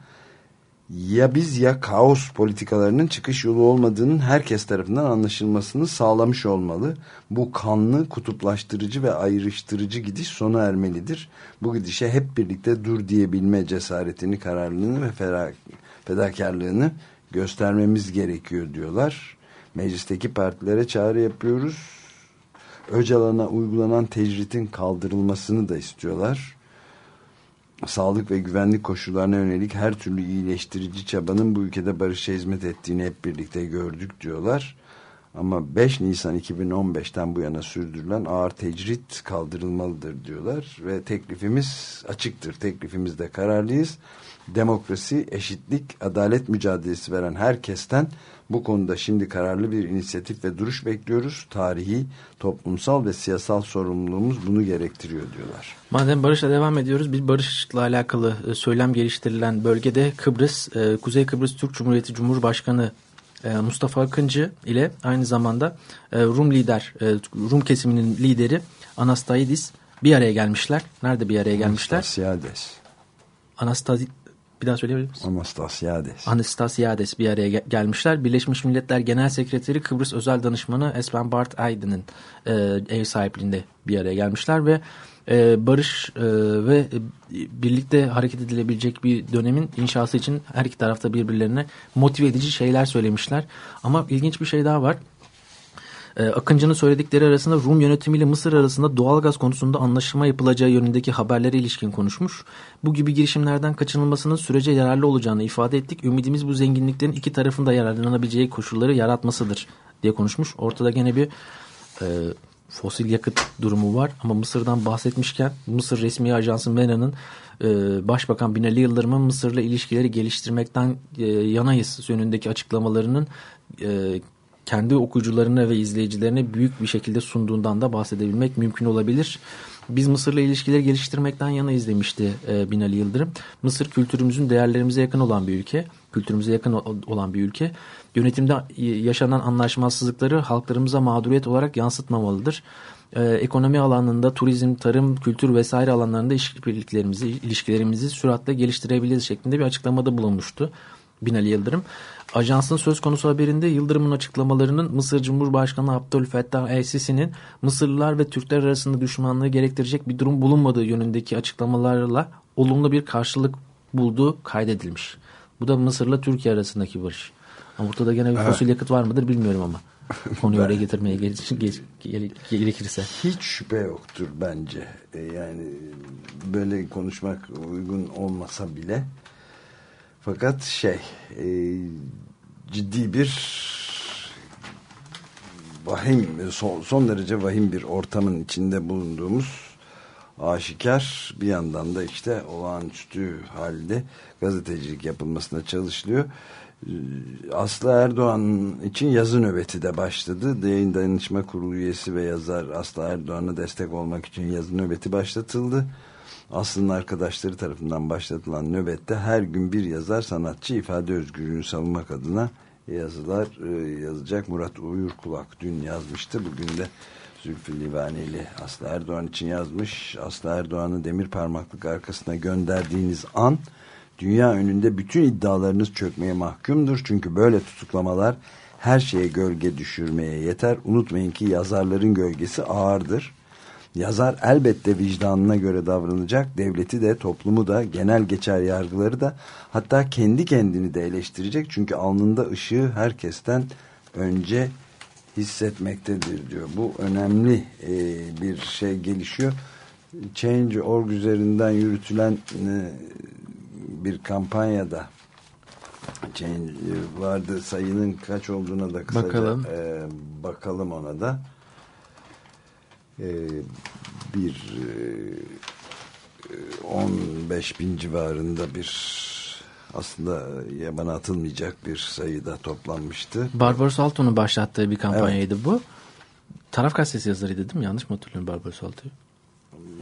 ya biz ya kaos politikalarının çıkış yolu olmadığının herkes tarafından anlaşılmasını sağlamış olmalı. Bu kanlı, kutuplaştırıcı ve ayrıştırıcı gidiş sona ermelidir. Bu gidişe hep birlikte dur diyebilme cesaretini, kararlılığını ve fedakarlığını göstermemiz gerekiyor diyorlar. Meclisteki partilere çağrı yapıyoruz. Öcalan'a uygulanan tecritin kaldırılmasını da istiyorlar sağlık ve güvenlik koşullarına yönelik her türlü iyileştirici çabanın bu ülkede barışa hizmet ettiğini hep birlikte gördük diyorlar. Ama 5 Nisan 2015'ten bu yana sürdürülen ağır tecrit kaldırılmalıdır diyorlar ve teklifimiz açıktır. Teklifimizde kararlıyız. Demokrasi, eşitlik, adalet mücadelesi veren herkesten bu konuda şimdi kararlı bir inisiyatif ve duruş bekliyoruz. Tarihi, toplumsal ve siyasal sorumluluğumuz bunu gerektiriyor diyorlar. Madem barışla devam ediyoruz, bir barışla alakalı e, söylem geliştirilen bölgede Kıbrıs, e, Kuzey Kıbrıs Türk Cumhuriyeti Cumhurbaşkanı e, Mustafa Akıncı ile aynı zamanda Rum lider, Rum kesiminin lideri Anastasiadis bir araya gelmişler. Nerede bir araya gelmişler? Anastasiades. Anastasiadis bir daha söyleyebilir misin? Anastasiades. Anastasiades bir araya gelmişler. Birleşmiş Milletler Genel Sekreteri Kıbrıs Özel Danışmanı Espen Bart Aydın'ın e, ev sahipliğinde bir araya gelmişler ve e, barış e, ve e, birlikte hareket edilebilecek bir dönemin inşası için her iki tarafta birbirlerine motive edici şeyler söylemişler. Ama ilginç bir şey daha var. E, Akıncı'nın söyledikleri arasında Rum yönetimiyle Mısır arasında doğalgaz konusunda anlaşma yapılacağı yönündeki haberlere ilişkin konuşmuş. Bu gibi girişimlerden kaçınılmasının sürece yararlı olacağını ifade ettik. Ümidimiz bu zenginliklerin iki tarafında yararlanabileceği koşulları yaratmasıdır diye konuşmuş. Ortada gene bir e, fosil yakıt durumu var ama Mısır'dan bahsetmişken Mısır resmi ajansı MENA'nın e, Başbakan Binali Yıldırım'ın Mısır'la ilişkileri geliştirmekten e, yanayız yönündeki açıklamalarının e, kendi okuyucularına ve izleyicilerine büyük bir şekilde sunduğundan da bahsedebilmek mümkün olabilir. Biz Mısır'la ilişkileri geliştirmekten yana izlemişti e, Binali Yıldırım. Mısır kültürümüzün değerlerimize yakın olan bir ülke. Kültürümüze yakın olan bir ülke. Yönetimde yaşanan anlaşmazsızlıkları halklarımıza mağduriyet olarak yansıtmamalıdır. Ee, ekonomi alanında, turizm, tarım, kültür vesaire alanlarında işbirliklerimizi, ilişkilerimizi süratle geliştirebiliriz şeklinde bir açıklamada bulunmuştu Binali Yıldırım. Ajansın söz konusu haberinde Yıldırım'ın açıklamalarının Mısır Cumhurbaşkanı Abdülfettah El-Sisi'nin Mısırlılar ve Türkler arasında düşmanlığı gerektirecek bir durum bulunmadığı yönündeki açıklamalarla olumlu bir karşılık bulduğu kaydedilmiş. Bu da Mısır'la Türkiye arasındaki barış. Ama ortada gene bir fosil yakıt var mıdır bilmiyorum ama. Konuyu oraya getirmeye gerekirse. Hiç şüphe yoktur bence. E, yani böyle konuşmak uygun olmasa bile fakat şey e, ciddi bir vahim son, son derece vahim bir ortamın içinde bulunduğumuz aşikar bir yandan da işte olağanüstü halde gazetecilik yapılmasına çalışılıyor. Aslı Erdoğan için yazı nöbeti de başladı. Yayın Dayanışma Kurulu üyesi ve yazar Aslı Erdoğan'a destek olmak için yazı nöbeti başlatıldı. Aslı'nın arkadaşları tarafından başlatılan nöbette her gün bir yazar sanatçı ifade özgürlüğünü savunmak adına yazılar e, yazacak. Murat Uyurkulak dün yazmıştı. Bugün de Zülfü Livaneli Aslı Erdoğan için yazmış. Aslı Erdoğan'ı demir parmaklık arkasına gönderdiğiniz an dünya önünde bütün iddialarınız çökmeye mahkumdur. Çünkü böyle tutuklamalar her şeye gölge düşürmeye yeter. Unutmayın ki yazarların gölgesi ağırdır. Yazar elbette vicdanına göre davranacak. Devleti de toplumu da genel geçer yargıları da hatta kendi kendini de eleştirecek. Çünkü alnında ışığı herkesten önce hissetmektedir diyor. Bu önemli e, bir şey gelişiyor. Change.org üzerinden yürütülen e, bir kampanyada Change e, vardı sayının kaç olduğuna da kısaca bakalım, e, bakalım ona da e, bir e, 15 bin civarında bir aslında yabana atılmayacak bir sayıda toplanmıştı. Barbaros Alto'nun başlattığı bir kampanyaydı evet. bu. Taraf gazetesi yazarıydı değil mi? Yanlış mı hatırlıyorum Barbaros Alto'yu?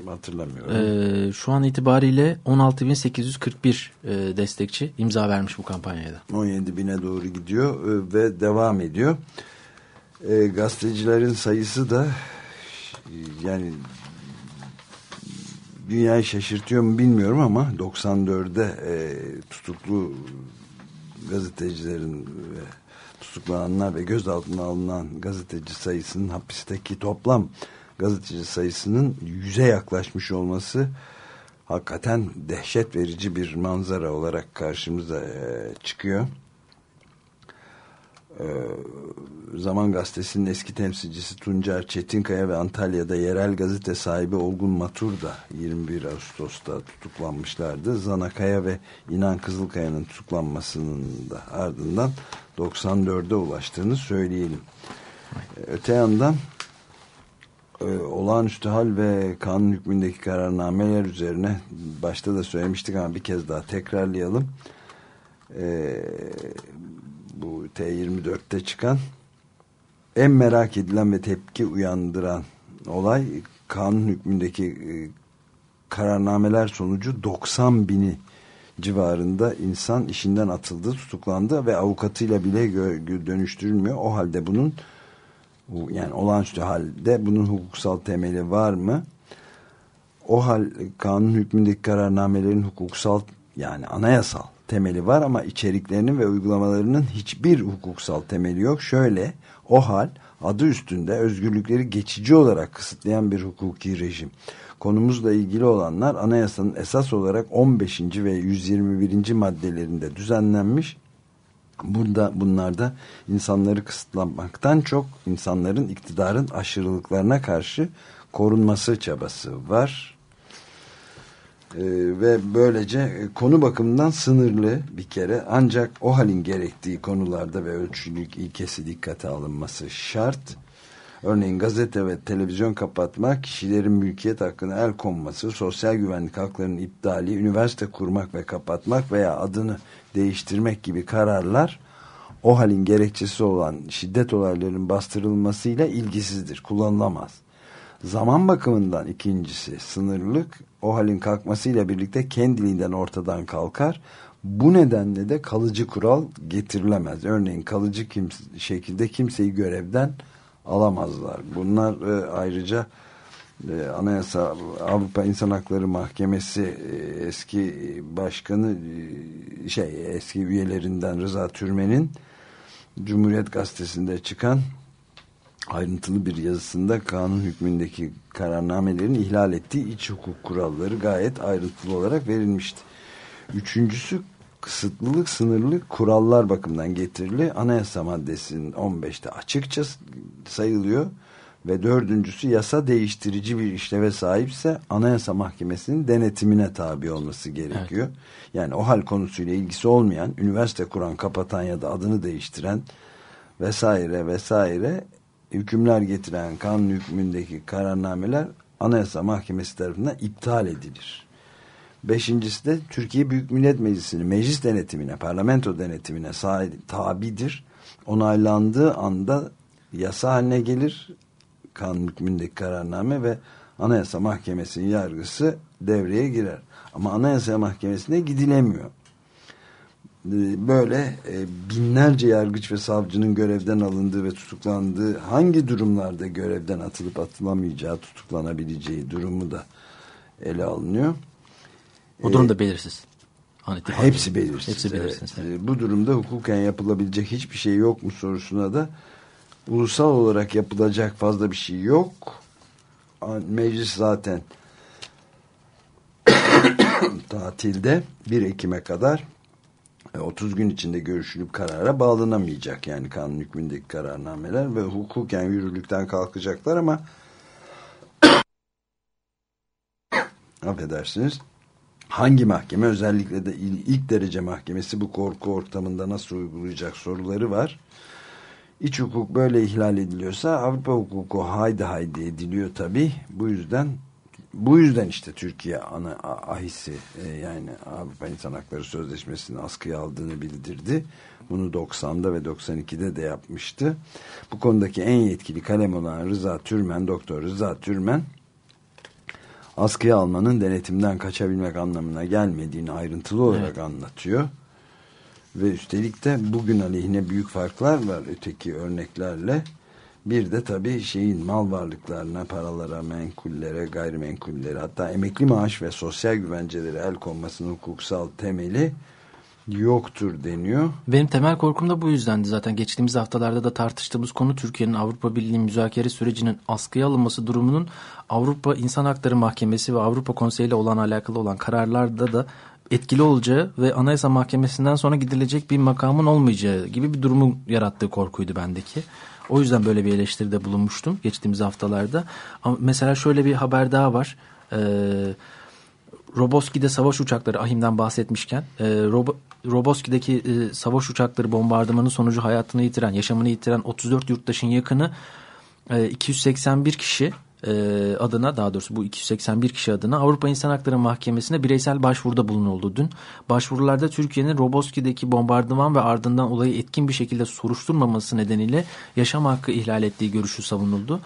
Hatırlamıyorum. Ee, şu an itibariyle 16.841 e, destekçi imza vermiş bu kampanyaya da. 17 bine doğru gidiyor e, ve devam ediyor. E, gazetecilerin sayısı da yani dünyayı şaşırtıyor mu bilmiyorum ama 94'de e, tutuklu gazetecilerin ve tutuklananlar ve gözaltına alınan gazeteci sayısının hapisteki toplam gazeteci sayısının yüze yaklaşmış olması hakikaten dehşet verici bir manzara olarak karşımıza e, çıkıyor. E, Zaman Gazetesi'nin eski temsilcisi Tuncer Çetinkaya ve Antalya'da yerel gazete sahibi Olgun Matur da 21 Ağustos'ta tutuklanmışlardı. Zanakaya ve İnan Kızılkaya'nın tutuklanmasının da ardından 94'e ulaştığını söyleyelim. Öte yandan e, olağanüstü hal ve kanun hükmündeki kararnameler üzerine başta da söylemiştik ama bir kez daha tekrarlayalım. E, bu T24'te çıkan en merak edilen ve tepki uyandıran olay kanun hükmündeki e, kararnameler sonucu 90 bini civarında insan işinden atıldı, tutuklandı ve avukatıyla bile dönüştürülmüyor. O halde bunun yani olağanüstü halde bunun hukuksal temeli var mı? O hal kanun hükmündeki kararnamelerin hukuksal yani anayasal temeli var ama içeriklerinin ve uygulamalarının hiçbir hukuksal temeli yok. Şöyle o hal adı üstünde özgürlükleri geçici olarak kısıtlayan bir hukuki rejim. Konumuzla ilgili olanlar anayasanın esas olarak 15. ve 121. maddelerinde düzenlenmiş. Burada bunlarda insanları kısıtlamaktan çok insanların iktidarın aşırılıklarına karşı korunması çabası var ee, ve böylece konu bakımından sınırlı bir kere ancak o halin gerektiği konularda ve ölçülük ilkesi dikkate alınması şart. Örneğin gazete ve televizyon kapatmak, kişilerin mülkiyet hakkına el konması, sosyal güvenlik haklarının iptali, üniversite kurmak ve kapatmak veya adını değiştirmek gibi kararlar o halin gerekçesi olan şiddet olaylarının bastırılmasıyla ilgisizdir, kullanılamaz. Zaman bakımından ikincisi sınırlılık o halin kalkmasıyla birlikte kendiliğinden ortadan kalkar. Bu nedenle de kalıcı kural getirilemez. Örneğin kalıcı kimse, şekilde kimseyi görevden alamazlar. Bunlar e, ayrıca e, Anayasa Avrupa İnsan Hakları Mahkemesi e, eski başkanı e, şey eski üyelerinden Rıza Türmen'in Cumhuriyet Gazetesi'nde çıkan ayrıntılı bir yazısında kanun hükmündeki kararnamelerin ihlal ettiği iç hukuk kuralları gayet ayrıntılı olarak verilmişti. Üçüncüsü kısıtlılık sınırlı kurallar bakımından getirili anayasa maddesinin 15'te açıkça sayılıyor ve dördüncüsü yasa değiştirici bir işleve sahipse anayasa mahkemesinin denetimine tabi olması gerekiyor. Evet. Yani o hal konusuyla ilgisi olmayan üniversite kuran kapatan ya da adını değiştiren vesaire vesaire hükümler getiren kanun hükmündeki kararnameler Anayasa Mahkemesi tarafından iptal edilir. Beşincisi de Türkiye Büyük Millet Meclisi'nin meclis denetimine, parlamento denetimine tabidir. Onaylandığı anda yasa haline gelir. Kanun hükmündeki kararname ve Anayasa Mahkemesi'nin yargısı devreye girer. Ama Anayasa Mahkemesi'ne gidilemiyor. Ee, böyle e, binlerce yargıç ve savcının görevden alındığı ve tutuklandığı hangi durumlarda görevden atılıp atılamayacağı tutuklanabileceği durumu da ele alınıyor. O durum da ee, belirsiz. hepsi belirsiz. Hepsi belirsiz. Evet. Bu durumda hukuken yapılabilecek hiçbir şey yok mu sorusuna da ulusal olarak yapılacak fazla bir şey yok. Meclis zaten [COUGHS] tatilde 1 Ekim'e kadar 30 gün içinde görüşülüp karara bağlanamayacak yani kanun hükmündeki kararnameler ve hukuken yürürlükten kalkacaklar ama [COUGHS] affedersiniz hangi mahkeme özellikle de ilk derece mahkemesi bu korku ortamında nasıl uygulayacak soruları var. İç hukuk böyle ihlal ediliyorsa Avrupa hukuku haydi haydi ediliyor tabi. Bu yüzden bu yüzden işte Türkiye ana ahisi e, yani Avrupa İnsan Hakları Sözleşmesi'ni askıya aldığını bildirdi. Bunu 90'da ve 92'de de yapmıştı. Bu konudaki en yetkili kalem olan Rıza Türmen, Doktor Rıza Türmen askıya almanın denetimden kaçabilmek anlamına gelmediğini ayrıntılı olarak evet. anlatıyor. Ve üstelik de bugün aleyhine büyük farklar var öteki örneklerle. Bir de tabii şeyin mal varlıklarına, paralara, menkullere, gayrimenkullere hatta emekli maaş ve sosyal güvencelere el konmasının hukuksal temeli yoktur deniyor. Benim temel korkum da bu yüzdendi zaten. Geçtiğimiz haftalarda da tartıştığımız konu Türkiye'nin Avrupa Birliği müzakere sürecinin askıya alınması durumunun Avrupa İnsan Hakları Mahkemesi ve Avrupa Konseyi ile olan alakalı olan kararlarda da etkili olacağı ve Anayasa Mahkemesi'nden sonra gidilecek bir makamın olmayacağı gibi bir durumu yarattığı korkuydu bendeki. O yüzden böyle bir eleştiride bulunmuştum geçtiğimiz haftalarda. Ama mesela şöyle bir haber daha var. Ee, Roboski'de savaş uçakları Ahim'den bahsetmişken e, Robo, Roboski'deki e, savaş uçakları bombardımanı sonucu hayatını yitiren, yaşamını yitiren 34 yurttaşın yakını e, 281 kişi e, adına daha doğrusu bu 281 kişi adına Avrupa İnsan Hakları Mahkemesi'ne bireysel başvuruda bulunuldu dün. Başvurularda Türkiye'nin Roboski'deki bombardıman ve ardından olayı etkin bir şekilde soruşturmaması nedeniyle yaşam hakkı ihlal ettiği görüşü savunuldu.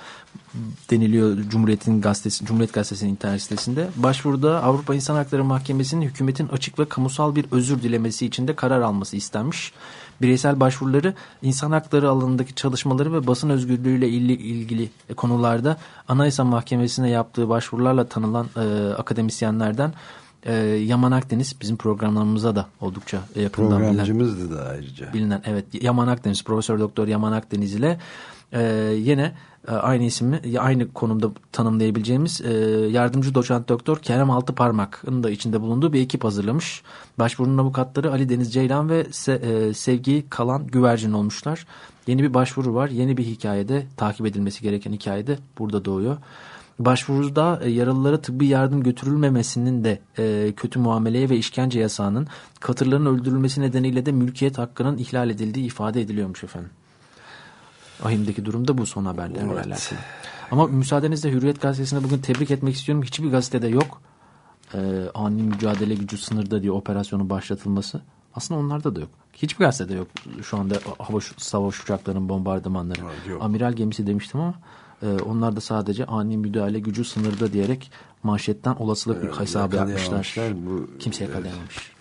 Deniliyor Cumhuriyet'in gazetesi, Cumhuriyet Gazetesi'nin internet sitesinde. Başvuruda Avrupa İnsan Hakları Mahkemesi'nin hükümetin açık ve kamusal bir özür dilemesi için de karar alması istenmiş bireysel başvuruları insan hakları alanındaki çalışmaları ve basın özgürlüğüyle ilgili konularda Anayasa Mahkemesi'ne yaptığı başvurularla tanılan e, akademisyenlerden e, Yaman Akdeniz bizim programlarımıza da oldukça yakından Programcımızdı bilinen, da ayrıca. Bilinen evet Yaman Akdeniz Profesör Doktor Yaman Akdeniz ile e, yine aynı isimli aynı konumda tanımlayabileceğimiz e, yardımcı doçent doktor Kerem Altıparmak'ın da içinde bulunduğu bir ekip hazırlamış. Başvurunun avukatları Ali Deniz Ceylan ve e, Sevgi Kalan Güvercin olmuşlar. Yeni bir başvuru var. Yeni bir hikayede takip edilmesi gereken hikayede burada doğuyor. Başvuruda yaralılara tıbbi yardım götürülmemesinin de e, kötü muameleye ve işkence yasağının katırların öldürülmesi nedeniyle de mülkiyet hakkının ihlal edildiği ifade ediliyormuş efendim. Ahim'deki durumda bu son haberler evet. alakalı. Ama müsaadenizle Hürriyet Gazetesi'ne bugün tebrik etmek istiyorum. Hiçbir gazetede yok. Ee, ani mücadele gücü sınırda diye operasyonun başlatılması. Aslında onlarda da yok. Hiçbir gazetede yok şu anda hava savaş uçaklarının bombardımanları. Yok. Amiral gemisi demiştim ama e, onlar da sadece ani müdahale gücü sınırda diyerek manşetten olasılık evet, hesabı yapmışlar. Bu, Kimse yakalayamamış.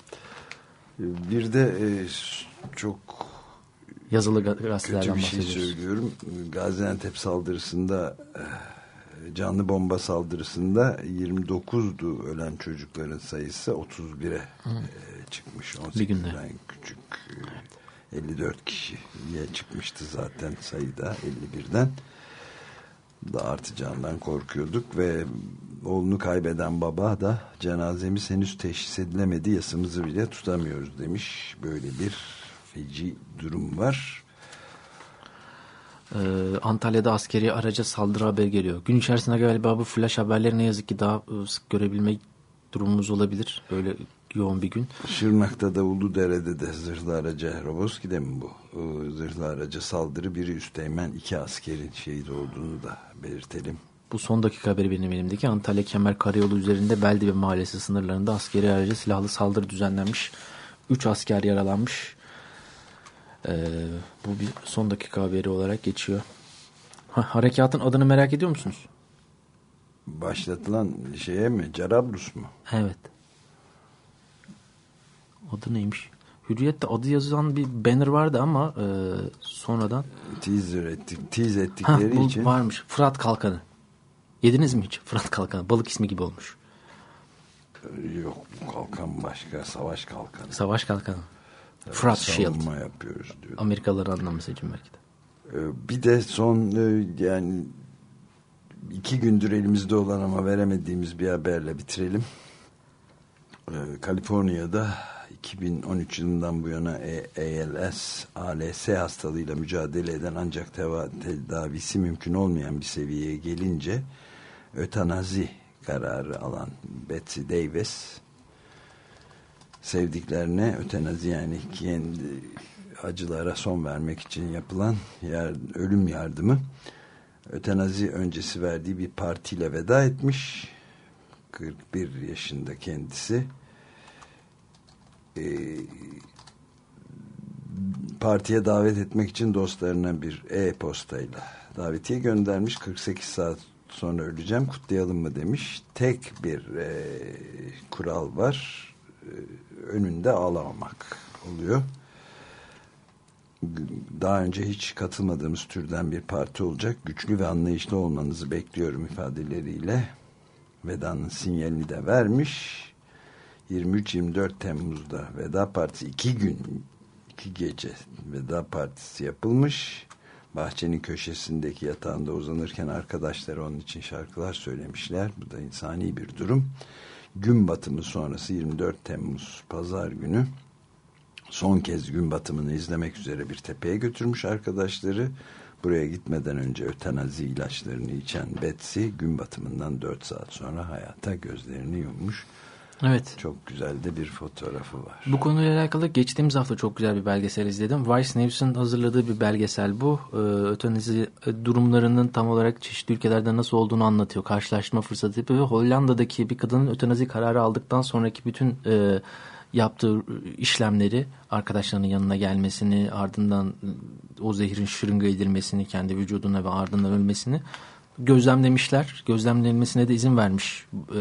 Bir de e, çok yazılı gazetelerden Kötü bir şey söylüyorum. Gaziantep saldırısında eh, canlı bomba saldırısında 29'du ölen çocukların sayısı 31'e eh, çıkmış. 18'den küçük evet. 54 kişiye çıkmıştı zaten sayıda 51'den da artacağından korkuyorduk ve oğlunu kaybeden baba da cenazemiz henüz teşhis edilemedi yasımızı bile tutamıyoruz demiş. Böyle bir feci durum var. Ee, Antalya'da askeri araca saldırı haber geliyor. Gün içerisinde galiba bu flash haberleri ne yazık ki daha e, sık görebilmek durumumuz olabilir. Böyle yoğun bir gün. Şırnak'ta da Uludere'de de zırhlı araca Roboski'de mi bu? Zırhlı araca saldırı biri üsteğmen iki askerin şehit olduğunu da belirtelim. Bu son dakika haberi benim elimdeki. Antalya Kemer Karayolu üzerinde Beldive Mahallesi sınırlarında askeri araca silahlı saldırı düzenlenmiş. 3 asker yaralanmış. Ee, bu bir son dakika haberi olarak geçiyor. Ha, harekatın adını merak ediyor musunuz? Başlatılan şeye mi? Carablus mu? Evet. Adı neymiş? Hürriyet'te adı yazılan bir banner vardı ama e, sonradan teaser ettik, tease ettikleri ha, bu için varmış. Fırat Kalkanı. Yediniz mi hiç? Fırat Kalkanı. Balık ismi gibi olmuş. Yok kalkan başka. Savaş kalkanı. Savaş Kalkanı. Fırat Shield. Yapıyoruz diyor. Amerikalıları anlaması için belki de. Ee, Bir de son e, yani iki gündür elimizde olan ama veremediğimiz bir haberle bitirelim. Ee, Kaliforniya'da 2013 yılından bu yana E- ALS, ALS hastalığıyla mücadele eden ancak tedavisi mümkün olmayan bir seviyeye gelince ötenazi kararı alan Betsy Davis sevdiklerine ötenazi yani kendi acılara son vermek için yapılan yer, ölüm yardımı ötenazi öncesi verdiği bir partiyle veda etmiş. 41 yaşında kendisi. Ee, partiye davet etmek için dostlarına bir e-postayla davetiye göndermiş. 48 saat sonra öleceğim kutlayalım mı demiş. Tek bir e, kural var. e, önünde ağlamamak oluyor daha önce hiç katılmadığımız türden bir parti olacak. Güçlü ve anlayışlı olmanızı bekliyorum ifadeleriyle vedanın sinyalini de vermiş. 23-24 Temmuz'da Veda Partisi iki gün iki gece Veda Partisi yapılmış. Bahçenin köşesindeki yatağında uzanırken arkadaşları onun için şarkılar söylemişler. Bu da insani bir durum. Gün batımı sonrası 24 Temmuz Pazar günü son kez gün batımını izlemek üzere bir tepeye götürmüş arkadaşları. Buraya gitmeden önce ötenazi ilaçlarını içen Betsy gün batımından 4 saat sonra hayata gözlerini yummuş. Evet. Çok güzel de bir fotoğrafı var. Bu konuyla alakalı geçtiğimiz hafta çok güzel bir belgesel izledim. Vice News'un hazırladığı bir belgesel bu. Ee, ötenazi durumlarının tam olarak çeşitli ülkelerde nasıl olduğunu anlatıyor. Karşılaştırma fırsatı yapıyor ve Hollanda'daki bir kadının ötenazi kararı aldıktan sonraki bütün e, yaptığı işlemleri arkadaşlarının yanına gelmesini ardından o zehrin şırınga edilmesini kendi vücuduna ve ardından ölmesini gözlemlemişler. Gözlemlenmesine de izin vermiş e,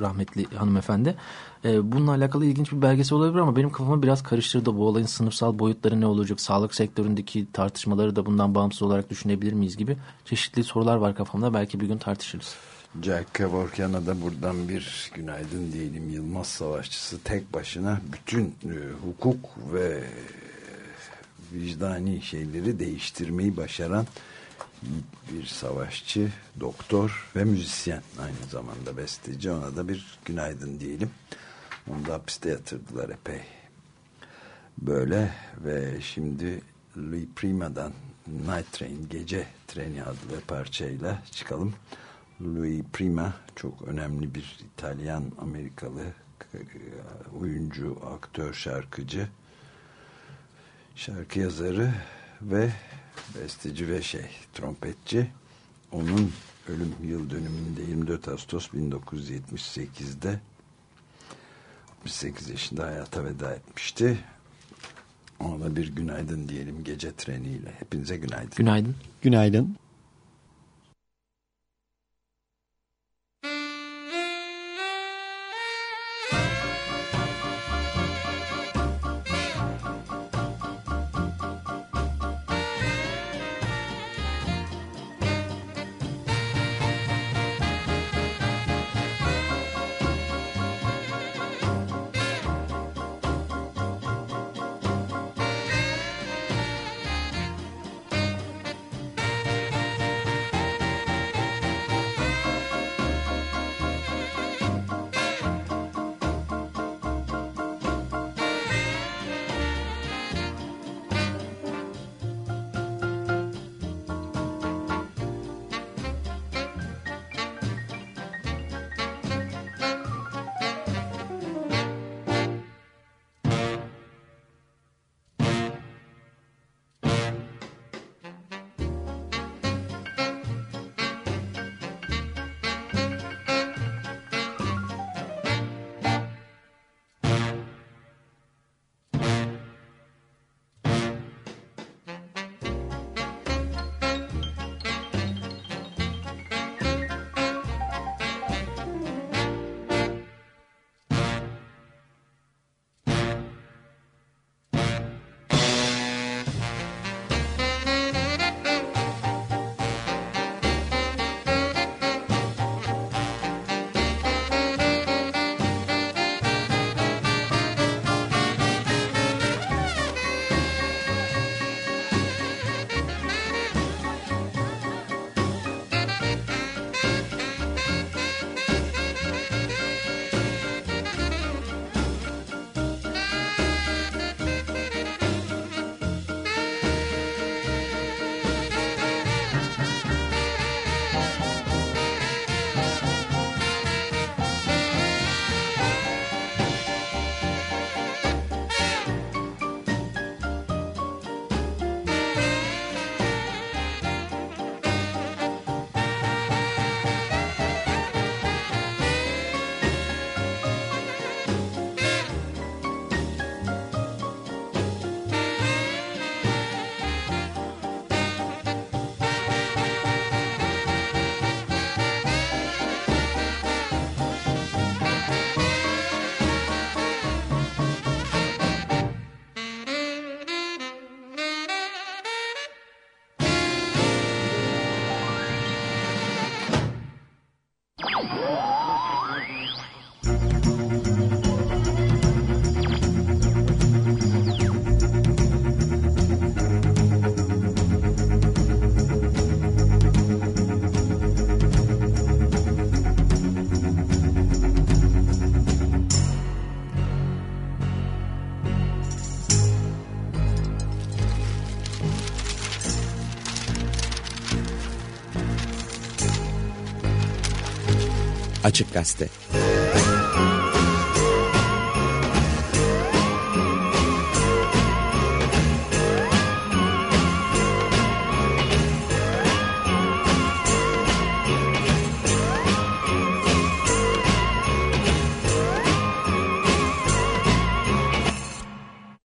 rahmetli hanımefendi. E, bununla alakalı ilginç bir belgesel olabilir ama benim kafamı biraz karıştırdı. Bu olayın sınıfsal boyutları ne olacak? Sağlık sektöründeki tartışmaları da bundan bağımsız olarak düşünebilir miyiz gibi çeşitli sorular var kafamda. Belki bir gün tartışırız. Jack Kevorkian'a da buradan bir günaydın diyelim. Yılmaz Savaşçısı tek başına bütün e, hukuk ve vicdani şeyleri değiştirmeyi başaran bir savaşçı, doktor ve müzisyen aynı zamanda besteci. Ona da bir günaydın diyelim. Onu da hapiste yatırdılar epey. Böyle ve şimdi Louis Prima'dan Night Train, Gece Treni adlı parçayla çıkalım. Louis Prima çok önemli bir İtalyan Amerikalı oyuncu, aktör, şarkıcı, şarkı yazarı ve besteci ve şey trompetçi. Onun ölüm yıl dönümünde 24 Ağustos 1978'de 68 yaşında hayata veda etmişti. Ona da bir günaydın diyelim gece treniyle. Hepinize günaydın. Günaydın. Günaydın. Açık Gazete